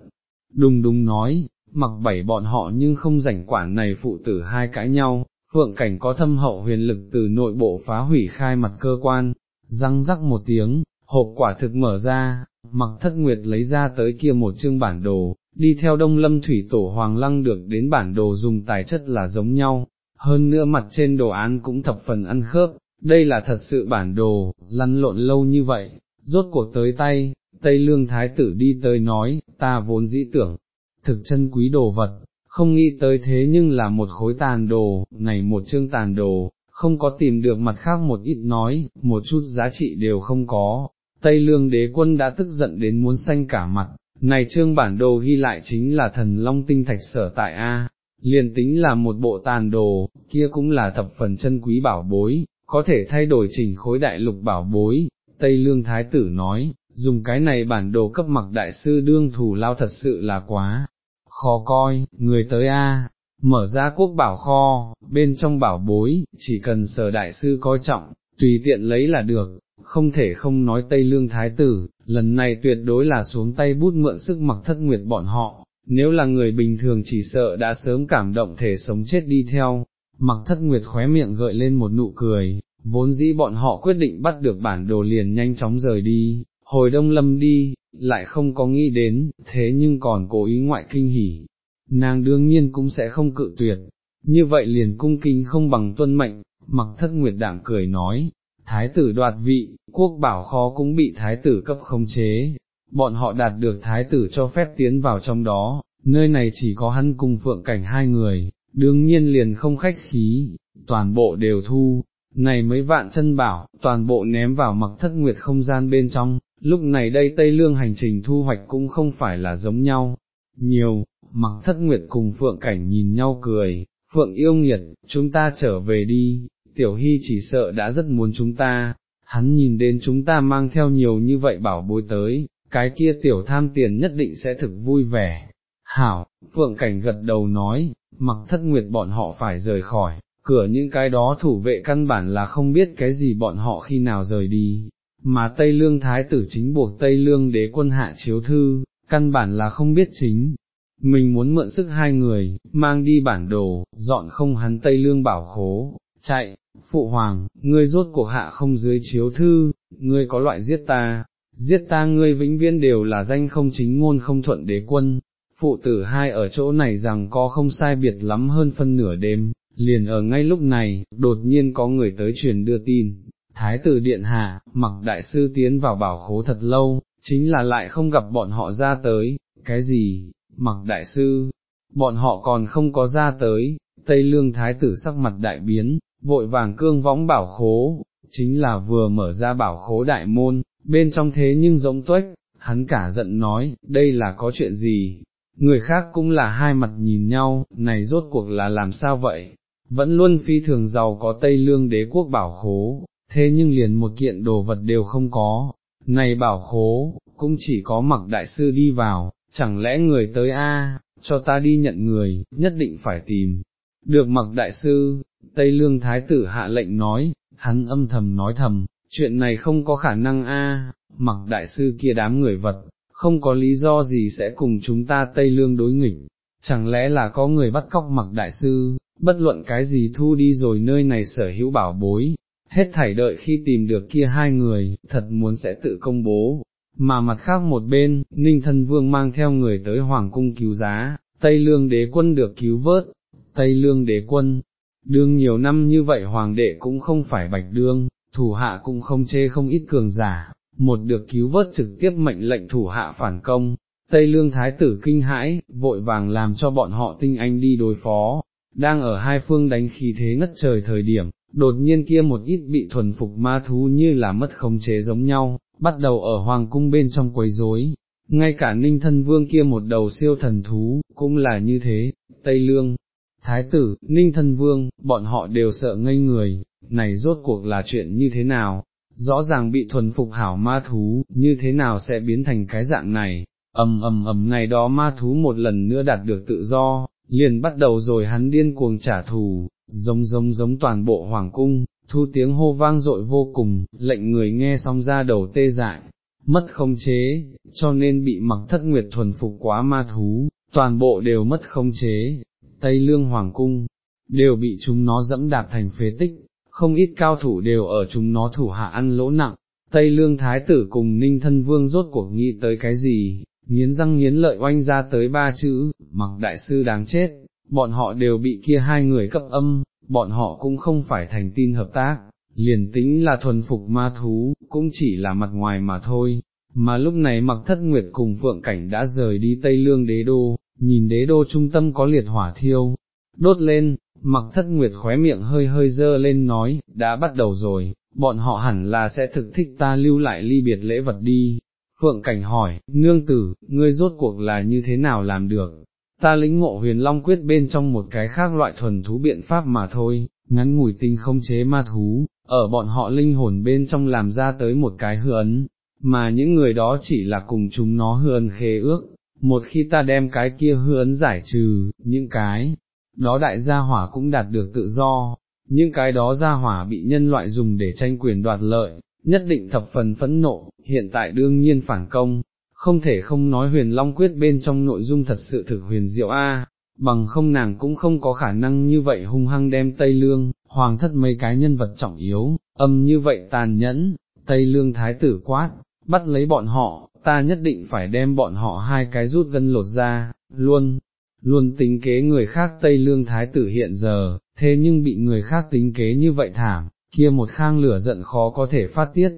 đùng đùng nói, mặc bảy bọn họ nhưng không rảnh quản này phụ tử hai cãi nhau, phượng cảnh có thâm hậu huyền lực từ nội bộ phá hủy khai mặt cơ quan, răng rắc một tiếng, hộp quả thực mở ra, mặc thất nguyệt lấy ra tới kia một chương bản đồ, đi theo đông lâm thủy tổ hoàng lăng được đến bản đồ dùng tài chất là giống nhau, hơn nữa mặt trên đồ án cũng thập phần ăn khớp, đây là thật sự bản đồ, lăn lộn lâu như vậy, rốt cuộc tới tay, Tây Lương Thái tử đi tới nói, ta vốn dĩ tưởng, thực chân quý đồ vật, không nghĩ tới thế nhưng là một khối tàn đồ, này một chương tàn đồ, không có tìm được mặt khác một ít nói, một chút giá trị đều không có. Tây lương đế quân đã tức giận đến muốn xanh cả mặt, này trương bản đồ ghi lại chính là thần long tinh thạch sở tại A, liền tính là một bộ tàn đồ, kia cũng là thập phần chân quý bảo bối, có thể thay đổi chỉnh khối đại lục bảo bối, Tây lương thái tử nói, dùng cái này bản đồ cấp mặc đại sư đương thủ lao thật sự là quá, khó coi, người tới a, mở ra quốc bảo kho, bên trong bảo bối, chỉ cần sở đại sư coi trọng, tùy tiện lấy là được, không thể không nói Tây Lương Thái Tử, lần này tuyệt đối là xuống tay bút mượn sức mặc thất nguyệt bọn họ, nếu là người bình thường chỉ sợ đã sớm cảm động thể sống chết đi theo, mặc thất nguyệt khóe miệng gợi lên một nụ cười, vốn dĩ bọn họ quyết định bắt được bản đồ liền nhanh chóng rời đi, hồi đông lâm đi, lại không có nghĩ đến, thế nhưng còn cố ý ngoại kinh hỉ, nàng đương nhiên cũng sẽ không cự tuyệt, như vậy liền cung kính không bằng tuân mệnh, mặc thất nguyệt đảng cười nói, thái tử đoạt vị, quốc bảo khó cũng bị thái tử cấp không chế, bọn họ đạt được thái tử cho phép tiến vào trong đó, nơi này chỉ có hắn cùng phượng cảnh hai người, đương nhiên liền không khách khí, toàn bộ đều thu, này mấy vạn chân bảo, toàn bộ ném vào mặc thất nguyệt không gian bên trong, lúc này đây Tây Lương hành trình thu hoạch cũng không phải là giống nhau, nhiều, mặc thất nguyệt cùng Phượng Cảnh nhìn nhau cười, Phượng yêu nghiệt, chúng ta trở về đi, Tiểu Hy chỉ sợ đã rất muốn chúng ta, hắn nhìn đến chúng ta mang theo nhiều như vậy bảo bối tới, cái kia tiểu tham tiền nhất định sẽ thực vui vẻ. Hảo, Phượng Cảnh gật đầu nói, mặc thất nguyệt bọn họ phải rời khỏi, cửa những cái đó thủ vệ căn bản là không biết cái gì bọn họ khi nào rời đi, mà Tây Lương Thái tử chính buộc Tây Lương đế quân hạ chiếu thư, căn bản là không biết chính. Mình muốn mượn sức hai người, mang đi bản đồ, dọn không hắn Tây Lương bảo khố, chạy, phụ hoàng, ngươi rốt cuộc hạ không dưới chiếu thư, ngươi có loại giết ta, giết ta ngươi vĩnh viễn đều là danh không chính ngôn không thuận đế quân, phụ tử hai ở chỗ này rằng có không sai biệt lắm hơn phân nửa đêm, liền ở ngay lúc này, đột nhiên có người tới truyền đưa tin, Thái tử Điện Hạ, mặc đại sư tiến vào bảo khố thật lâu, chính là lại không gặp bọn họ ra tới, cái gì, mặc đại sư, bọn họ còn không có ra tới, Tây Lương Thái tử sắc mặt đại biến, vội vàng cương võng bảo khố, chính là vừa mở ra bảo khố đại môn, bên trong thế nhưng giống tuếch, hắn cả giận nói, đây là có chuyện gì, người khác cũng là hai mặt nhìn nhau, này rốt cuộc là làm sao vậy, vẫn luôn phi thường giàu có Tây Lương đế quốc bảo khố, thế nhưng liền một kiện đồ vật đều không có, này bảo khố, cũng chỉ có mặc đại sư đi vào, chẳng lẽ người tới a? Cho ta đi nhận người, nhất định phải tìm. Được mặc đại sư, Tây Lương Thái tử hạ lệnh nói, hắn âm thầm nói thầm, chuyện này không có khả năng a mặc đại sư kia đám người vật, không có lý do gì sẽ cùng chúng ta Tây Lương đối nghịch, chẳng lẽ là có người bắt cóc mặc đại sư, bất luận cái gì thu đi rồi nơi này sở hữu bảo bối, hết thảy đợi khi tìm được kia hai người, thật muốn sẽ tự công bố. Mà mặt khác một bên, Ninh Thân Vương mang theo người tới Hoàng cung cứu giá, Tây Lương đế quân được cứu vớt, Tây Lương đế quân, đương nhiều năm như vậy Hoàng đệ cũng không phải bạch đương, thủ hạ cũng không chê không ít cường giả, một được cứu vớt trực tiếp mệnh lệnh thủ hạ phản công, Tây Lương Thái tử kinh hãi, vội vàng làm cho bọn họ tinh anh đi đối phó, đang ở hai phương đánh khí thế ngất trời thời điểm, đột nhiên kia một ít bị thuần phục ma thú như là mất khống chế giống nhau, bắt đầu ở hoàng cung bên trong quấy rối. Ngay cả ninh thân vương kia một đầu siêu thần thú, cũng là như thế, Tây Lương, Thái tử, ninh thân vương, bọn họ đều sợ ngây người, này rốt cuộc là chuyện như thế nào, rõ ràng bị thuần phục hảo ma thú, như thế nào sẽ biến thành cái dạng này, ầm ầm ầm này đó ma thú một lần nữa đạt được tự do, liền bắt đầu rồi hắn điên cuồng trả thù, giống giống giống toàn bộ hoàng cung, thu tiếng hô vang dội vô cùng, lệnh người nghe xong ra đầu tê dại, mất không chế, cho nên bị mặc thất nguyệt thuần phục quá ma thú, toàn bộ đều mất không chế, Tây Lương Hoàng Cung, đều bị chúng nó dẫm đạp thành phế tích, không ít cao thủ đều ở chúng nó thủ hạ ăn lỗ nặng, Tây Lương Thái tử cùng Ninh Thân Vương rốt cuộc nghĩ tới cái gì, nghiến răng nghiến lợi oanh ra tới ba chữ, mặc đại sư đáng chết, bọn họ đều bị kia hai người cấp âm, bọn họ cũng không phải thành tin hợp tác, liền tính là thuần phục ma thú, cũng chỉ là mặt ngoài mà thôi. Mà lúc này mặc thất nguyệt cùng phượng cảnh đã rời đi Tây Lương đế đô, nhìn đế đô trung tâm có liệt hỏa thiêu, đốt lên, mặc thất nguyệt khóe miệng hơi hơi dơ lên nói, đã bắt đầu rồi, bọn họ hẳn là sẽ thực thích ta lưu lại ly biệt lễ vật đi. Phượng Cảnh hỏi, nương tử, ngươi rốt cuộc là như thế nào làm được, ta lĩnh ngộ huyền long quyết bên trong một cái khác loại thuần thú biện pháp mà thôi, ngắn ngủi tinh không chế ma thú, ở bọn họ linh hồn bên trong làm ra tới một cái hư ấn, mà những người đó chỉ là cùng chúng nó hư ấn khế ước, một khi ta đem cái kia hư ấn giải trừ, những cái, đó đại gia hỏa cũng đạt được tự do, những cái đó gia hỏa bị nhân loại dùng để tranh quyền đoạt lợi, nhất định thập phần phẫn nộ, hiện tại đương nhiên phản công, không thể không nói huyền long quyết bên trong nội dung thật sự thực huyền diệu a, bằng không nàng cũng không có khả năng như vậy hung hăng đem Tây Lương, hoàng thất mấy cái nhân vật trọng yếu, âm như vậy tàn nhẫn, Tây Lương thái tử quát, bắt lấy bọn họ, ta nhất định phải đem bọn họ hai cái rút gân lột ra, luôn, luôn tính kế người khác Tây Lương thái tử hiện giờ, thế nhưng bị người khác tính kế như vậy thảm, kia một khang lửa giận khó có thể phát tiết.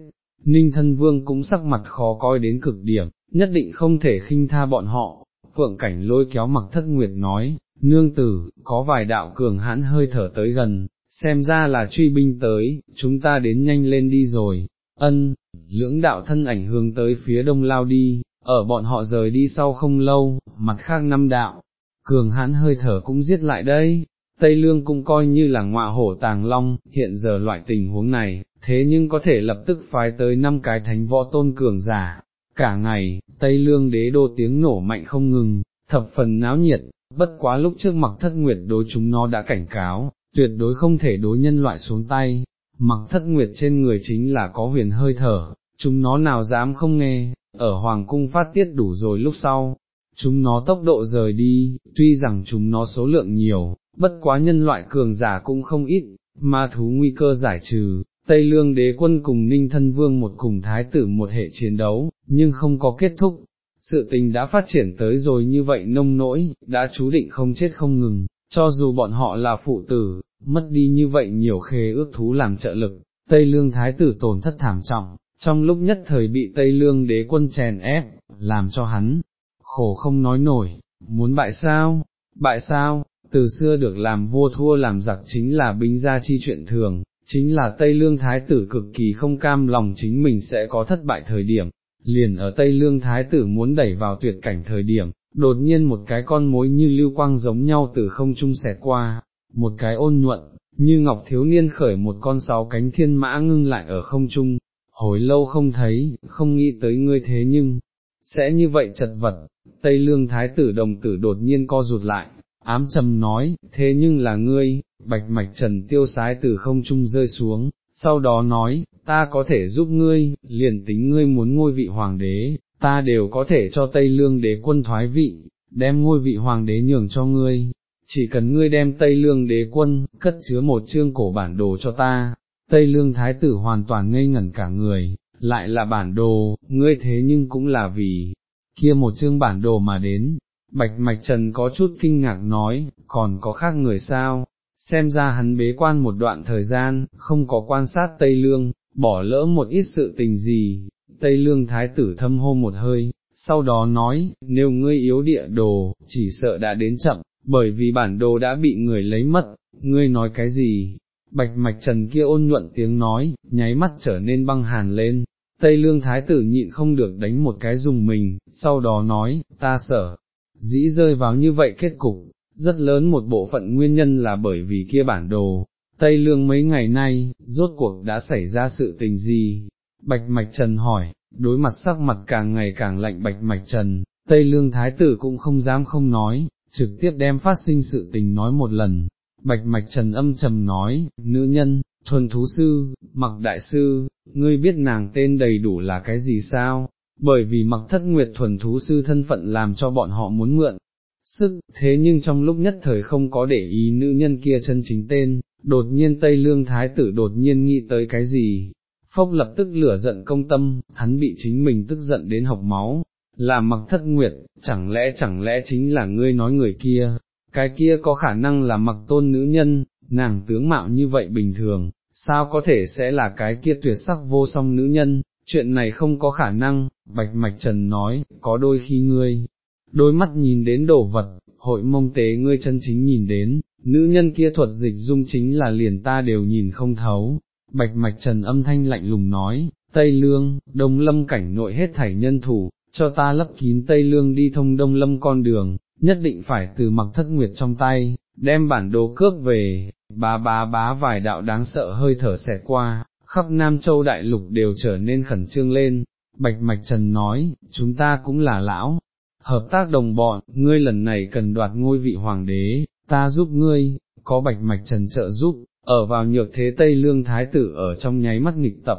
Ninh thân vương cũng sắc mặt khó coi đến cực điểm, nhất định không thể khinh tha bọn họ, phượng cảnh lôi kéo mặc thất nguyệt nói, nương tử, có vài đạo cường hãn hơi thở tới gần, xem ra là truy binh tới, chúng ta đến nhanh lên đi rồi, ân, lưỡng đạo thân ảnh hướng tới phía đông lao đi, ở bọn họ rời đi sau không lâu, mặt khác năm đạo, cường hãn hơi thở cũng giết lại đây, Tây Lương cũng coi như là ngọa hổ tàng long, hiện giờ loại tình huống này, thế nhưng có thể lập tức phái tới năm cái thánh võ tôn cường giả. Cả ngày, Tây Lương đế đô tiếng nổ mạnh không ngừng, thập phần náo nhiệt, bất quá lúc trước mặc thất nguyệt đối chúng nó đã cảnh cáo, tuyệt đối không thể đối nhân loại xuống tay, mặc thất nguyệt trên người chính là có huyền hơi thở, chúng nó nào dám không nghe, ở hoàng cung phát tiết đủ rồi lúc sau, chúng nó tốc độ rời đi, tuy rằng chúng nó số lượng nhiều, bất quá nhân loại cường giả cũng không ít, ma thú nguy cơ giải trừ, Tây Lương đế quân cùng Ninh Thân Vương một cùng thái tử một hệ chiến đấu, nhưng không có kết thúc. Sự tình đã phát triển tới rồi như vậy nông nỗi, đã chú định không chết không ngừng, cho dù bọn họ là phụ tử, mất đi như vậy nhiều khế ước thú làm trợ lực, Tây Lương thái tử tổn thất thảm trọng, trong lúc nhất thời bị Tây Lương đế quân chèn ép, làm cho hắn, khổ không nói nổi, muốn bại sao, bại sao, từ xưa được làm vua thua làm giặc chính là binh gia chi chuyện thường, chính là Tây Lương Thái tử cực kỳ không cam lòng chính mình sẽ có thất bại thời điểm, liền ở Tây Lương Thái tử muốn đẩy vào tuyệt cảnh thời điểm, đột nhiên một cái con mối như lưu quang giống nhau từ không trung xẹt qua, một cái ôn nhuận, như ngọc thiếu niên khởi một con sáu cánh thiên mã ngưng lại ở không trung, hồi lâu không thấy, không nghĩ tới ngươi thế nhưng, sẽ như vậy chật vật, Tây Lương Thái tử đồng tử đột nhiên co rụt lại, ám trầm nói, thế nhưng là ngươi, bạch mạch trần tiêu sái từ không trung rơi xuống, sau đó nói, ta có thể giúp ngươi, liền tính ngươi muốn ngôi vị hoàng đế, ta đều có thể cho Tây Lương đế quân thoái vị, đem ngôi vị hoàng đế nhường cho ngươi, chỉ cần ngươi đem Tây Lương đế quân, cất chứa một chương cổ bản đồ cho ta, Tây Lương thái tử hoàn toàn ngây ngẩn cả người, lại là bản đồ, ngươi thế nhưng cũng là vì, kia một chương bản đồ mà đến, Bạch Mạch Trần có chút kinh ngạc nói, còn có khác người sao, xem ra hắn bế quan một đoạn thời gian, không có quan sát Tây Lương, bỏ lỡ một ít sự tình gì, Tây Lương Thái tử thâm hô một hơi, sau đó nói, nếu ngươi yếu địa đồ, chỉ sợ đã đến chậm, bởi vì bản đồ đã bị người lấy mất, ngươi nói cái gì? Bạch Mạch Trần kia ôn nhuận tiếng nói, nháy mắt trở nên băng hàn lên, Tây Lương Thái tử nhịn không được đánh một cái dùng mình, sau đó nói, ta sợ, dĩ rơi vào như vậy kết cục, rất lớn một bộ phận nguyên nhân là bởi vì kia bản đồ, Tây Lương mấy ngày nay, rốt cuộc đã xảy ra sự tình gì? Bạch Mạch Trần hỏi, đối mặt sắc mặt càng ngày càng lạnh Bạch Mạch Trần, Tây Lương Thái tử cũng không dám không nói, trực tiếp đem phát sinh sự tình nói một lần. Bạch Mạch Trần âm trầm nói, nữ nhân, thuần thú sư, mặc đại sư, ngươi biết nàng tên đầy đủ là cái gì sao? bởi vì mặc thất nguyệt thuần thú sư thân phận làm cho bọn họ muốn mượn sức, thế nhưng trong lúc nhất thời không có để ý nữ nhân kia chân chính tên, đột nhiên Tây Lương Thái tử đột nhiên nghĩ tới cái gì, phốc lập tức lửa giận công tâm, hắn bị chính mình tức giận đến học máu, là mặc thất nguyệt, chẳng lẽ chẳng lẽ chính là ngươi nói người kia, cái kia có khả năng là mặc tôn nữ nhân, nàng tướng mạo như vậy bình thường, sao có thể sẽ là cái kia tuyệt sắc vô song nữ nhân, chuyện này không có khả năng, Bạch Mạch Trần nói, có đôi khi ngươi, đôi mắt nhìn đến đồ vật, hội mông tế ngươi chân chính nhìn đến, nữ nhân kia thuật dịch dung chính là liền ta đều nhìn không thấu. Bạch Mạch Trần âm thanh lạnh lùng nói, Tây Lương, Đông Lâm cảnh nội hết thảy nhân thủ, cho ta lấp kín Tây Lương đi thông Đông Lâm con đường, nhất định phải từ mặc thất nguyệt trong tay, đem bản đồ cướp về, bá bá bá vài đạo đáng sợ hơi thở xẹt qua, khắp Nam Châu Đại Lục đều trở nên khẩn trương lên, Bạch Mạch Trần nói, chúng ta cũng là lão, hợp tác đồng bọn, ngươi lần này cần đoạt ngôi vị hoàng đế, ta giúp ngươi, có Bạch Mạch Trần trợ giúp, ở vào nhược thế Tây Lương Thái Tử ở trong nháy mắt nghịch tập.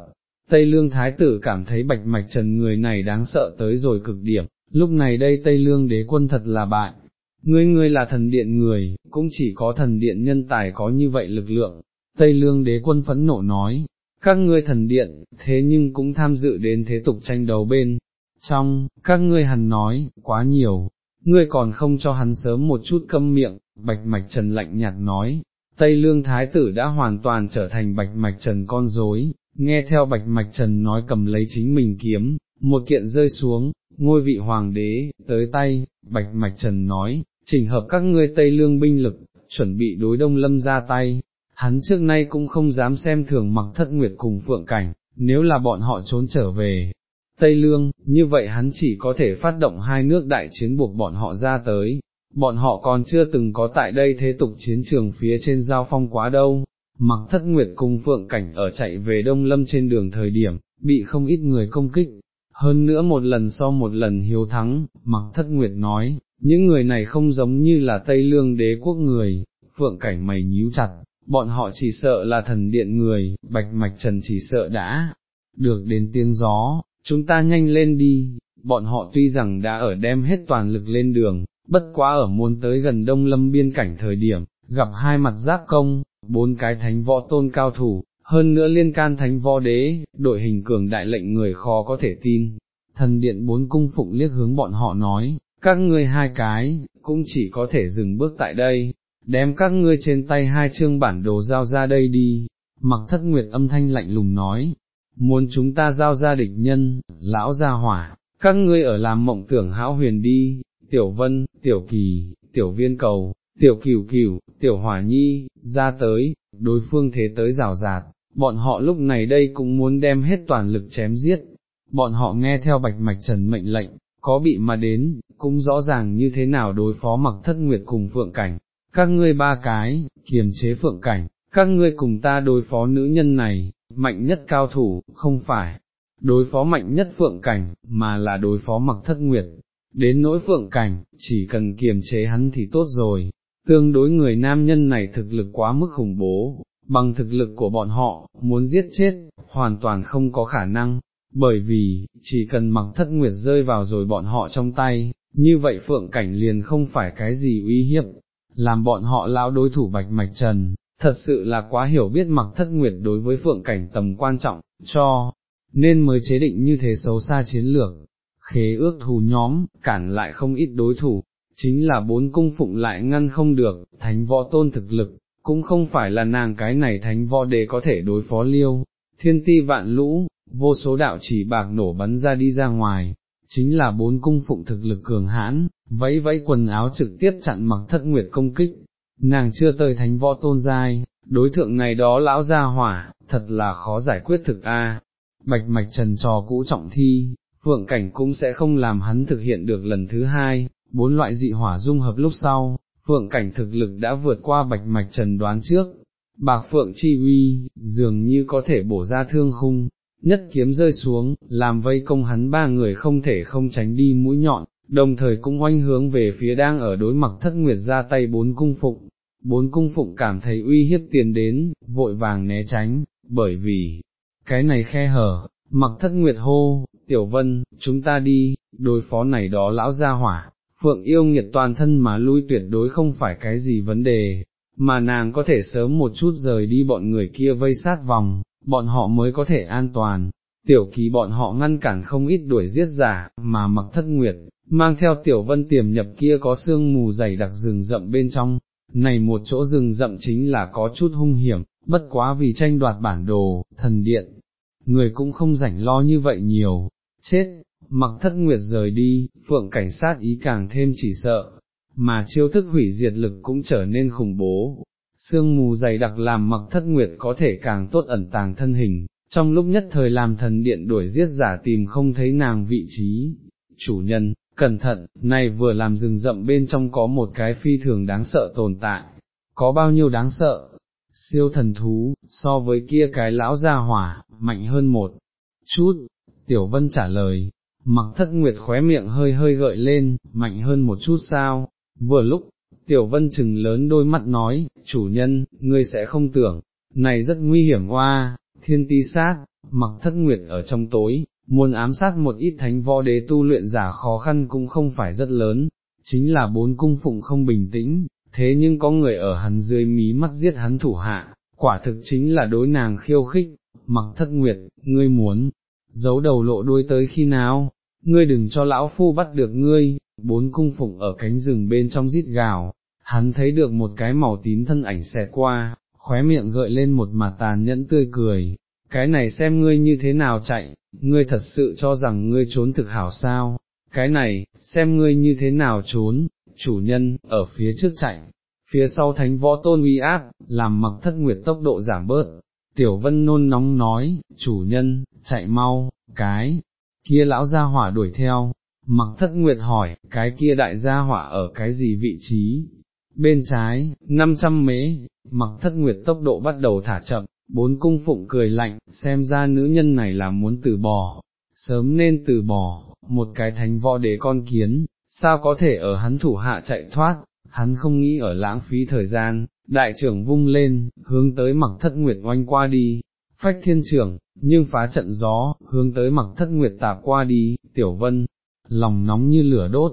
Tây Lương Thái Tử cảm thấy Bạch Mạch Trần người này đáng sợ tới rồi cực điểm, lúc này đây Tây Lương đế quân thật là bại, ngươi ngươi là thần điện người, cũng chỉ có thần điện nhân tài có như vậy lực lượng. Tây Lương đế quân phẫn nộ nói, các ngươi thần điện, thế nhưng cũng tham dự đến thế tục tranh đấu bên, trong, các ngươi hẳn nói, quá nhiều, ngươi còn không cho hắn sớm một chút câm miệng, bạch mạch trần lạnh nhạt nói, Tây Lương Thái tử đã hoàn toàn trở thành bạch mạch trần con rối, nghe theo bạch mạch trần nói cầm lấy chính mình kiếm, một kiện rơi xuống, ngôi vị hoàng đế, tới tay, bạch mạch trần nói, chỉnh hợp các ngươi Tây Lương binh lực, chuẩn bị đối đông lâm ra tay, hắn trước nay cũng không dám xem thường mặc thất nguyệt cùng phượng cảnh, nếu là bọn họ trốn trở về. Tây Lương, như vậy hắn chỉ có thể phát động hai nước đại chiến buộc bọn họ ra tới, bọn họ còn chưa từng có tại đây thế tục chiến trường phía trên giao phong quá đâu, mặc thất nguyệt cùng phượng cảnh ở chạy về Đông Lâm trên đường thời điểm, bị không ít người công kích, hơn nữa một lần sau một lần hiếu thắng, mặc thất nguyệt nói, những người này không giống như là Tây Lương đế quốc người, phượng cảnh mày nhíu chặt, bọn họ chỉ sợ là thần điện người, bạch mạch trần chỉ sợ đã, được đến tiếng gió, chúng ta nhanh lên đi, bọn họ tuy rằng đã ở đem hết toàn lực lên đường, bất quá ở muốn tới gần đông lâm biên cảnh thời điểm, gặp hai mặt giáp công, bốn cái thánh võ tôn cao thủ, hơn nữa liên can thánh võ đế, đội hình cường đại lệnh người khó có thể tin. Thần điện bốn cung phụng liếc hướng bọn họ nói, các ngươi hai cái, cũng chỉ có thể dừng bước tại đây, đem các ngươi trên tay hai chương bản đồ giao ra đây đi, mặc thất nguyệt âm thanh lạnh lùng nói, muốn chúng ta giao ra địch nhân, lão gia hỏa, các ngươi ở làm mộng tưởng hão huyền đi, tiểu vân, tiểu kỳ, tiểu viên cầu, tiểu cửu cửu, tiểu hỏa nhi, ra tới, đối phương thế tới rào rạt, bọn họ lúc này đây cũng muốn đem hết toàn lực chém giết, bọn họ nghe theo bạch mạch trần mệnh lệnh, có bị mà đến, cũng rõ ràng như thế nào đối phó mặc thất nguyệt cùng phượng cảnh, các ngươi ba cái, kiềm chế phượng cảnh, các ngươi cùng ta đối phó nữ nhân này, mạnh nhất cao thủ, không phải, đối phó mạnh nhất phượng cảnh, mà là đối phó mặc thất nguyệt, đến nỗi phượng cảnh, chỉ cần kiềm chế hắn thì tốt rồi, tương đối người nam nhân này thực lực quá mức khủng bố, bằng thực lực của bọn họ, muốn giết chết, hoàn toàn không có khả năng, bởi vì, chỉ cần mặc thất nguyệt rơi vào rồi bọn họ trong tay, như vậy phượng cảnh liền không phải cái gì uy hiếp, làm bọn họ lão đối thủ bạch mạch trần, thật sự là quá hiểu biết mặc thất nguyệt đối với phượng cảnh tầm quan trọng, cho, nên mới chế định như thế xấu xa chiến lược, khế ước thù nhóm, cản lại không ít đối thủ, chính là bốn cung phụng lại ngăn không được, thánh võ tôn thực lực, cũng không phải là nàng cái này thánh võ đề có thể đối phó liêu, thiên ti vạn lũ, vô số đạo chỉ bạc nổ bắn ra đi ra ngoài, chính là bốn cung phụng thực lực cường hãn, vẫy vẫy quần áo trực tiếp chặn mặc thất nguyệt công kích, nàng chưa tới thánh võ tôn giai, đối thượng này đó lão gia hỏa, thật là khó giải quyết thực a. Bạch mạch trần trò cũ trọng thi, phượng cảnh cũng sẽ không làm hắn thực hiện được lần thứ hai, bốn loại dị hỏa dung hợp lúc sau, phượng cảnh thực lực đã vượt qua bạch mạch trần đoán trước, bạc phượng chi uy, dường như có thể bổ ra thương khung, nhất kiếm rơi xuống, làm vây công hắn ba người không thể không tránh đi mũi nhọn, đồng thời cũng oanh hướng về phía đang ở đối mặt thất nguyệt ra tay bốn cung phụng. Bốn cung phụng cảm thấy uy hiếp tiền đến, vội vàng né tránh, bởi vì, cái này khe hở, mặc thất nguyệt hô, tiểu vân, chúng ta đi, đối phó này đó lão ra hỏa, phượng yêu nghiệt toàn thân mà lui tuyệt đối không phải cái gì vấn đề, mà nàng có thể sớm một chút rời đi bọn người kia vây sát vòng, bọn họ mới có thể an toàn. Tiểu kỳ bọn họ ngăn cản không ít đuổi giết giả, mà mặc thất nguyệt, mang theo tiểu vân tiềm nhập kia có sương mù dày đặc rừng rậm bên trong, này một chỗ rừng rậm chính là có chút hung hiểm, bất quá vì tranh đoạt bản đồ, thần điện, người cũng không rảnh lo như vậy nhiều, chết, mặc thất nguyệt rời đi, phượng cảnh sát ý càng thêm chỉ sợ, mà chiêu thức hủy diệt lực cũng trở nên khủng bố. Sương mù dày đặc làm mặc thất nguyệt có thể càng tốt ẩn tàng thân hình, trong lúc nhất thời làm thần điện đuổi giết giả tìm không thấy nàng vị trí. Chủ nhân, cẩn thận, này vừa làm rừng rậm bên trong có một cái phi thường đáng sợ tồn tại, có bao nhiêu đáng sợ, siêu thần thú, so với kia cái lão gia hỏa, mạnh hơn một chút, tiểu vân trả lời, mặc thất nguyệt khóe miệng hơi hơi gợi lên, mạnh hơn một chút sao, vừa lúc, tiểu vân chừng lớn đôi mắt nói, chủ nhân, ngươi sẽ không tưởng, này rất nguy hiểm hoa, thiên ti sát, mặc thất nguyệt ở trong tối, muốn ám sát một ít thánh võ đế tu luyện giả khó khăn cũng không phải rất lớn, chính là bốn cung phụng không bình tĩnh, thế nhưng có người ở hắn dưới mí mắt giết hắn thủ hạ, quả thực chính là đối nàng khiêu khích, mặc thất nguyệt, ngươi muốn, giấu đầu lộ đuôi tới khi nào, ngươi đừng cho lão phu bắt được ngươi, bốn cung phụng ở cánh rừng bên trong rít gào, hắn thấy được một cái màu tím thân ảnh xẹt qua, khóe miệng gợi lên một mặt tàn nhẫn tươi cười, cái này xem ngươi như thế nào chạy, ngươi thật sự cho rằng ngươi trốn thực hảo sao, cái này, xem ngươi như thế nào trốn, chủ nhân, ở phía trước chạy, phía sau thánh võ tôn uy áp, làm mặc thất nguyệt tốc độ giảm bớt. Tiểu vân nôn nóng nói, chủ nhân, chạy mau, cái, kia lão gia hỏa đuổi theo, mặc thất nguyệt hỏi, cái kia đại gia hỏa ở cái gì vị trí, bên trái, 500 mễ, mặc thất nguyệt tốc độ bắt đầu thả chậm, bốn cung phụng cười lạnh, xem ra nữ nhân này là muốn từ bỏ, sớm nên từ bỏ, một cái thánh võ đế con kiến, sao có thể ở hắn thủ hạ chạy thoát, hắn không nghĩ ở lãng phí thời gian, đại trưởng vung lên, hướng tới mặc thất nguyệt oanh qua đi, phách thiên trưởng, nhưng phá trận gió, hướng tới mặc thất nguyệt tạp qua đi, tiểu vân, lòng nóng như lửa đốt,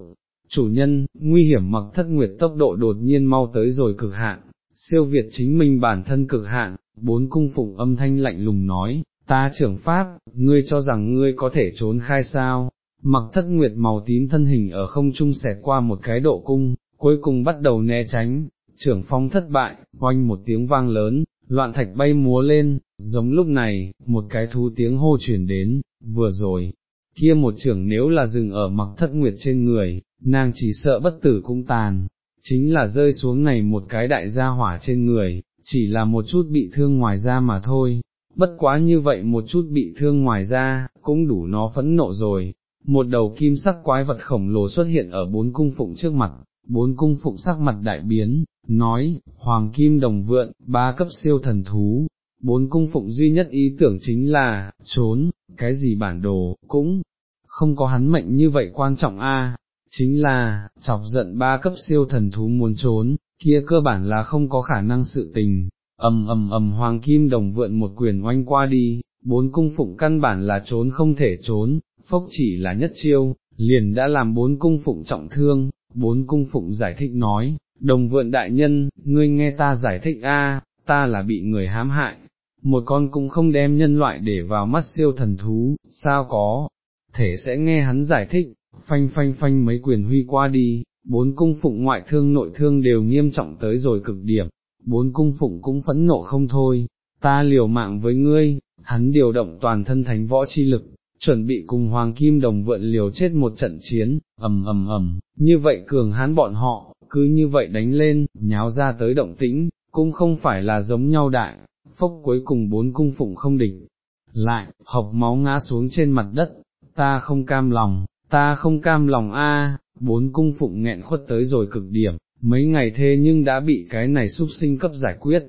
chủ nhân, nguy hiểm mặc thất nguyệt tốc độ đột nhiên mau tới rồi cực hạn, siêu việt chính mình bản thân cực hạn, bốn cung phụng âm thanh lạnh lùng nói, ta trưởng pháp, ngươi cho rằng ngươi có thể trốn khai sao, mặc thất nguyệt màu tím thân hình ở không trung xẹt qua một cái độ cung, cuối cùng bắt đầu né tránh, trưởng phong thất bại, oanh một tiếng vang lớn, loạn thạch bay múa lên, giống lúc này, một cái thú tiếng hô chuyển đến, vừa rồi, kia một trưởng nếu là dừng ở mặc thất nguyệt trên người, nàng chỉ sợ bất tử cũng tàn, chính là rơi xuống này một cái đại gia hỏa trên người, chỉ là một chút bị thương ngoài ra mà thôi, bất quá như vậy một chút bị thương ngoài ra, cũng đủ nó phẫn nộ rồi. Một đầu kim sắc quái vật khổng lồ xuất hiện ở bốn cung phụng trước mặt, bốn cung phụng sắc mặt đại biến, nói, hoàng kim đồng vượn, ba cấp siêu thần thú, bốn cung phụng duy nhất ý tưởng chính là, trốn, cái gì bản đồ, cũng không có hắn mệnh như vậy quan trọng a. chính là, chọc giận ba cấp siêu thần thú muốn trốn, kia cơ bản là không có khả năng sự tình, ầm ầm ầm hoàng kim đồng vượn một quyền oanh qua đi, bốn cung phụng căn bản là trốn không thể trốn, phốc chỉ là nhất chiêu, liền đã làm bốn cung phụng trọng thương, bốn cung phụng giải thích nói, đồng vượn đại nhân, ngươi nghe ta giải thích a, ta là bị người hãm hại, một con cũng không đem nhân loại để vào mắt siêu thần thú, sao có, thể sẽ nghe hắn giải thích, phanh phanh phanh mấy quyền huy qua đi, bốn cung phụng ngoại thương nội thương đều nghiêm trọng tới rồi cực điểm, bốn cung phụng cũng phẫn nộ không thôi, ta liều mạng với ngươi, hắn điều động toàn thân thánh võ chi lực, chuẩn bị cùng Hoàng Kim Đồng vượn liều chết một trận chiến, ầm ầm ầm, như vậy cường hán bọn họ, cứ như vậy đánh lên, nháo ra tới động tĩnh, cũng không phải là giống nhau đại, phốc cuối cùng bốn cung phụng không địch, lại, học máu ngã xuống trên mặt đất, ta không cam lòng, ta không cam lòng a, bốn cung phụng nghẹn khuất tới rồi cực điểm, mấy ngày thế nhưng đã bị cái này súc sinh cấp giải quyết,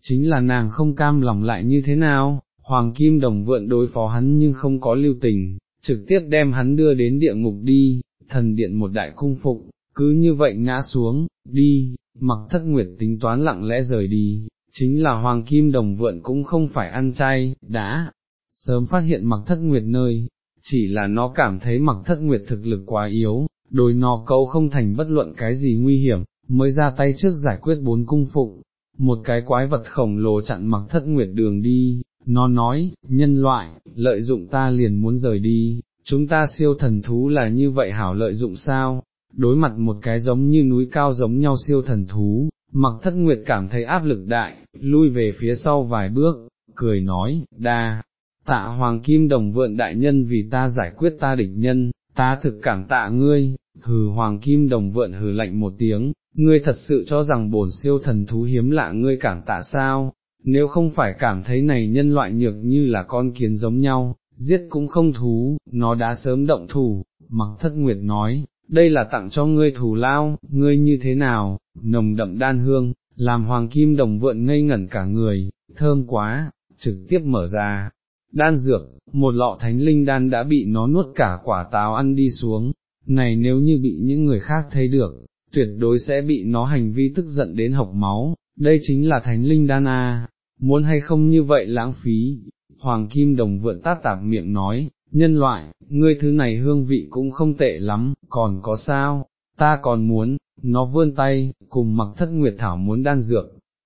chính là nàng không cam lòng lại như thế nào, Hoàng Kim Đồng vượn đối phó hắn nhưng không có lưu tình, trực tiếp đem hắn đưa đến địa ngục đi, thần điện một đại cung phục, cứ như vậy ngã xuống, đi, mặc thất nguyệt tính toán lặng lẽ rời đi, chính là Hoàng Kim Đồng vượn cũng không phải ăn chay, đã, sớm phát hiện mặc thất nguyệt nơi, chỉ là nó cảm thấy mặc thất nguyệt thực lực quá yếu, đối nó câu không thành bất luận cái gì nguy hiểm, mới ra tay trước giải quyết bốn cung phụng, một cái quái vật khổng lồ chặn mặc thất nguyệt đường đi, nó nói, nhân loại, lợi dụng ta liền muốn rời đi, chúng ta siêu thần thú là như vậy hảo lợi dụng sao, đối mặt một cái giống như núi cao giống nhau siêu thần thú, mặc thất nguyệt cảm thấy áp lực đại, lui về phía sau vài bước, cười nói, đa, tạ hoàng kim đồng vượn đại nhân vì ta giải quyết ta địch nhân, ta thực cảm tạ ngươi, hừ hoàng kim đồng vượn hừ lạnh một tiếng, ngươi thật sự cho rằng bổn siêu thần thú hiếm lạ ngươi cảm tạ sao, nếu không phải cảm thấy này nhân loại nhược như là con kiến giống nhau, giết cũng không thú, nó đã sớm động thủ, mặc thất nguyệt nói, đây là tặng cho ngươi thù lao, ngươi như thế nào, nồng đậm đan hương, làm hoàng kim đồng vượn ngây ngẩn cả người, thơm quá, trực tiếp mở ra. Đan dược, một lọ thánh linh đan đã bị nó nuốt cả quả táo ăn đi xuống, này nếu như bị những người khác thấy được, tuyệt đối sẽ bị nó hành vi tức giận đến học máu, đây chính là thánh linh đan a, muốn hay không như vậy lãng phí, Hoàng Kim Đồng vượn tát tạp miệng nói, nhân loại, ngươi thứ này hương vị cũng không tệ lắm, còn có sao, ta còn muốn, nó vươn tay, cùng mặc thất nguyệt thảo muốn đan dược,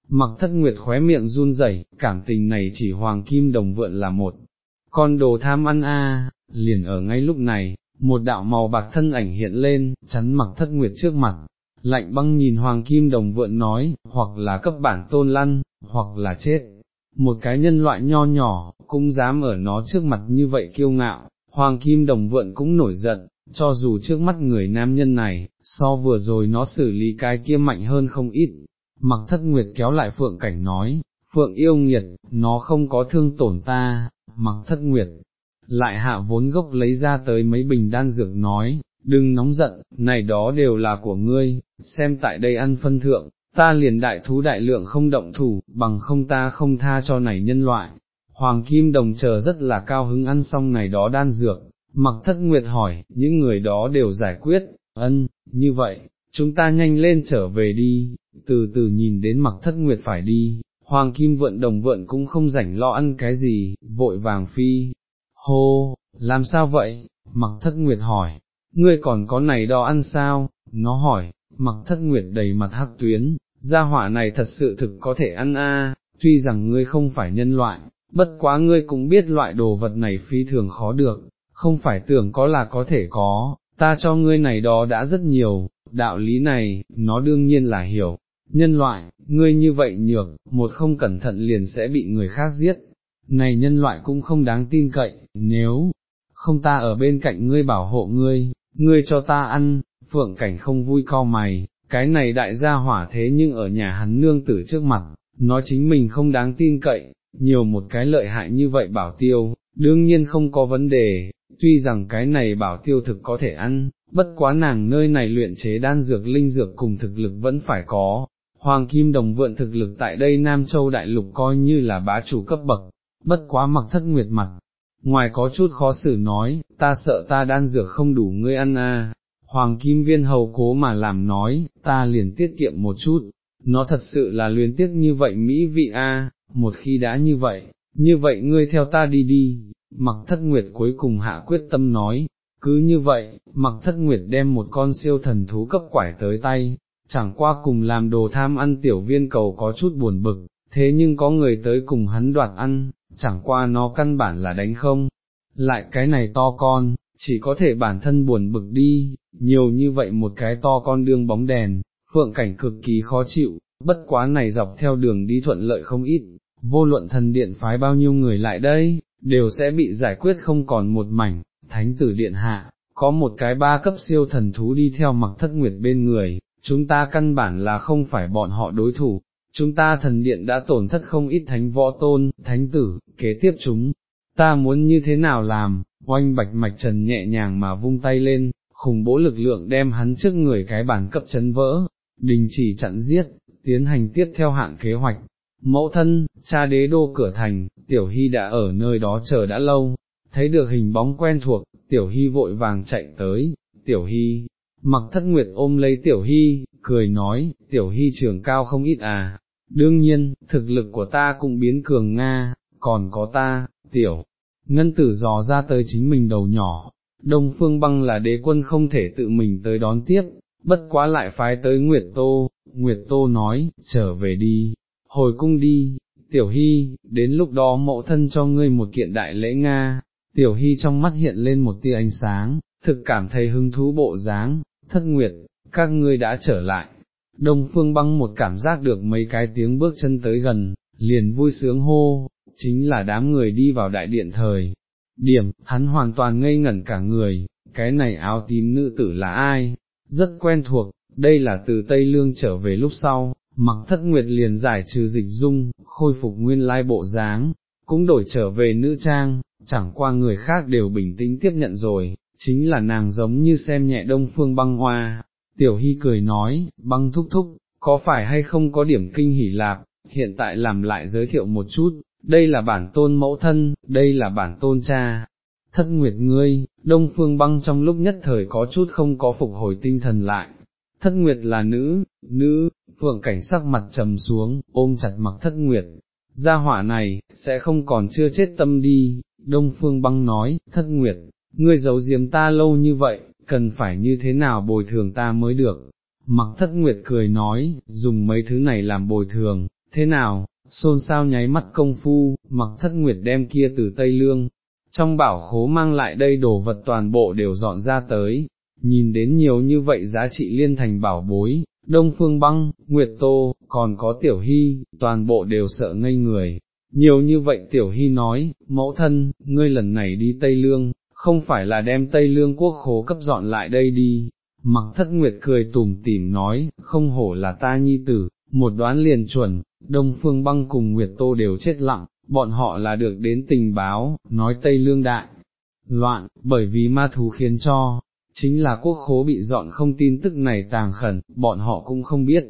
mặc thất nguyệt khóe miệng run rẩy, cảm tình này chỉ Hoàng Kim Đồng vượn là một, con đồ tham ăn a, liền ở ngay lúc này, một đạo màu bạc thân ảnh hiện lên, chắn mặc thất nguyệt trước mặt, lạnh băng nhìn Hoàng Kim Đồng vượn nói, hoặc là cấp bản tôn lăn, hoặc là chết. Một cái nhân loại nho nhỏ, cũng dám ở nó trước mặt như vậy kiêu ngạo, Hoàng Kim Đồng vượn cũng nổi giận, cho dù trước mắt người nam nhân này, so vừa rồi nó xử lý cái kia mạnh hơn không ít, mặc thất nguyệt kéo lại phượng cảnh nói, phượng yêu nghiệt, nó không có thương tổn ta, mặc thất nguyệt, lại hạ vốn gốc lấy ra tới mấy bình đan dược nói, đừng nóng giận, này đó đều là của ngươi, xem tại đây ăn phân thượng, ta liền đại thú đại lượng không động thủ, bằng không ta không tha cho này nhân loại. Hoàng Kim Đồng chờ rất là cao hứng ăn xong này đó đan dược, mặc thất nguyệt hỏi, những người đó đều giải quyết, ân, như vậy, chúng ta nhanh lên trở về đi, từ từ nhìn đến mặc thất nguyệt phải đi, Hoàng Kim Vượn Đồng Vượn cũng không rảnh lo ăn cái gì, vội vàng phi, hô, làm sao vậy, mặc thất nguyệt hỏi, ngươi còn có này đó ăn sao, nó hỏi, mặc thất nguyệt đầy mặt hắc tuyến, gia hỏa này thật sự thực có thể ăn a, tuy rằng ngươi không phải nhân loại, bất quá ngươi cũng biết loại đồ vật này phi thường khó được, không phải tưởng có là có thể có, ta cho ngươi này đó đã rất nhiều, đạo lý này, nó đương nhiên là hiểu, nhân loại, ngươi như vậy nhược, một không cẩn thận liền sẽ bị người khác giết, này nhân loại cũng không đáng tin cậy, nếu không ta ở bên cạnh ngươi bảo hộ ngươi, ngươi cho ta ăn, phượng cảnh không vui co mày, cái này đại gia hỏa thế nhưng ở nhà hắn nương tử trước mặt, nói chính mình không đáng tin cậy, nhiều một cái lợi hại như vậy bảo tiêu, đương nhiên không có vấn đề, tuy rằng cái này bảo tiêu thực có thể ăn, bất quá nàng nơi này luyện chế đan dược linh dược cùng thực lực vẫn phải có. Hoàng Kim Đồng vượn thực lực tại đây Nam Châu Đại Lục coi như là bá chủ cấp bậc, bất quá mặc thất nguyệt mặt, ngoài có chút khó xử nói, ta sợ ta đan dược không đủ ngươi ăn à, Hoàng Kim Viên hầu cố mà làm nói, ta liền tiết kiệm một chút, nó thật sự là luyến tiếc như vậy Mỹ vị a, một khi đã như vậy, như vậy ngươi theo ta đi đi, mặc thất nguyệt cuối cùng hạ quyết tâm nói, cứ như vậy, mặc thất nguyệt đem một con siêu thần thú cấp quải tới tay, chẳng qua cùng làm đồ tham ăn tiểu viên cầu có chút buồn bực, thế nhưng có người tới cùng hắn đoạt ăn, chẳng qua nó căn bản là đánh không, lại cái này to con, chỉ có thể bản thân buồn bực đi, nhiều như vậy một cái to con đương bóng đèn, phượng cảnh cực kỳ khó chịu, bất quá này dọc theo đường đi thuận lợi không ít, vô luận thần điện phái bao nhiêu người lại đây, đều sẽ bị giải quyết không còn một mảnh, thánh tử điện hạ, có một cái ba cấp siêu thần thú đi theo mặc thất nguyệt bên người, chúng ta căn bản là không phải bọn họ đối thủ, chúng ta thần điện đã tổn thất không ít thánh võ tôn, thánh tử, kế tiếp chúng, ta muốn như thế nào làm, oanh bạch mạch trần nhẹ nhàng mà vung tay lên, khủng bố lực lượng đem hắn trước người cái bản cấp chấn vỡ, đình chỉ chặn giết, tiến hành tiếp theo hạng kế hoạch. Mẫu thân, cha đế đô cửa thành, tiểu hy đã ở nơi đó chờ đã lâu, thấy được hình bóng quen thuộc, tiểu hy vội vàng chạy tới, tiểu hy, mặc thất nguyệt ôm lấy tiểu hy, cười nói, tiểu hy trường cao không ít à, đương nhiên, thực lực của ta cũng biến cường Nga, còn có ta, tiểu, ngân tử dò ra tới chính mình đầu nhỏ, đông phương băng là đế quân không thể tự mình tới đón tiếp, bất quá lại phái tới Nguyệt Tô, Nguyệt Tô nói, trở về đi, hồi cung đi, tiểu hy, đến lúc đó mẫu thân cho ngươi một kiện đại lễ Nga, tiểu hy trong mắt hiện lên một tia ánh sáng, thực cảm thấy hứng thú bộ dáng, thất nguyệt, các ngươi đã trở lại. Đông phương băng một cảm giác được mấy cái tiếng bước chân tới gần, liền vui sướng hô, chính là đám người đi vào đại điện thời. Điểm, hắn hoàn toàn ngây ngẩn cả người, cái này áo tím nữ tử là ai, rất quen thuộc, đây là từ Tây Lương trở về lúc sau, mặc thất nguyệt liền giải trừ dịch dung, khôi phục nguyên lai bộ dáng, cũng đổi trở về nữ trang, chẳng qua người khác đều bình tĩnh tiếp nhận rồi, chính là nàng giống như xem nhẹ đông phương băng hoa, tiểu hy cười nói, băng thúc thúc, có phải hay không có điểm kinh hỉ lạc, hiện tại làm lại giới thiệu một chút, đây là bản tôn mẫu thân, đây là bản tôn cha. Thất nguyệt ngươi, đông phương băng trong lúc nhất thời có chút không có phục hồi tinh thần lại, thất nguyệt là nữ, nữ, phượng cảnh sắc mặt trầm xuống, ôm chặt mặc thất nguyệt, gia hỏa này, sẽ không còn chưa chết tâm đi, đông phương băng nói, thất nguyệt, ngươi giấu giếm ta lâu như vậy, cần phải như thế nào bồi thường ta mới được. Mặc thất nguyệt cười nói, dùng mấy thứ này làm bồi thường, thế nào, xôn xao nháy mắt công phu, mặc thất nguyệt đem kia từ Tây Lương, trong bảo khố mang lại đây đồ vật toàn bộ đều dọn ra tới, nhìn đến nhiều như vậy giá trị liên thành bảo bối, Đông Phương Băng, Nguyệt Tô, còn có Tiểu Hy, toàn bộ đều sợ ngây người. Nhiều như vậy Tiểu Hy nói, mẫu thân, ngươi lần này đi Tây Lương, không phải là đem Tây Lương quốc khố cấp dọn lại đây đi. Mặc thất nguyệt cười tủm tỉm nói, không hổ là ta nhi tử, một đoán liền chuẩn, Đông Phương Băng cùng Nguyệt Tô đều chết lặng, bọn họ là được đến tình báo, nói Tây Lương Đại, loạn, bởi vì ma thú khiến cho, chính là quốc khố bị dọn không tin tức này tàng khẩn, bọn họ cũng không biết.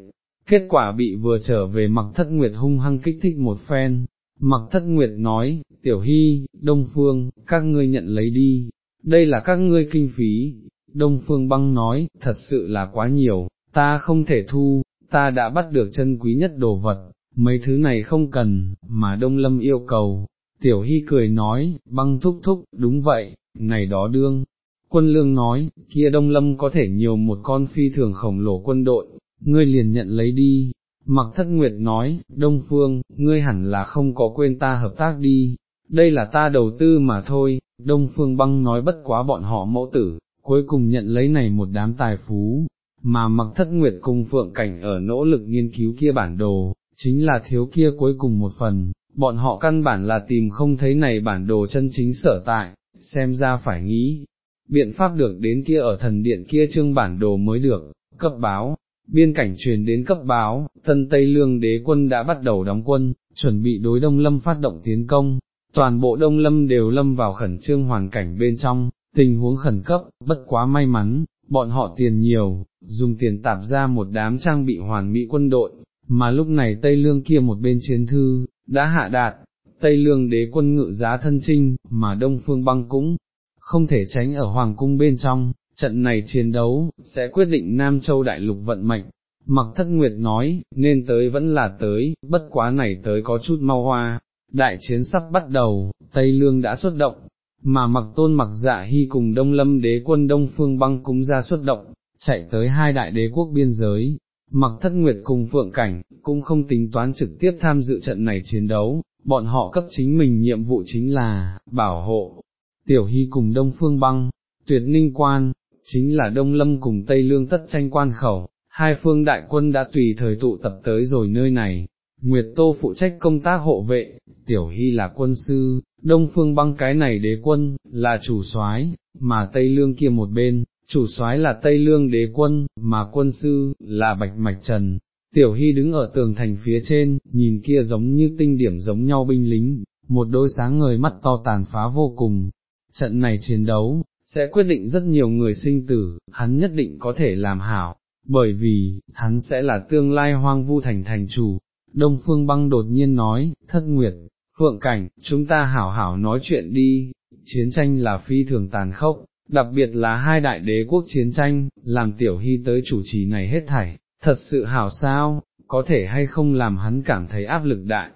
Kết quả bị vừa trở về mặc thất nguyệt hung hăng kích thích một phen, mặc thất nguyệt nói, tiểu hy, đông phương, các ngươi nhận lấy đi, đây là các ngươi kinh phí, đông phương băng nói, thật sự là quá nhiều, ta không thể thu, ta đã bắt được chân quý nhất đồ vật, mấy thứ này không cần, mà đông lâm yêu cầu, tiểu hy cười nói, băng thúc thúc, đúng vậy, này đó đương. Quân lương nói, kia đông lâm có thể nhiều một con phi thường khổng lồ quân đội, ngươi liền nhận lấy đi. Mặc thất nguyệt nói, Đông Phương, ngươi hẳn là không có quên ta hợp tác đi, đây là ta đầu tư mà thôi, Đông Phương băng nói bất quá bọn họ mẫu tử, cuối cùng nhận lấy này một đám tài phú, mà mặc thất nguyệt cùng phượng cảnh ở nỗ lực nghiên cứu kia bản đồ, chính là thiếu kia cuối cùng một phần, bọn họ căn bản là tìm không thấy này bản đồ chân chính sở tại, xem ra phải nghĩ, biện pháp được đến kia ở thần điện kia trương bản đồ mới được, cấp báo, biên cảnh truyền đến cấp báo, tân Tây Lương đế quân đã bắt đầu đóng quân, chuẩn bị đối Đông Lâm phát động tiến công, toàn bộ Đông Lâm đều lâm vào khẩn trương hoàn cảnh bên trong, tình huống khẩn cấp, bất quá may mắn, bọn họ tiền nhiều, dùng tiền tạp ra một đám trang bị hoàn mỹ quân đội, mà lúc này Tây Lương kia một bên chiến thư, đã hạ đạt, Tây Lương đế quân ngự giá thân trinh, mà Đông Phương băng cũng không thể tránh ở Hoàng cung bên trong, trận này chiến đấu, sẽ quyết định Nam Châu Đại Lục vận mệnh. Mặc thất nguyệt nói, nên tới vẫn là tới, bất quá này tới có chút mau hoa, đại chiến sắp bắt đầu, Tây Lương đã xuất động, mà mặc tôn mặc dạ hy cùng Đông Lâm đế quân Đông Phương băng cũng ra xuất động, chạy tới hai đại đế quốc biên giới, mặc thất nguyệt cùng Phượng Cảnh, cũng không tính toán trực tiếp tham dự trận này chiến đấu, bọn họ cấp chính mình nhiệm vụ chính là, bảo hộ, tiểu hy cùng Đông Phương băng, tuyệt ninh quan, chính là Đông Lâm cùng Tây Lương tất tranh quan khẩu, hai phương đại quân đã tùy thời tụ tập tới rồi nơi này. Nguyệt Tô phụ trách công tác hộ vệ, Tiểu Hy là quân sư, Đông Phương băng cái này đế quân, là chủ soái, mà Tây Lương kia một bên, chủ soái là Tây Lương đế quân, mà quân sư, là Bạch Mạch Trần. Tiểu Hy đứng ở tường thành phía trên, nhìn kia giống như tinh điểm giống nhau binh lính, một đôi sáng ngời mắt to tàn phá vô cùng. Trận này chiến đấu, sẽ quyết định rất nhiều người sinh tử, hắn nhất định có thể làm hảo, bởi vì, hắn sẽ là tương lai hoang vu thành thành chủ. Đông Phương Băng đột nhiên nói, thất nguyệt, phượng cảnh, chúng ta hảo hảo nói chuyện đi, chiến tranh là phi thường tàn khốc, đặc biệt là hai đại đế quốc chiến tranh, làm tiểu hy tới chủ trì này hết thảy, thật sự hảo sao, có thể hay không làm hắn cảm thấy áp lực đại.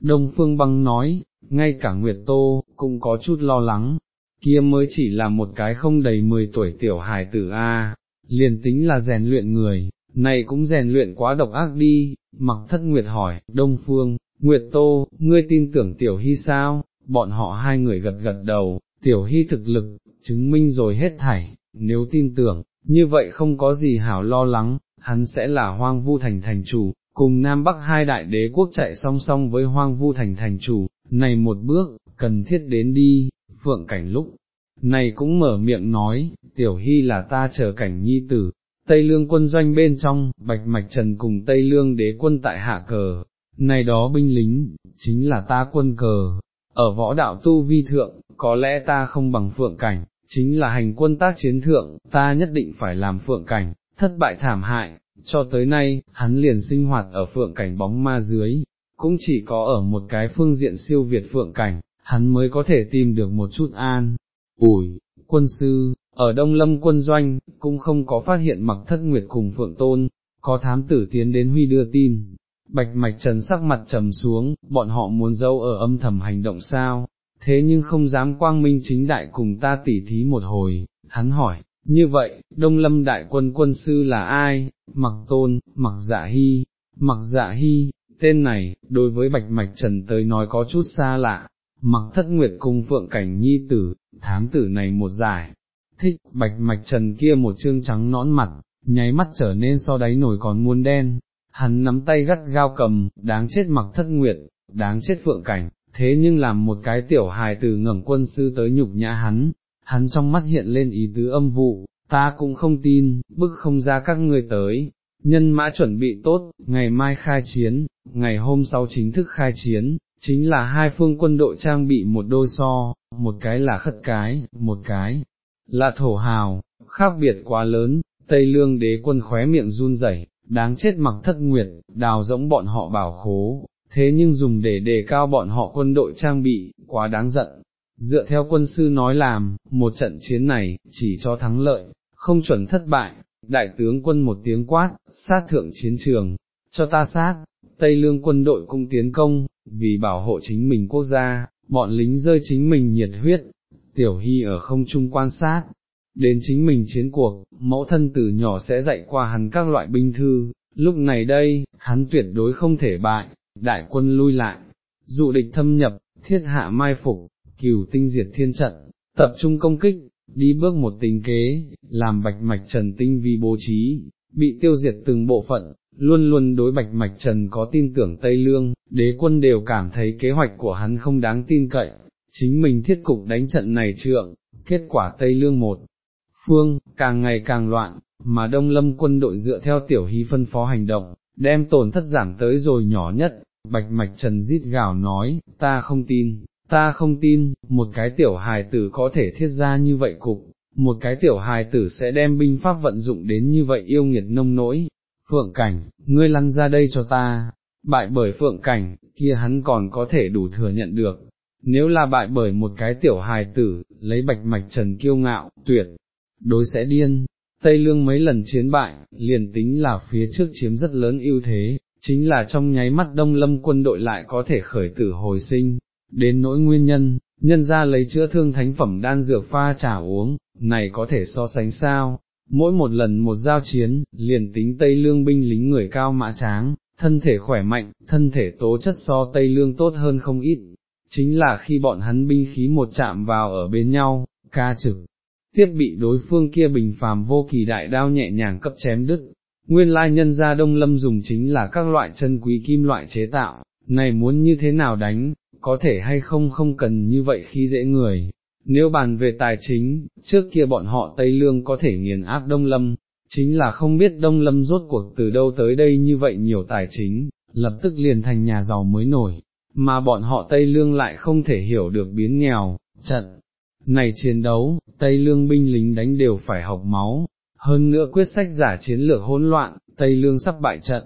Đông Phương Băng nói, ngay cả Nguyệt Tô, cũng có chút lo lắng, kia mới chỉ là một cái không đầy 10 tuổi tiểu hài tử A, liền tính là rèn luyện người, này cũng rèn luyện quá độc ác đi, mặc thất Nguyệt hỏi, Đông Phương, Nguyệt Tô, ngươi tin tưởng tiểu hy sao, bọn họ hai người gật gật đầu, tiểu hy thực lực, chứng minh rồi hết thảy, nếu tin tưởng, như vậy không có gì hảo lo lắng, hắn sẽ là hoang vu thành thành chủ, cùng Nam Bắc hai đại đế quốc chạy song song với hoang vu thành thành chủ, này một bước, cần thiết đến đi, phượng cảnh lúc. Này cũng mở miệng nói, tiểu hy là ta chờ cảnh nhi tử, Tây Lương quân doanh bên trong, Bạch Mạch Trần cùng Tây Lương đế quân tại hạ cờ, này đó binh lính, chính là ta quân cờ, ở võ đạo tu vi thượng, có lẽ ta không bằng phượng cảnh, chính là hành quân tác chiến thượng, ta nhất định phải làm phượng cảnh, thất bại thảm hại, cho tới nay, hắn liền sinh hoạt ở phượng cảnh bóng ma dưới, cũng chỉ có ở một cái phương diện siêu việt phượng cảnh, hắn mới có thể tìm được một chút an, ủi, quân sư, ở Đông Lâm quân doanh, cũng không có phát hiện mặc thất nguyệt cùng phượng tôn, có thám tử tiến đến huy đưa tin, bạch mạch trần sắc mặt trầm xuống, bọn họ muốn dâu ở âm thầm hành động sao, thế nhưng không dám quang minh chính đại cùng ta tỉ thí một hồi, hắn hỏi, như vậy, Đông Lâm đại quân quân sư là ai, mặc tôn, mặc dạ hy, mặc dạ hy, tên này, đối với bạch mạch trần tới nói có chút xa lạ, mặc thất nguyệt cùng phượng cảnh nhi tử, thám tử này một giải, thích, bạch mạch trần kia một trương trắng nõn mặt, nháy mắt trở nên so đáy nổi còn muôn đen, hắn nắm tay gắt gao cầm, đáng chết mặc thất nguyệt, đáng chết phượng cảnh, thế nhưng làm một cái tiểu hài từ ngẩng quân sư tới nhục nhã hắn, hắn trong mắt hiện lên ý tứ âm vụ, ta cũng không tin, bức không ra các ngươi tới, nhân mã chuẩn bị tốt, ngày mai khai chiến, ngày hôm sau chính thức khai chiến, chính là hai phương quân đội trang bị một đôi so, một cái là khất cái, một cái là thổ hào, khác biệt quá lớn, Tây Lương đế quân khóe miệng run rẩy, đáng chết mặc thất nguyệt, đào rỗng bọn họ bảo khố, thế nhưng dùng để đề cao bọn họ quân đội trang bị, quá đáng giận. Dựa theo quân sư nói làm, một trận chiến này, chỉ cho thắng lợi, không chuẩn thất bại, đại tướng quân một tiếng quát, sát thượng chiến trường, cho ta sát, Tây Lương quân đội cũng tiến công, vì bảo hộ chính mình quốc gia, bọn lính rơi chính mình nhiệt huyết, tiểu hy ở không trung quan sát, đến chính mình chiến cuộc, mẫu thân từ nhỏ sẽ dạy qua hắn các loại binh thư, lúc này đây, hắn tuyệt đối không thể bại, đại quân lui lại, dụ địch thâm nhập, thiết hạ mai phục, cửu tinh diệt thiên trận, tập trung công kích, đi bước một tình kế, làm bạch mạch trần tinh vi bố trí, bị tiêu diệt từng bộ phận, luôn luôn đối bạch mạch trần có tin tưởng Tây Lương, đế quân đều cảm thấy kế hoạch của hắn không đáng tin cậy, chính mình thiết cục đánh trận này trượng, kết quả Tây Lương một phương, càng ngày càng loạn, mà Đông Lâm quân đội dựa theo tiểu hy phân phó hành động, đem tổn thất giảm tới rồi nhỏ nhất, bạch mạch trần rít gào nói, ta không tin, ta không tin, một cái tiểu hài tử có thể thiết ra như vậy cục, một cái tiểu hài tử sẽ đem binh pháp vận dụng đến như vậy yêu nghiệt nông nỗi, phượng cảnh, ngươi lăn ra đây cho ta, bại bởi phượng cảnh, kia hắn còn có thể đủ thừa nhận được, nếu là bại bởi một cái tiểu hài tử, lấy bạch mạch trần kiêu ngạo, tuyệt, đối sẽ điên. Tây Lương mấy lần chiến bại, liền tính là phía trước chiếm rất lớn ưu thế, chính là trong nháy mắt đông lâm quân đội lại có thể khởi tử hồi sinh, đến nỗi nguyên nhân, nhân ra lấy chữa thương thánh phẩm đan dược pha trà uống, này có thể so sánh sao, mỗi một lần một giao chiến, liền tính Tây Lương binh lính người cao mã tráng, thân thể khỏe mạnh, thân thể tố chất so Tây Lương tốt hơn không ít, chính là khi bọn hắn binh khí một chạm vào ở bên nhau, ca trực, tiếp bị đối phương kia bình phàm vô kỳ đại đao nhẹ nhàng cấp chém đứt. Nguyên lai nhân gia đông lâm dùng chính là các loại chân quý kim loại chế tạo, này muốn như thế nào đánh, có thể hay không không cần như vậy khi dễ người. Nếu bàn về tài chính, trước kia bọn họ Tây Lương có thể nghiền áp Đông Lâm, chính là không biết Đông Lâm rốt cuộc từ đâu tới đây như vậy nhiều tài chính, lập tức liền thành nhà giàu mới nổi, mà bọn họ Tây Lương lại không thể hiểu được biến nghèo, trận. Này chiến đấu, Tây Lương binh lính đánh đều phải học máu, hơn nữa quyết sách giả chiến lược hỗn loạn, Tây Lương sắp bại trận.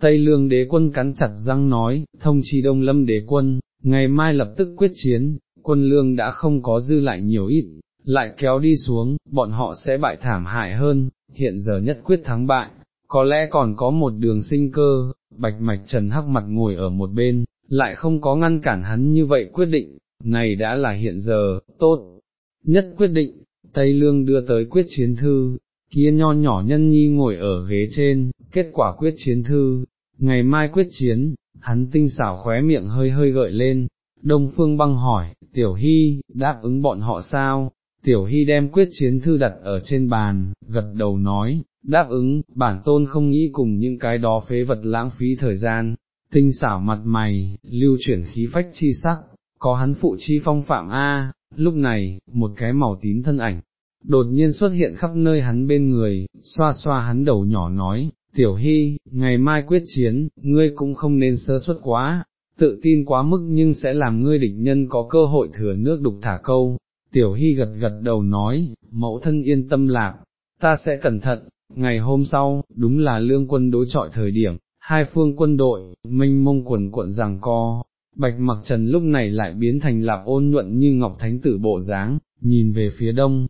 Tây Lương đế quân cắn chặt răng nói, thông chi đông lâm đế quân, ngày mai lập tức quyết chiến, quân lương đã không có dư lại nhiều ít, lại kéo đi xuống, bọn họ sẽ bại thảm hại hơn, hiện giờ nhất quyết thắng bại, có lẽ còn có một đường sinh cơ, bạch mạch trần hắc mặt ngồi ở một bên, lại không có ngăn cản hắn như vậy quyết định, này đã là hiện giờ, tốt, nhất quyết định, Tây Lương đưa tới quyết chiến thư, kia nho nhỏ nhân nhi ngồi ở ghế trên, kết quả quyết chiến thư, ngày mai quyết chiến, hắn tinh xảo khóe miệng hơi hơi gợi lên, Đông Phương băng hỏi, Tiểu Hy, đáp ứng bọn họ sao? Tiểu Hy đem quyết chiến thư đặt ở trên bàn, gật đầu nói, đáp ứng, bản tôn không nghĩ cùng những cái đó phế vật lãng phí thời gian, tinh xảo mặt mày, lưu chuyển khí phách chi sắc, có hắn phụ chi phong phạm A, lúc này, một cái màu tím thân ảnh, đột nhiên xuất hiện khắp nơi hắn bên người, xoa xoa hắn đầu nhỏ nói, tiểu hy, ngày mai quyết chiến, ngươi cũng không nên sơ suất quá, tự tin quá mức nhưng sẽ làm ngươi địch nhân có cơ hội thừa nước đục thả câu. Tiểu Hy gật gật đầu nói, mẫu thân yên tâm lạc, ta sẽ cẩn thận, ngày hôm sau, đúng là lương quân đối trọi thời điểm, hai phương quân đội, minh mông quần cuộn rằng co, bạch mặc trần lúc này lại biến thành lạp ôn nhuận như ngọc thánh tử bộ dáng, nhìn về phía đông.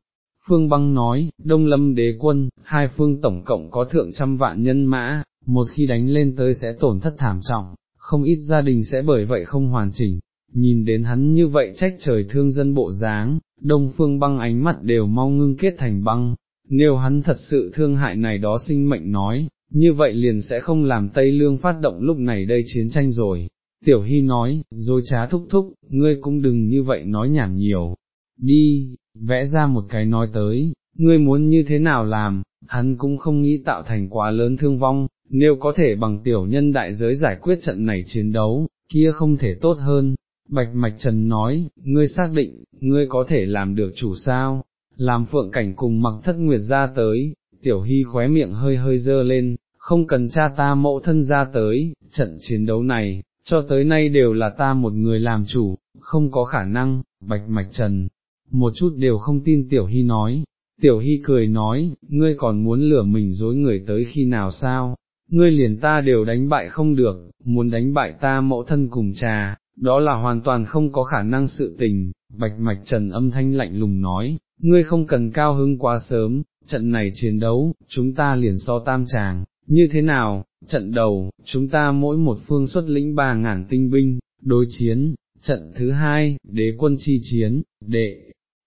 Phương băng nói, đông lâm đế quân, hai phương tổng cộng có thượng trăm vạn nhân mã, một khi đánh lên tới sẽ tổn thất thảm trọng, không ít gia đình sẽ bởi vậy không hoàn chỉnh, nhìn đến hắn như vậy trách trời thương dân bộ dáng, đông phương băng ánh mắt đều mau ngưng kết thành băng, nếu hắn thật sự thương hại này đó sinh mệnh nói, như vậy liền sẽ không làm Tây Lương phát động lúc này đây chiến tranh rồi. Tiểu Hy nói, rồi trá thúc thúc, ngươi cũng đừng như vậy nói nhảm nhiều, đi, vẽ ra một cái nói tới, ngươi muốn như thế nào làm, hắn cũng không nghĩ tạo thành quá lớn thương vong, nếu có thể bằng tiểu nhân đại giới giải quyết trận này chiến đấu, kia không thể tốt hơn. Bạch Mạch Trần nói, ngươi xác định, ngươi có thể làm được chủ sao, làm phượng cảnh cùng mặc thất nguyệt ra tới, tiểu hy khóe miệng hơi hơi dơ lên, không cần cha ta mẫu thân ra tới, trận chiến đấu này, cho tới nay đều là ta một người làm chủ, không có khả năng, bạch mạch trần, một chút đều không tin Tiểu Hy nói, Tiểu Hy cười nói, ngươi còn muốn lừa mình dối người tới khi nào sao, ngươi liền ta đều đánh bại không được, muốn đánh bại ta mẫu thân cùng trà, đó là hoàn toàn không có khả năng sự tình, bạch mạch trần âm thanh lạnh lùng nói, ngươi không cần cao hứng quá sớm, trận này chiến đấu, chúng ta liền so tam tràng, như thế nào, trận đầu, chúng ta mỗi một phương xuất lĩnh ba ngàn tinh binh, đối chiến, trận thứ hai, đế quân chi chiến, đệ,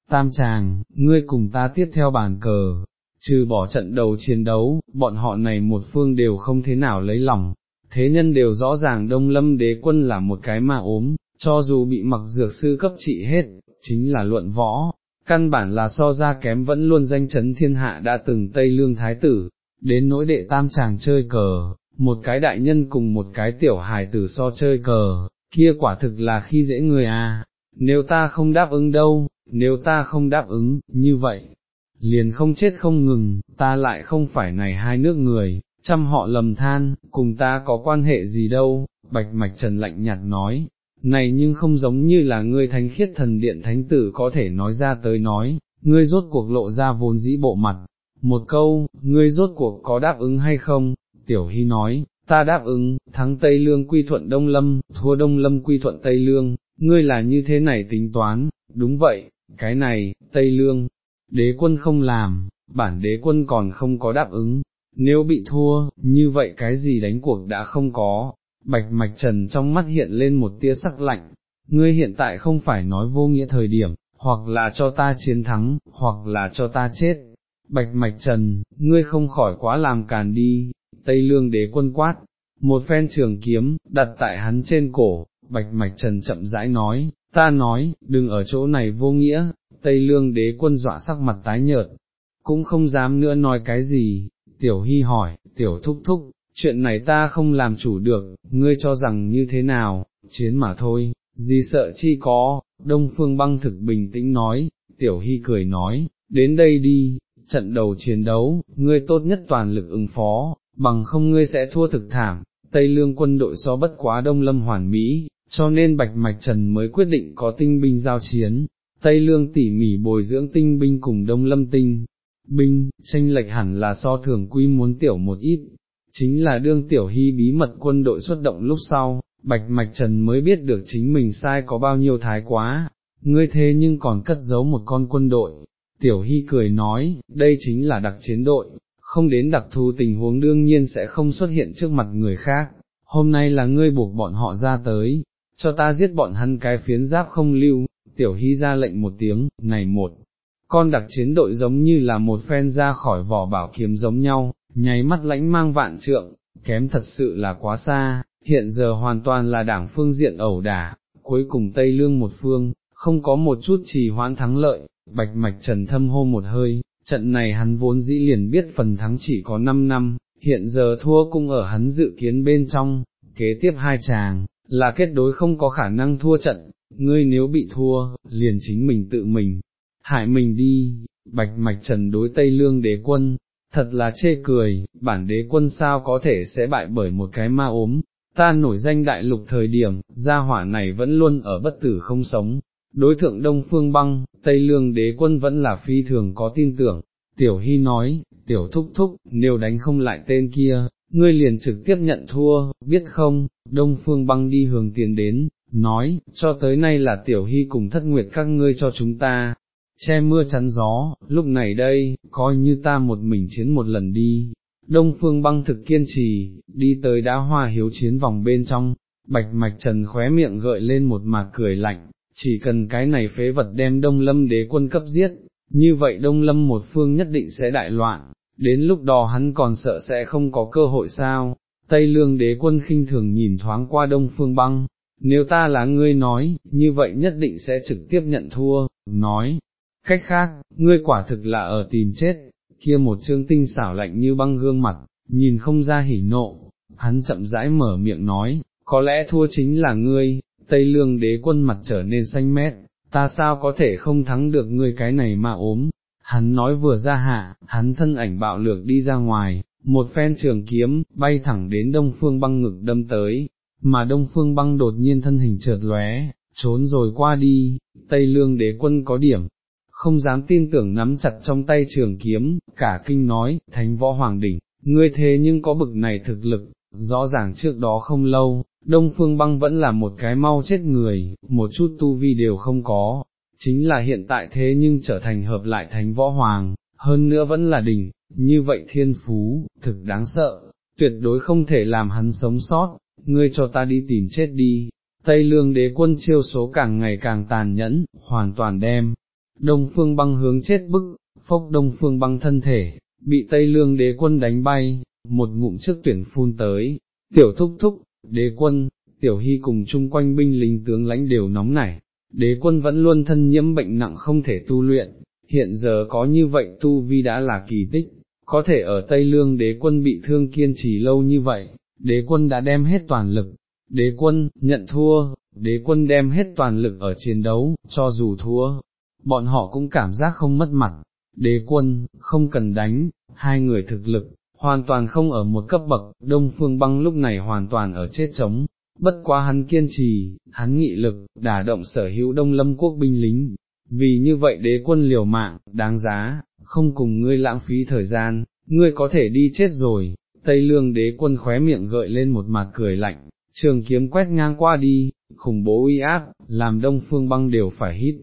tam tràng, ngươi cùng ta tiếp theo bàn cờ, trừ bỏ trận đầu chiến đấu, bọn họ này một phương đều không thế nào lấy lòng, thế nhân đều rõ ràng đông lâm đế quân là một cái mà ốm, cho dù bị mặc dược sư cấp trị hết, chính là luận võ, căn bản là so ra kém vẫn luôn danh chấn thiên hạ đã từng Tây Lương Thái Tử, đến nỗi đệ tam chàng chơi cờ, một cái đại nhân cùng một cái tiểu hài tử so chơi cờ, kia quả thực là khi dễ người à, nếu ta không đáp ứng đâu, nếu ta không đáp ứng, như vậy, liền không chết không ngừng, ta lại không phải này hai nước người, chăm họ lầm than, cùng ta có quan hệ gì đâu, bạch mạch trần lạnh nhạt nói, này nhưng không giống như là ngươi thánh khiết thần điện thánh tử có thể nói ra tới nói, ngươi rốt cuộc lộ ra vốn dĩ bộ mặt, một câu, ngươi rốt cuộc có đáp ứng hay không, tiểu hy nói, ta đáp ứng, thắng Tây Lương quy thuận Đông Lâm, thua Đông Lâm quy thuận Tây Lương, ngươi là như thế này tính toán, đúng vậy, cái này, Tây Lương, đế quân không làm, bản đế quân còn không có đáp ứng, nếu bị thua, như vậy cái gì đánh cuộc đã không có, bạch mạch trần trong mắt hiện lên một tia sắc lạnh, ngươi hiện tại không phải nói vô nghĩa thời điểm, hoặc là cho ta chiến thắng, hoặc là cho ta chết. Bạch mạch trần, ngươi không khỏi quá làm càn đi, Tây Lương đế quân quát, một phen trường kiếm, đặt tại hắn trên cổ, bạch mạch trần chậm rãi nói, ta nói, đừng ở chỗ này vô nghĩa, Tây Lương đế quân dọa sắc mặt tái nhợt, cũng không dám nữa nói cái gì, tiểu hy hỏi, tiểu thúc thúc, chuyện này ta không làm chủ được, ngươi cho rằng như thế nào, chiến mà thôi, gì sợ chi có, Đông Phương băng thực bình tĩnh nói, tiểu hy cười nói, đến đây đi, trận đầu chiến đấu, ngươi tốt nhất toàn lực ứng phó, bằng không ngươi sẽ thua thực thảm, Tây Lương quân đội so bất quá Đông Lâm hoàn mỹ, cho nên Bạch Mạch Trần mới quyết định có tinh binh giao chiến, Tây Lương tỉ mỉ bồi dưỡng tinh binh cùng Đông Lâm tinh. Binh, tranh lệch hẳn là so thường quy muốn tiểu một ít, chính là đương tiểu hy bí mật quân đội xuất động lúc sau, Bạch Mạch Trần mới biết được chính mình sai có bao nhiêu thái quá, ngươi thế nhưng còn cất giấu một con quân đội. Tiểu Hy cười nói, đây chính là đặc chiến đội, không đến đặc thù tình huống đương nhiên sẽ không xuất hiện trước mặt người khác, hôm nay là ngươi buộc bọn họ ra tới, cho ta giết bọn hắn cái phiến giáp không lưu, tiểu hy ra lệnh một tiếng, này một, con đặc chiến đội giống như là một phen ra khỏi vỏ bảo kiếm giống nhau, nháy mắt lãnh mang vạn trượng, kém thật sự là quá xa, hiện giờ hoàn toàn là đảng phương diện ẩu đả, cuối cùng Tây Lương một phương, không có một chút trì hoãn thắng lợi, bạch mạch trần thâm hô một hơi, trận này hắn vốn dĩ liền biết phần thắng chỉ có 5 năm, hiện giờ thua cũng ở hắn dự kiến bên trong, kế tiếp hai chàng, là kết đối không có khả năng thua trận, ngươi nếu bị thua, liền chính mình tự mình, hại mình đi, bạch mạch trần đối Tây Lương đế quân, thật là chê cười, bản đế quân sao có thể sẽ bại bởi một cái ma ốm, ta nổi danh đại lục thời điểm, gia hỏa này vẫn luôn ở bất tử không sống, đối thượng Đông Phương Băng, Tây Lương đế quân vẫn là phi thường có tin tưởng, Tiểu Hy nói, Tiểu Thúc Thúc, nếu đánh không lại tên kia, ngươi liền trực tiếp nhận thua, biết không, Đông Phương Băng đi hướng tiền đến, nói, cho tới nay là Tiểu Hy cùng thất nguyệt các ngươi cho chúng ta, che mưa chắn gió, lúc này đây, coi như ta một mình chiến một lần đi. Đông phương băng thực kiên trì, đi tới đá hoa hiếu chiến vòng bên trong, bạch mạch trần khóe miệng gợi lên một mạc cười lạnh, chỉ cần cái này phế vật đem đông lâm đế quân cấp giết, như vậy đông lâm một phương nhất định sẽ đại loạn, đến lúc đó hắn còn sợ sẽ không có cơ hội sao, Tây lương đế quân khinh thường nhìn thoáng qua đông phương băng, nếu ta là ngươi nói, như vậy nhất định sẽ trực tiếp nhận thua, nói, cách khác, ngươi quả thực là ở tìm chết, kia một trương tinh xảo lạnh như băng gương mặt, nhìn không ra hỉ nộ, hắn chậm rãi mở miệng nói, có lẽ thua chính là ngươi, Tây Lương đế quân mặt trở nên xanh mét, ta sao có thể không thắng được ngươi cái này mà ốm, hắn nói vừa ra hạ, hắn thân ảnh bạo lược đi ra ngoài, một phen trường kiếm, bay thẳng đến đông phương băng ngực đâm tới, mà đông phương băng đột nhiên thân hình chợt lóe, trốn rồi qua đi, Tây Lương đế quân có điểm, không dám tin tưởng nắm chặt trong tay trường kiếm, cả kinh nói, thánh võ hoàng đỉnh, ngươi thế nhưng có bực này thực lực, rõ ràng trước đó không lâu, Đông Phương Băng vẫn là một cái mau chết người, một chút tu vi đều không có, chính là hiện tại thế nhưng trở thành hợp lại thánh võ hoàng, hơn nữa vẫn là đỉnh, như vậy thiên phú, thực đáng sợ, tuyệt đối không thể làm hắn sống sót, ngươi cho ta đi tìm chết đi. Tây lương đế quân chiêu số càng ngày càng tàn nhẫn, hoàn toàn đem, đông phương băng hướng chết bức, phốc đông phương băng thân thể, bị Tây lương đế quân đánh bay, một ngụm trước tuyển phun tới, tiểu thúc thúc, đế quân, tiểu hy cùng chung quanh binh lính tướng lãnh đều nóng nảy, đế quân vẫn luôn thân nhiễm bệnh nặng không thể tu luyện, hiện giờ có như vậy tu vi đã là kỳ tích, có thể ở Tây Lương đế quân bị thương kiên trì lâu như vậy, đế quân đã đem hết toàn lực, đế quân, nhận thua, đế quân đem hết toàn lực ở chiến đấu, cho dù thua, bọn họ cũng cảm giác không mất mặt, đế quân, không cần đánh, hai người thực lực, hoàn toàn không ở một cấp bậc, đông phương băng lúc này hoàn toàn ở chết chống, bất quá hắn kiên trì, hắn nghị lực, đả động sở hữu đông lâm quốc binh lính, vì như vậy đế quân liều mạng, đáng giá, không cùng ngươi lãng phí thời gian, ngươi có thể đi chết rồi, Tây Lương đế quân khóe miệng gợi lên một mặt cười lạnh, trường kiếm quét ngang qua đi, khủng bố uy áp, làm đông phương băng đều phải hít,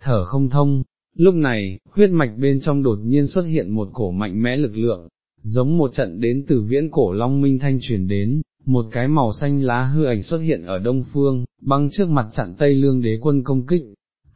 thở không thông. Lúc này, huyết mạch bên trong đột nhiên xuất hiện một cổ mạnh mẽ lực lượng, giống một trận đến từ viễn cổ long minh thanh truyền đến, một cái màu xanh lá hư ảnh xuất hiện ở đông phương, băng trước mặt chặn Tây Lương đế quân công kích,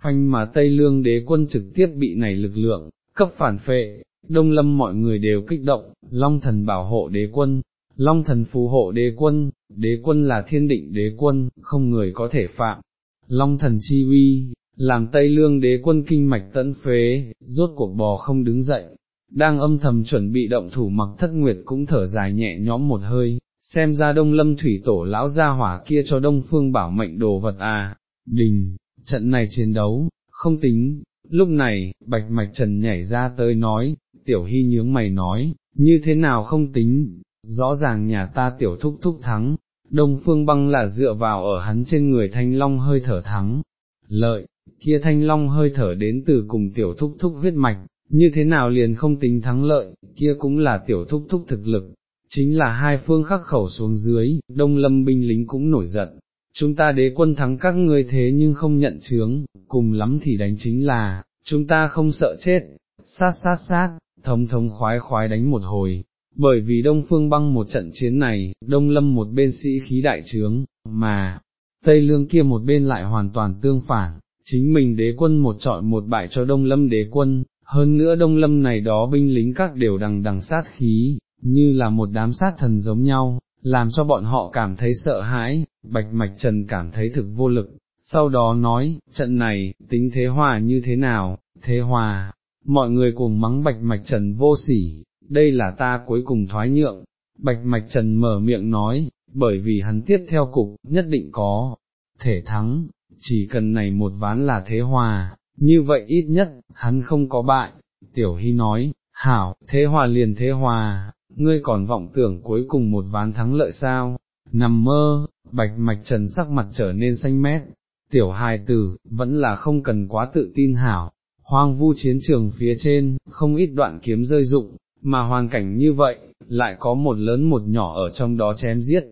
phanh mà Tây Lương đế quân trực tiếp bị này lực lượng, cấp phản phệ, đông lâm mọi người đều kích động, long thần bảo hộ đế quân, long thần phù hộ đế quân, đế quân là thiên định đế quân, không người có thể phạm, long thần chi uy, làm Tây Lương đế quân kinh mạch tận phế, rốt cuộc bò không đứng dậy, đang âm thầm chuẩn bị động thủ mặc thất nguyệt cũng thở dài nhẹ nhõm một hơi, xem ra đông lâm thủy tổ lão gia hỏa kia cho đông phương bảo mệnh đồ vật à, đình, trận này chiến đấu, không tính, lúc này, bạch mạch trần nhảy ra tới nói, tiểu hy nhướng mày nói, như thế nào không tính, rõ ràng nhà ta tiểu thúc thúc thắng, đông phương băng là dựa vào ở hắn trên người thanh long hơi thở thắng, lợi, kia thanh long hơi thở đến từ cùng tiểu thúc thúc huyết mạch, như thế nào liền không tính thắng lợi, kia cũng là tiểu thúc thúc thực lực, chính là hai phương khắc khẩu xuống dưới, đông lâm binh lính cũng nổi giận, chúng ta đế quân thắng các ngươi thế nhưng không nhận chướng, cùng lắm thì đánh chính là, chúng ta không sợ chết, sát sát sát, thống thống khoái khoái đánh một hồi, bởi vì đông phương băng một trận chiến này, đông lâm một bên sĩ khí đại trướng, mà, tây lương kia một bên lại hoàn toàn tương phản, chính mình đế quân một trọi một bại cho đông lâm đế quân, hơn nữa đông lâm này đó binh lính các đều đằng đằng sát khí, như là một đám sát thần giống nhau, làm cho bọn họ cảm thấy sợ hãi, bạch mạch trần cảm thấy thực vô lực, sau đó nói, trận này, tính thế hòa như thế nào, thế hòa, mọi người cùng mắng bạch mạch trần vô sỉ, đây là ta cuối cùng thoái nhượng, bạch mạch trần mở miệng nói, bởi vì hắn tiếp theo cục, nhất định có, thể thắng, chỉ cần này một ván là thế hòa, như vậy ít nhất, hắn không có bại, tiểu hy nói, hảo, thế hòa liền thế hòa, ngươi còn vọng tưởng cuối cùng một ván thắng lợi sao, nằm mơ, bạch mạch trần sắc mặt trở nên xanh mét, tiểu hài tử, vẫn là không cần quá tự tin hảo, hoang vu chiến trường phía trên, không ít đoạn kiếm rơi dụng, mà hoàn cảnh như vậy, lại có một lớn một nhỏ ở trong đó chém giết.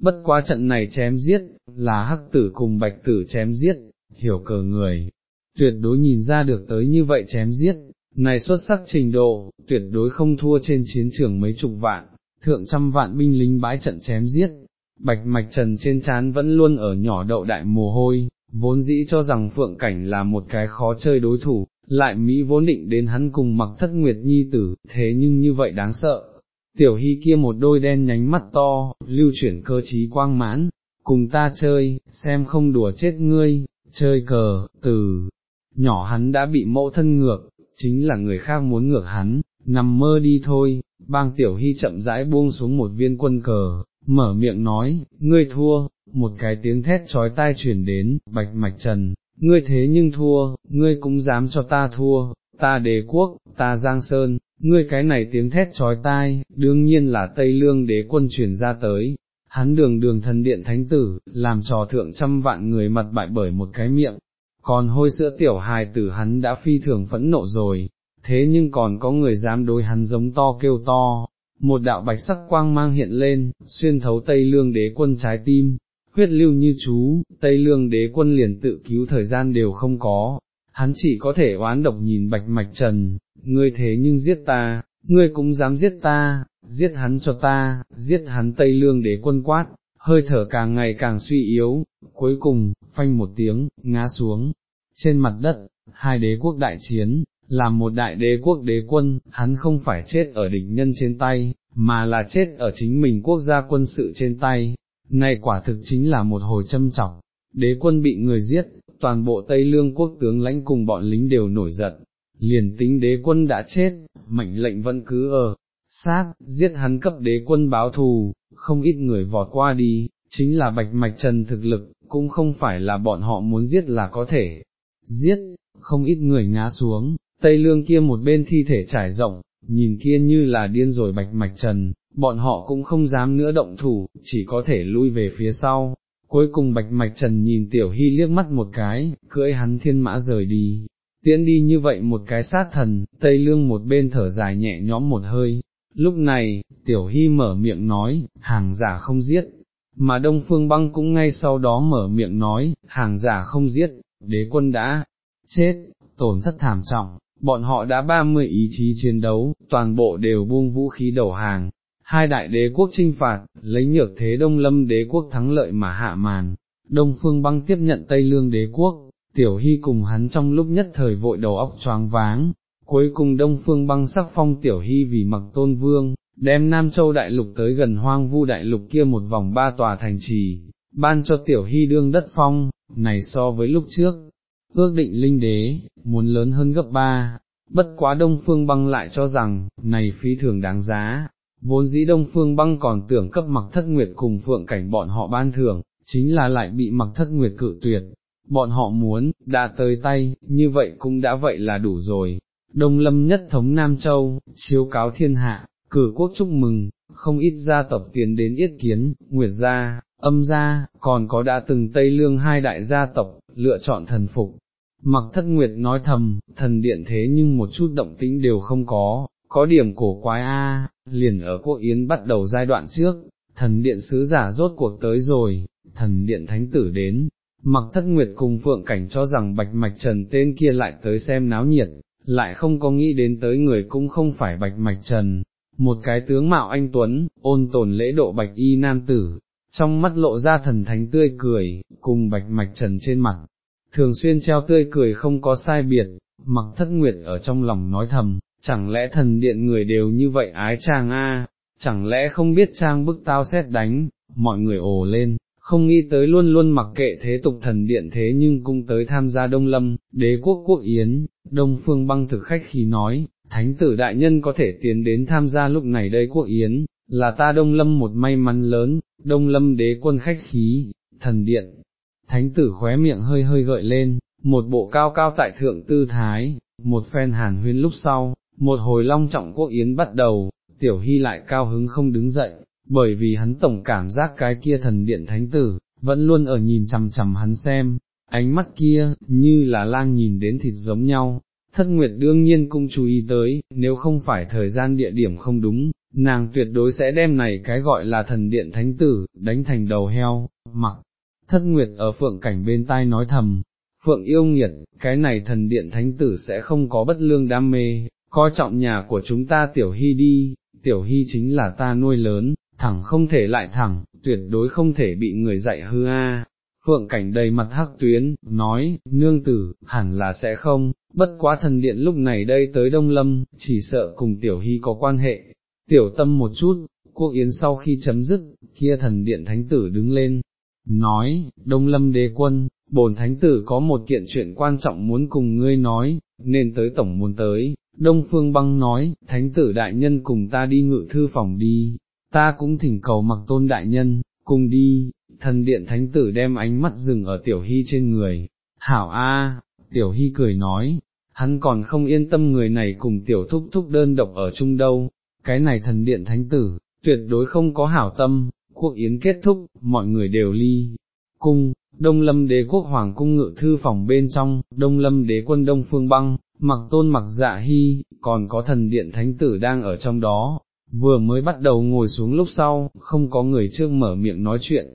Bất quá trận này chém giết, là hắc tử cùng bạch tử chém giết, hiểu cờ người, tuyệt đối nhìn ra được tới như vậy chém giết, này xuất sắc trình độ, tuyệt đối không thua trên chiến trường mấy chục vạn, thượng trăm vạn binh lính bãi trận chém giết, bạch mạch trần trên chán vẫn luôn ở nhỏ đậu đại mồ hôi, vốn dĩ cho rằng phượng cảnh là một cái khó chơi đối thủ, lại Mỹ vốn định đến hắn cùng mặc thất nguyệt nhi tử, thế nhưng như vậy đáng sợ. Tiểu hy kia một đôi đen nhánh mắt to, lưu chuyển cơ trí quang mãn, cùng ta chơi, xem không đùa chết ngươi, chơi cờ, từ, nhỏ hắn đã bị mẫu thân ngược, chính là người khác muốn ngược hắn, nằm mơ đi thôi, bang tiểu hy chậm rãi buông xuống một viên quân cờ, mở miệng nói, ngươi thua, một cái tiếng thét trói tai truyền đến, bạch mạch trần, ngươi thế nhưng thua, ngươi cũng dám cho ta thua, ta đế quốc, ta giang sơn, ngươi cái này tiếng thét trói tai, đương nhiên là Tây Lương đế quân truyền ra tới, hắn đường đường thần điện thánh tử, làm trò thượng trăm vạn người mặt bại bởi một cái miệng, còn hôi sữa tiểu hài tử hắn đã phi thường phẫn nộ rồi, thế nhưng còn có người dám đối hắn giống to kêu to, một đạo bạch sắc quang mang hiện lên, xuyên thấu Tây Lương đế quân trái tim, huyết lưu như chú, Tây Lương đế quân liền tự cứu thời gian đều không có, hắn chỉ có thể oán độc nhìn bạch mạch trần, ngươi thế nhưng giết ta, ngươi cũng dám giết ta, giết hắn cho ta, giết hắn Tây Lương đế quân quát, hơi thở càng ngày càng suy yếu, cuối cùng, phanh một tiếng, ngã xuống, trên mặt đất, hai đế quốc đại chiến, làm một đại đế quốc đế quân, hắn không phải chết ở địch nhân trên tay, mà là chết ở chính mình quốc gia quân sự trên tay, này quả thực chính là một hồi châm trọng, đế quân bị người giết, toàn bộ Tây Lương quốc tướng lãnh cùng bọn lính đều nổi giận, liền tính đế quân đã chết, mệnh lệnh vẫn cứ ở, sát, giết hắn cấp đế quân báo thù, không ít người vọt qua đi, chính là bạch mạch trần thực lực, cũng không phải là bọn họ muốn giết là có thể, giết, không ít người ngã xuống, Tây Lương kia một bên thi thể trải rộng, nhìn kia như là điên rồi bạch mạch trần, bọn họ cũng không dám nữa động thủ, chỉ có thể lui về phía sau. Cuối cùng bạch mạch trần nhìn tiểu hy liếc mắt một cái, cưỡi hắn thiên mã rời đi, tiễn đi như vậy một cái sát thần, Tây Lương một bên thở dài nhẹ nhõm một hơi. Lúc này, tiểu hy mở miệng nói, hàng giả không giết, mà Đông Phương Băng cũng ngay sau đó mở miệng nói, hàng giả không giết, đế quân đã chết, tổn thất thảm trọng, bọn họ đã 30 ý chí chiến đấu, toàn bộ đều buông vũ khí đầu hàng, hai đại đế quốc trinh phạt, lấy nhược thế Đông Lâm đế quốc thắng lợi mà hạ màn, Đông Phương băng tiếp nhận Tây Lương đế quốc, Tiểu Hy cùng hắn trong lúc nhất thời vội đầu óc choáng váng, cuối cùng Đông Phương băng sắc phong Tiểu Hy vì mặc tôn vương, đem Nam Châu Đại Lục tới gần hoang vu Đại Lục kia một vòng ba tòa thành trì, ban cho Tiểu Hy đương đất phong, này so với lúc trước, ước định linh đế, muốn lớn hơn gấp ba, bất quá Đông Phương băng lại cho rằng, này phi thường đáng giá, vốn dĩ Đông Phương băng còn tưởng cấp mặc thất nguyệt cùng phượng cảnh bọn họ ban thưởng, chính là lại bị mặc thất nguyệt cự tuyệt, bọn họ muốn, đã tới tay, như vậy cũng đã vậy là đủ rồi. Đông lâm nhất thống Nam Châu, chiếu cáo thiên hạ, cử quốc chúc mừng, không ít gia tộc tiến đến yết kiến, nguyệt gia, âm gia, còn có đã từng Tây Lương hai đại gia tộc, lựa chọn thần phục. Mặc thất nguyệt nói thầm, thần điện thế nhưng một chút động tĩnh đều không có, có điểm cổ quái a, liền ở quốc yến bắt đầu giai đoạn trước, thần điện sứ giả rốt cuộc tới rồi, thần điện thánh tử đến, mặc thất nguyệt cùng phượng cảnh cho rằng bạch mạch trần tên kia lại tới xem náo nhiệt, lại không có nghĩ đến tới người cũng không phải bạch mạch trần, một cái tướng mạo anh Tuấn, ôn tồn lễ độ bạch y nam tử, trong mắt lộ ra thần thánh tươi cười, cùng bạch mạch trần trên mặt, thường xuyên treo tươi cười không có sai biệt, mặc thất nguyệt ở trong lòng nói thầm, chẳng lẽ thần điện người đều như vậy ái chàng a? chẳng lẽ không biết trang bức tao xét đánh, mọi người ồ lên, không nghĩ tới luôn luôn mặc kệ thế tục thần điện thế nhưng cũng tới tham gia Đông Lâm, đế quốc quốc yến, Đông Phương băng thực khách khi nói, thánh tử đại nhân có thể tiến đến tham gia lúc này đây quốc yến, là ta Đông Lâm một may mắn lớn, Đông Lâm đế quân khách khí, thần điện, thánh tử khóe miệng hơi hơi gợi lên, một bộ cao cao tại thượng tư thái, một phen hàn huyên lúc sau, một hồi long trọng quốc yến bắt đầu, tiểu hy lại cao hứng không đứng dậy, bởi vì hắn tổng cảm giác cái kia thần điện thánh tử, vẫn luôn ở nhìn chằm chằm hắn xem, ánh mắt kia, như là lang nhìn đến thịt giống nhau. Thất Nguyệt đương nhiên cũng chú ý tới, nếu không phải thời gian địa điểm không đúng, nàng tuyệt đối sẽ đem này cái gọi là thần điện thánh tử, đánh thành đầu heo, mặc. Thất Nguyệt ở phượng cảnh bên tai nói thầm, phượng yêu nghiệt, cái này thần điện thánh tử sẽ không có bất lương đam mê, coi trọng nhà của chúng ta tiểu hy đi, tiểu hy chính là ta nuôi lớn, thẳng không thể lại thẳng, tuyệt đối không thể bị người dạy hư a. Phượng cảnh đầy mặt hắc tuyến, nói, nương tử, hẳn là sẽ không, bất quá thần điện lúc này đây tới Đông Lâm, chỉ sợ cùng tiểu hy có quan hệ. Tiểu tâm một chút, quốc yến sau khi chấm dứt, kia thần điện thánh tử đứng lên, nói, Đông Lâm đế quân, bổn thánh tử có một kiện chuyện quan trọng muốn cùng ngươi nói, nên tới tổng muốn tới, Đông Phương Băng nói, thánh tử đại nhân cùng ta đi ngự thư phòng đi, ta cũng thỉnh cầu mặc tôn đại nhân, cùng đi, thần điện thánh tử đem ánh mắt dừng ở tiểu hy trên người, hảo a, tiểu hy cười nói, hắn còn không yên tâm người này cùng tiểu thúc thúc đơn độc ở chung đâu, cái này thần điện thánh tử, tuyệt đối không có hảo tâm, cuộc yến kết thúc, mọi người đều ly, cung, đông lâm đế quốc hoàng cung ngự thư phòng bên trong, đông lâm đế quân đông phương băng, mặc tôn mặc dạ hy, còn có thần điện thánh tử đang ở trong đó, vừa mới bắt đầu ngồi xuống lúc sau, không có người trước mở miệng nói chuyện.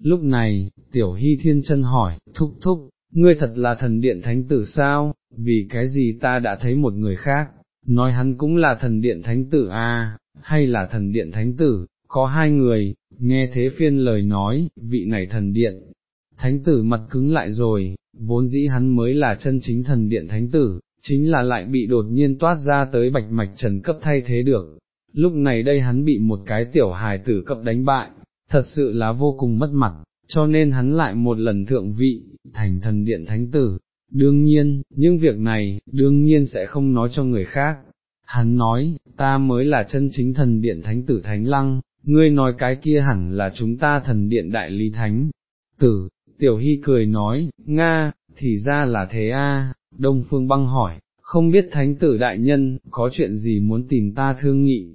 Lúc này, tiểu hy thiên chân hỏi, thúc thúc, ngươi thật là thần điện thánh tử sao, vì cái gì ta đã thấy một người khác, nói hắn cũng là thần điện thánh tử a, à, hay là thần điện thánh tử, có hai người, nghe thế phiên lời nói, vị này thần điện, thánh tử mặt cứng lại rồi, vốn dĩ hắn mới là chân chính thần điện thánh tử, chính là lại bị đột nhiên toát ra tới bạch mạch trần cấp thay thế được, lúc này đây hắn bị một cái tiểu hài tử cấp đánh bại, thật sự là vô cùng mất mặt, cho nên hắn lại một lần thượng vị, thành thần điện thánh tử. Đương nhiên, những việc này, đương nhiên sẽ không nói cho người khác. Hắn nói, ta mới là chân chính thần điện thánh tử thánh lăng, ngươi nói cái kia hẳn là chúng ta thần điện đại lý thánh. Tử, tiểu hy cười nói, Nga, thì ra là thế a. Đông Phương băng hỏi, không biết thánh tử đại nhân, có chuyện gì muốn tìm ta thương nghị,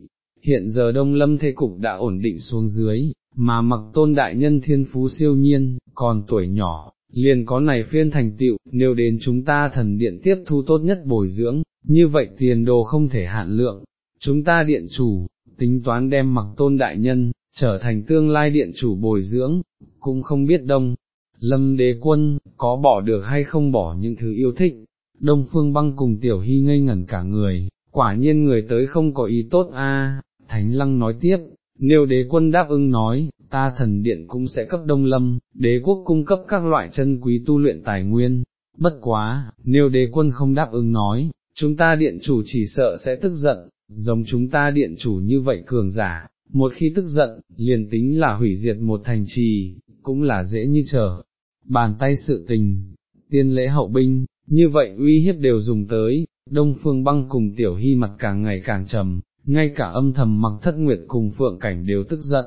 hiện giờ đông lâm thế cục đã ổn định xuống dưới, mà mặc tôn đại nhân thiên phú siêu nhiên, còn tuổi nhỏ, liền có này phiên thành tựu, nếu đến chúng ta thần điện tiếp thu tốt nhất bồi dưỡng, như vậy tiền đồ không thể hạn lượng, chúng ta điện chủ, tính toán đem mặc tôn đại nhân, trở thành tương lai điện chủ bồi dưỡng, cũng không biết đông. Lâm đế quân, có bỏ được hay không bỏ những thứ yêu thích, đông phương băng cùng tiểu hy ngây ngẩn cả người, quả nhiên người tới không có ý tốt a. Thánh Lăng nói tiếp, nếu đế quân đáp ưng nói, ta thần điện cũng sẽ cấp đông lâm, đế quốc cung cấp các loại chân quý tu luyện tài nguyên, bất quá, nếu đế quân không đáp ứng nói, chúng ta điện chủ chỉ sợ sẽ tức giận, giống chúng ta điện chủ như vậy cường giả, một khi tức giận, liền tính là hủy diệt một thành trì, cũng là dễ như trở, bàn tay sự tình, tiên lễ hậu binh, như vậy uy hiếp đều dùng tới, đông phương băng cùng tiểu hy mặt càng ngày càng trầm, ngay cả âm thầm mặc thất nguyệt cùng phượng cảnh đều tức giận,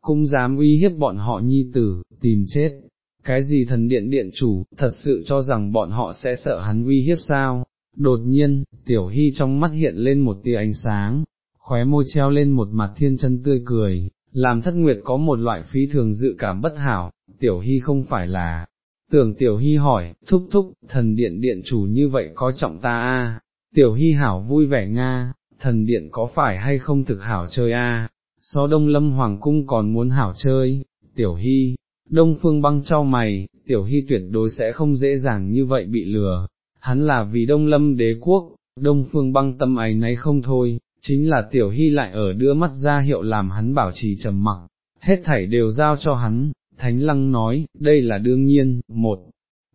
cũng dám uy hiếp bọn họ nhi tử, tìm chết. Cái gì thần điện điện chủ, thật sự cho rằng bọn họ sẽ sợ hắn uy hiếp sao? Đột nhiên, tiểu hy trong mắt hiện lên một tia ánh sáng, khóe môi treo lên một mặt thiên chân tươi cười, làm thất nguyệt có một loại phi thường dự cảm bất hảo, tiểu hy không phải là, tưởng tiểu hy hỏi, thúc thúc, thần điện điện chủ như vậy có trọng ta a? Tiểu hy hảo vui vẻ nga, thần điện có phải hay không thực hảo chơi a? so đông lâm hoàng cung còn muốn hảo chơi, tiểu hy, đông phương băng cho mày, tiểu hy tuyệt đối sẽ không dễ dàng như vậy bị lừa, hắn là vì đông lâm đế quốc, đông phương băng tâm ấy nấy không thôi, chính là tiểu hy lại ở đưa mắt ra hiệu làm hắn bảo trì trầm mặc, hết thảy đều giao cho hắn, thánh lăng nói, đây là đương nhiên, một,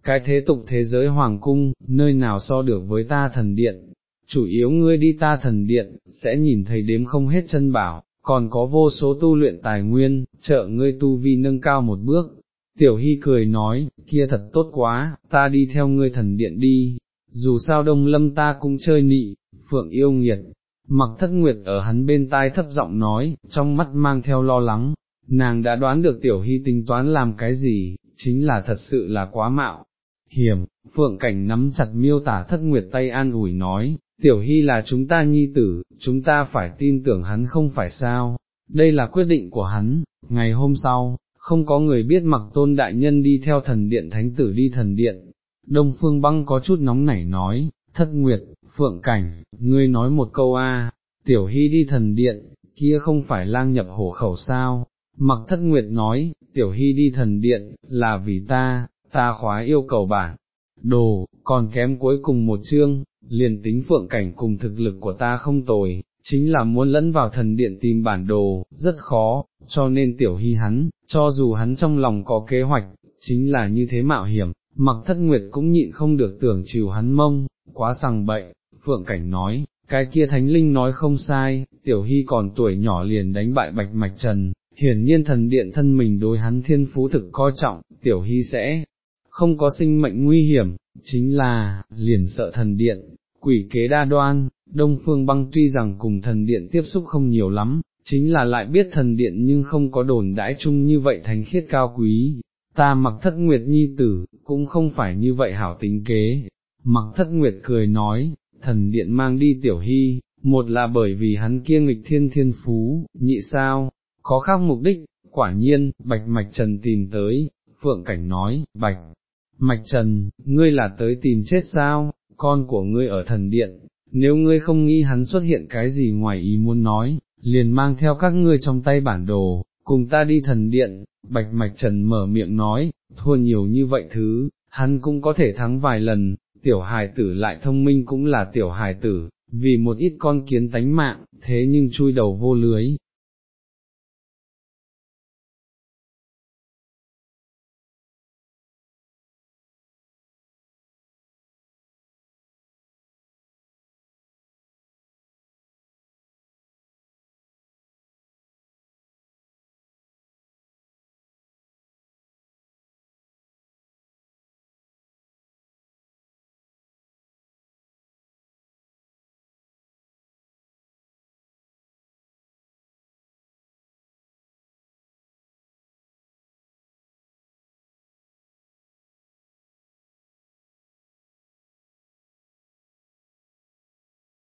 cái thế tục thế giới hoàng cung, nơi nào so được với ta thần điện, chủ yếu ngươi đi ta thần điện, sẽ nhìn thấy đếm không hết chân bảo, còn có vô số tu luyện tài nguyên, trợ ngươi tu vi nâng cao một bước. Tiểu Hy cười nói, kia thật tốt quá, ta đi theo ngươi thần điện đi, dù sao đông lâm ta cũng chơi nị, phượng yêu nghiệt. Mặc thất nguyệt ở hắn bên tai thấp giọng nói, trong mắt mang theo lo lắng, nàng đã đoán được tiểu hy tính toán làm cái gì, chính là thật sự là quá mạo. Hiểm, phượng cảnh nắm chặt miêu tả thất nguyệt tay an ủi nói, tiểu hy là chúng ta nhi tử, chúng ta phải tin tưởng hắn không phải sao, đây là quyết định của hắn, ngày hôm sau, không có người biết mặc tôn đại nhân đi theo thần điện thánh tử đi thần điện, đông phương băng có chút nóng nảy nói, thất nguyệt, phượng cảnh, ngươi nói một câu a, tiểu hy đi thần điện, kia không phải lang nhập hổ khẩu sao, mặc thất nguyệt nói, tiểu hy đi thần điện, là vì ta, ta khóa yêu cầu bản, đồ, còn kém cuối cùng một chương, liền tính phượng cảnh cùng thực lực của ta không tồi, chính là muốn lẫn vào thần điện tìm bản đồ, rất khó, cho nên tiểu hy hắn, cho dù hắn trong lòng có kế hoạch, chính là như thế mạo hiểm, mặc thất nguyệt cũng nhịn không được tưởng chiều hắn mông, quá sằng bệnh, phượng cảnh nói, cái kia thánh linh nói không sai, tiểu hy còn tuổi nhỏ liền đánh bại bạch mạch trần, hiển nhiên thần điện thân mình đối hắn thiên phú thực coi trọng, tiểu hy sẽ không có sinh mệnh nguy hiểm, chính là, liền sợ thần điện, quỷ kế đa đoan, Đông Phương băng tuy rằng cùng thần điện tiếp xúc không nhiều lắm, chính là lại biết thần điện nhưng không có đồn đãi chung như vậy thánh khiết cao quý, ta mặc thất nguyệt nhi tử, cũng không phải như vậy hảo tính kế. mặc thất nguyệt cười nói, thần điện mang đi tiểu hy, một là bởi vì hắn kia nghịch thiên thiên phú, nhị sao, có khác mục đích, quả nhiên, bạch mạch trần tìm tới, phượng cảnh nói, bạch, mạch trần, ngươi là tới tìm chết sao, con của ngươi ở thần điện, nếu ngươi không nghĩ hắn xuất hiện cái gì ngoài ý muốn nói, liền mang theo các ngươi trong tay bản đồ, cùng ta đi thần điện, bạch mạch trần mở miệng nói, thua nhiều như vậy thứ, hắn cũng có thể thắng vài lần, tiểu hài tử lại thông minh cũng là tiểu hài tử, vì một ít con kiến tánh mạng, thế nhưng chui đầu vô lưới,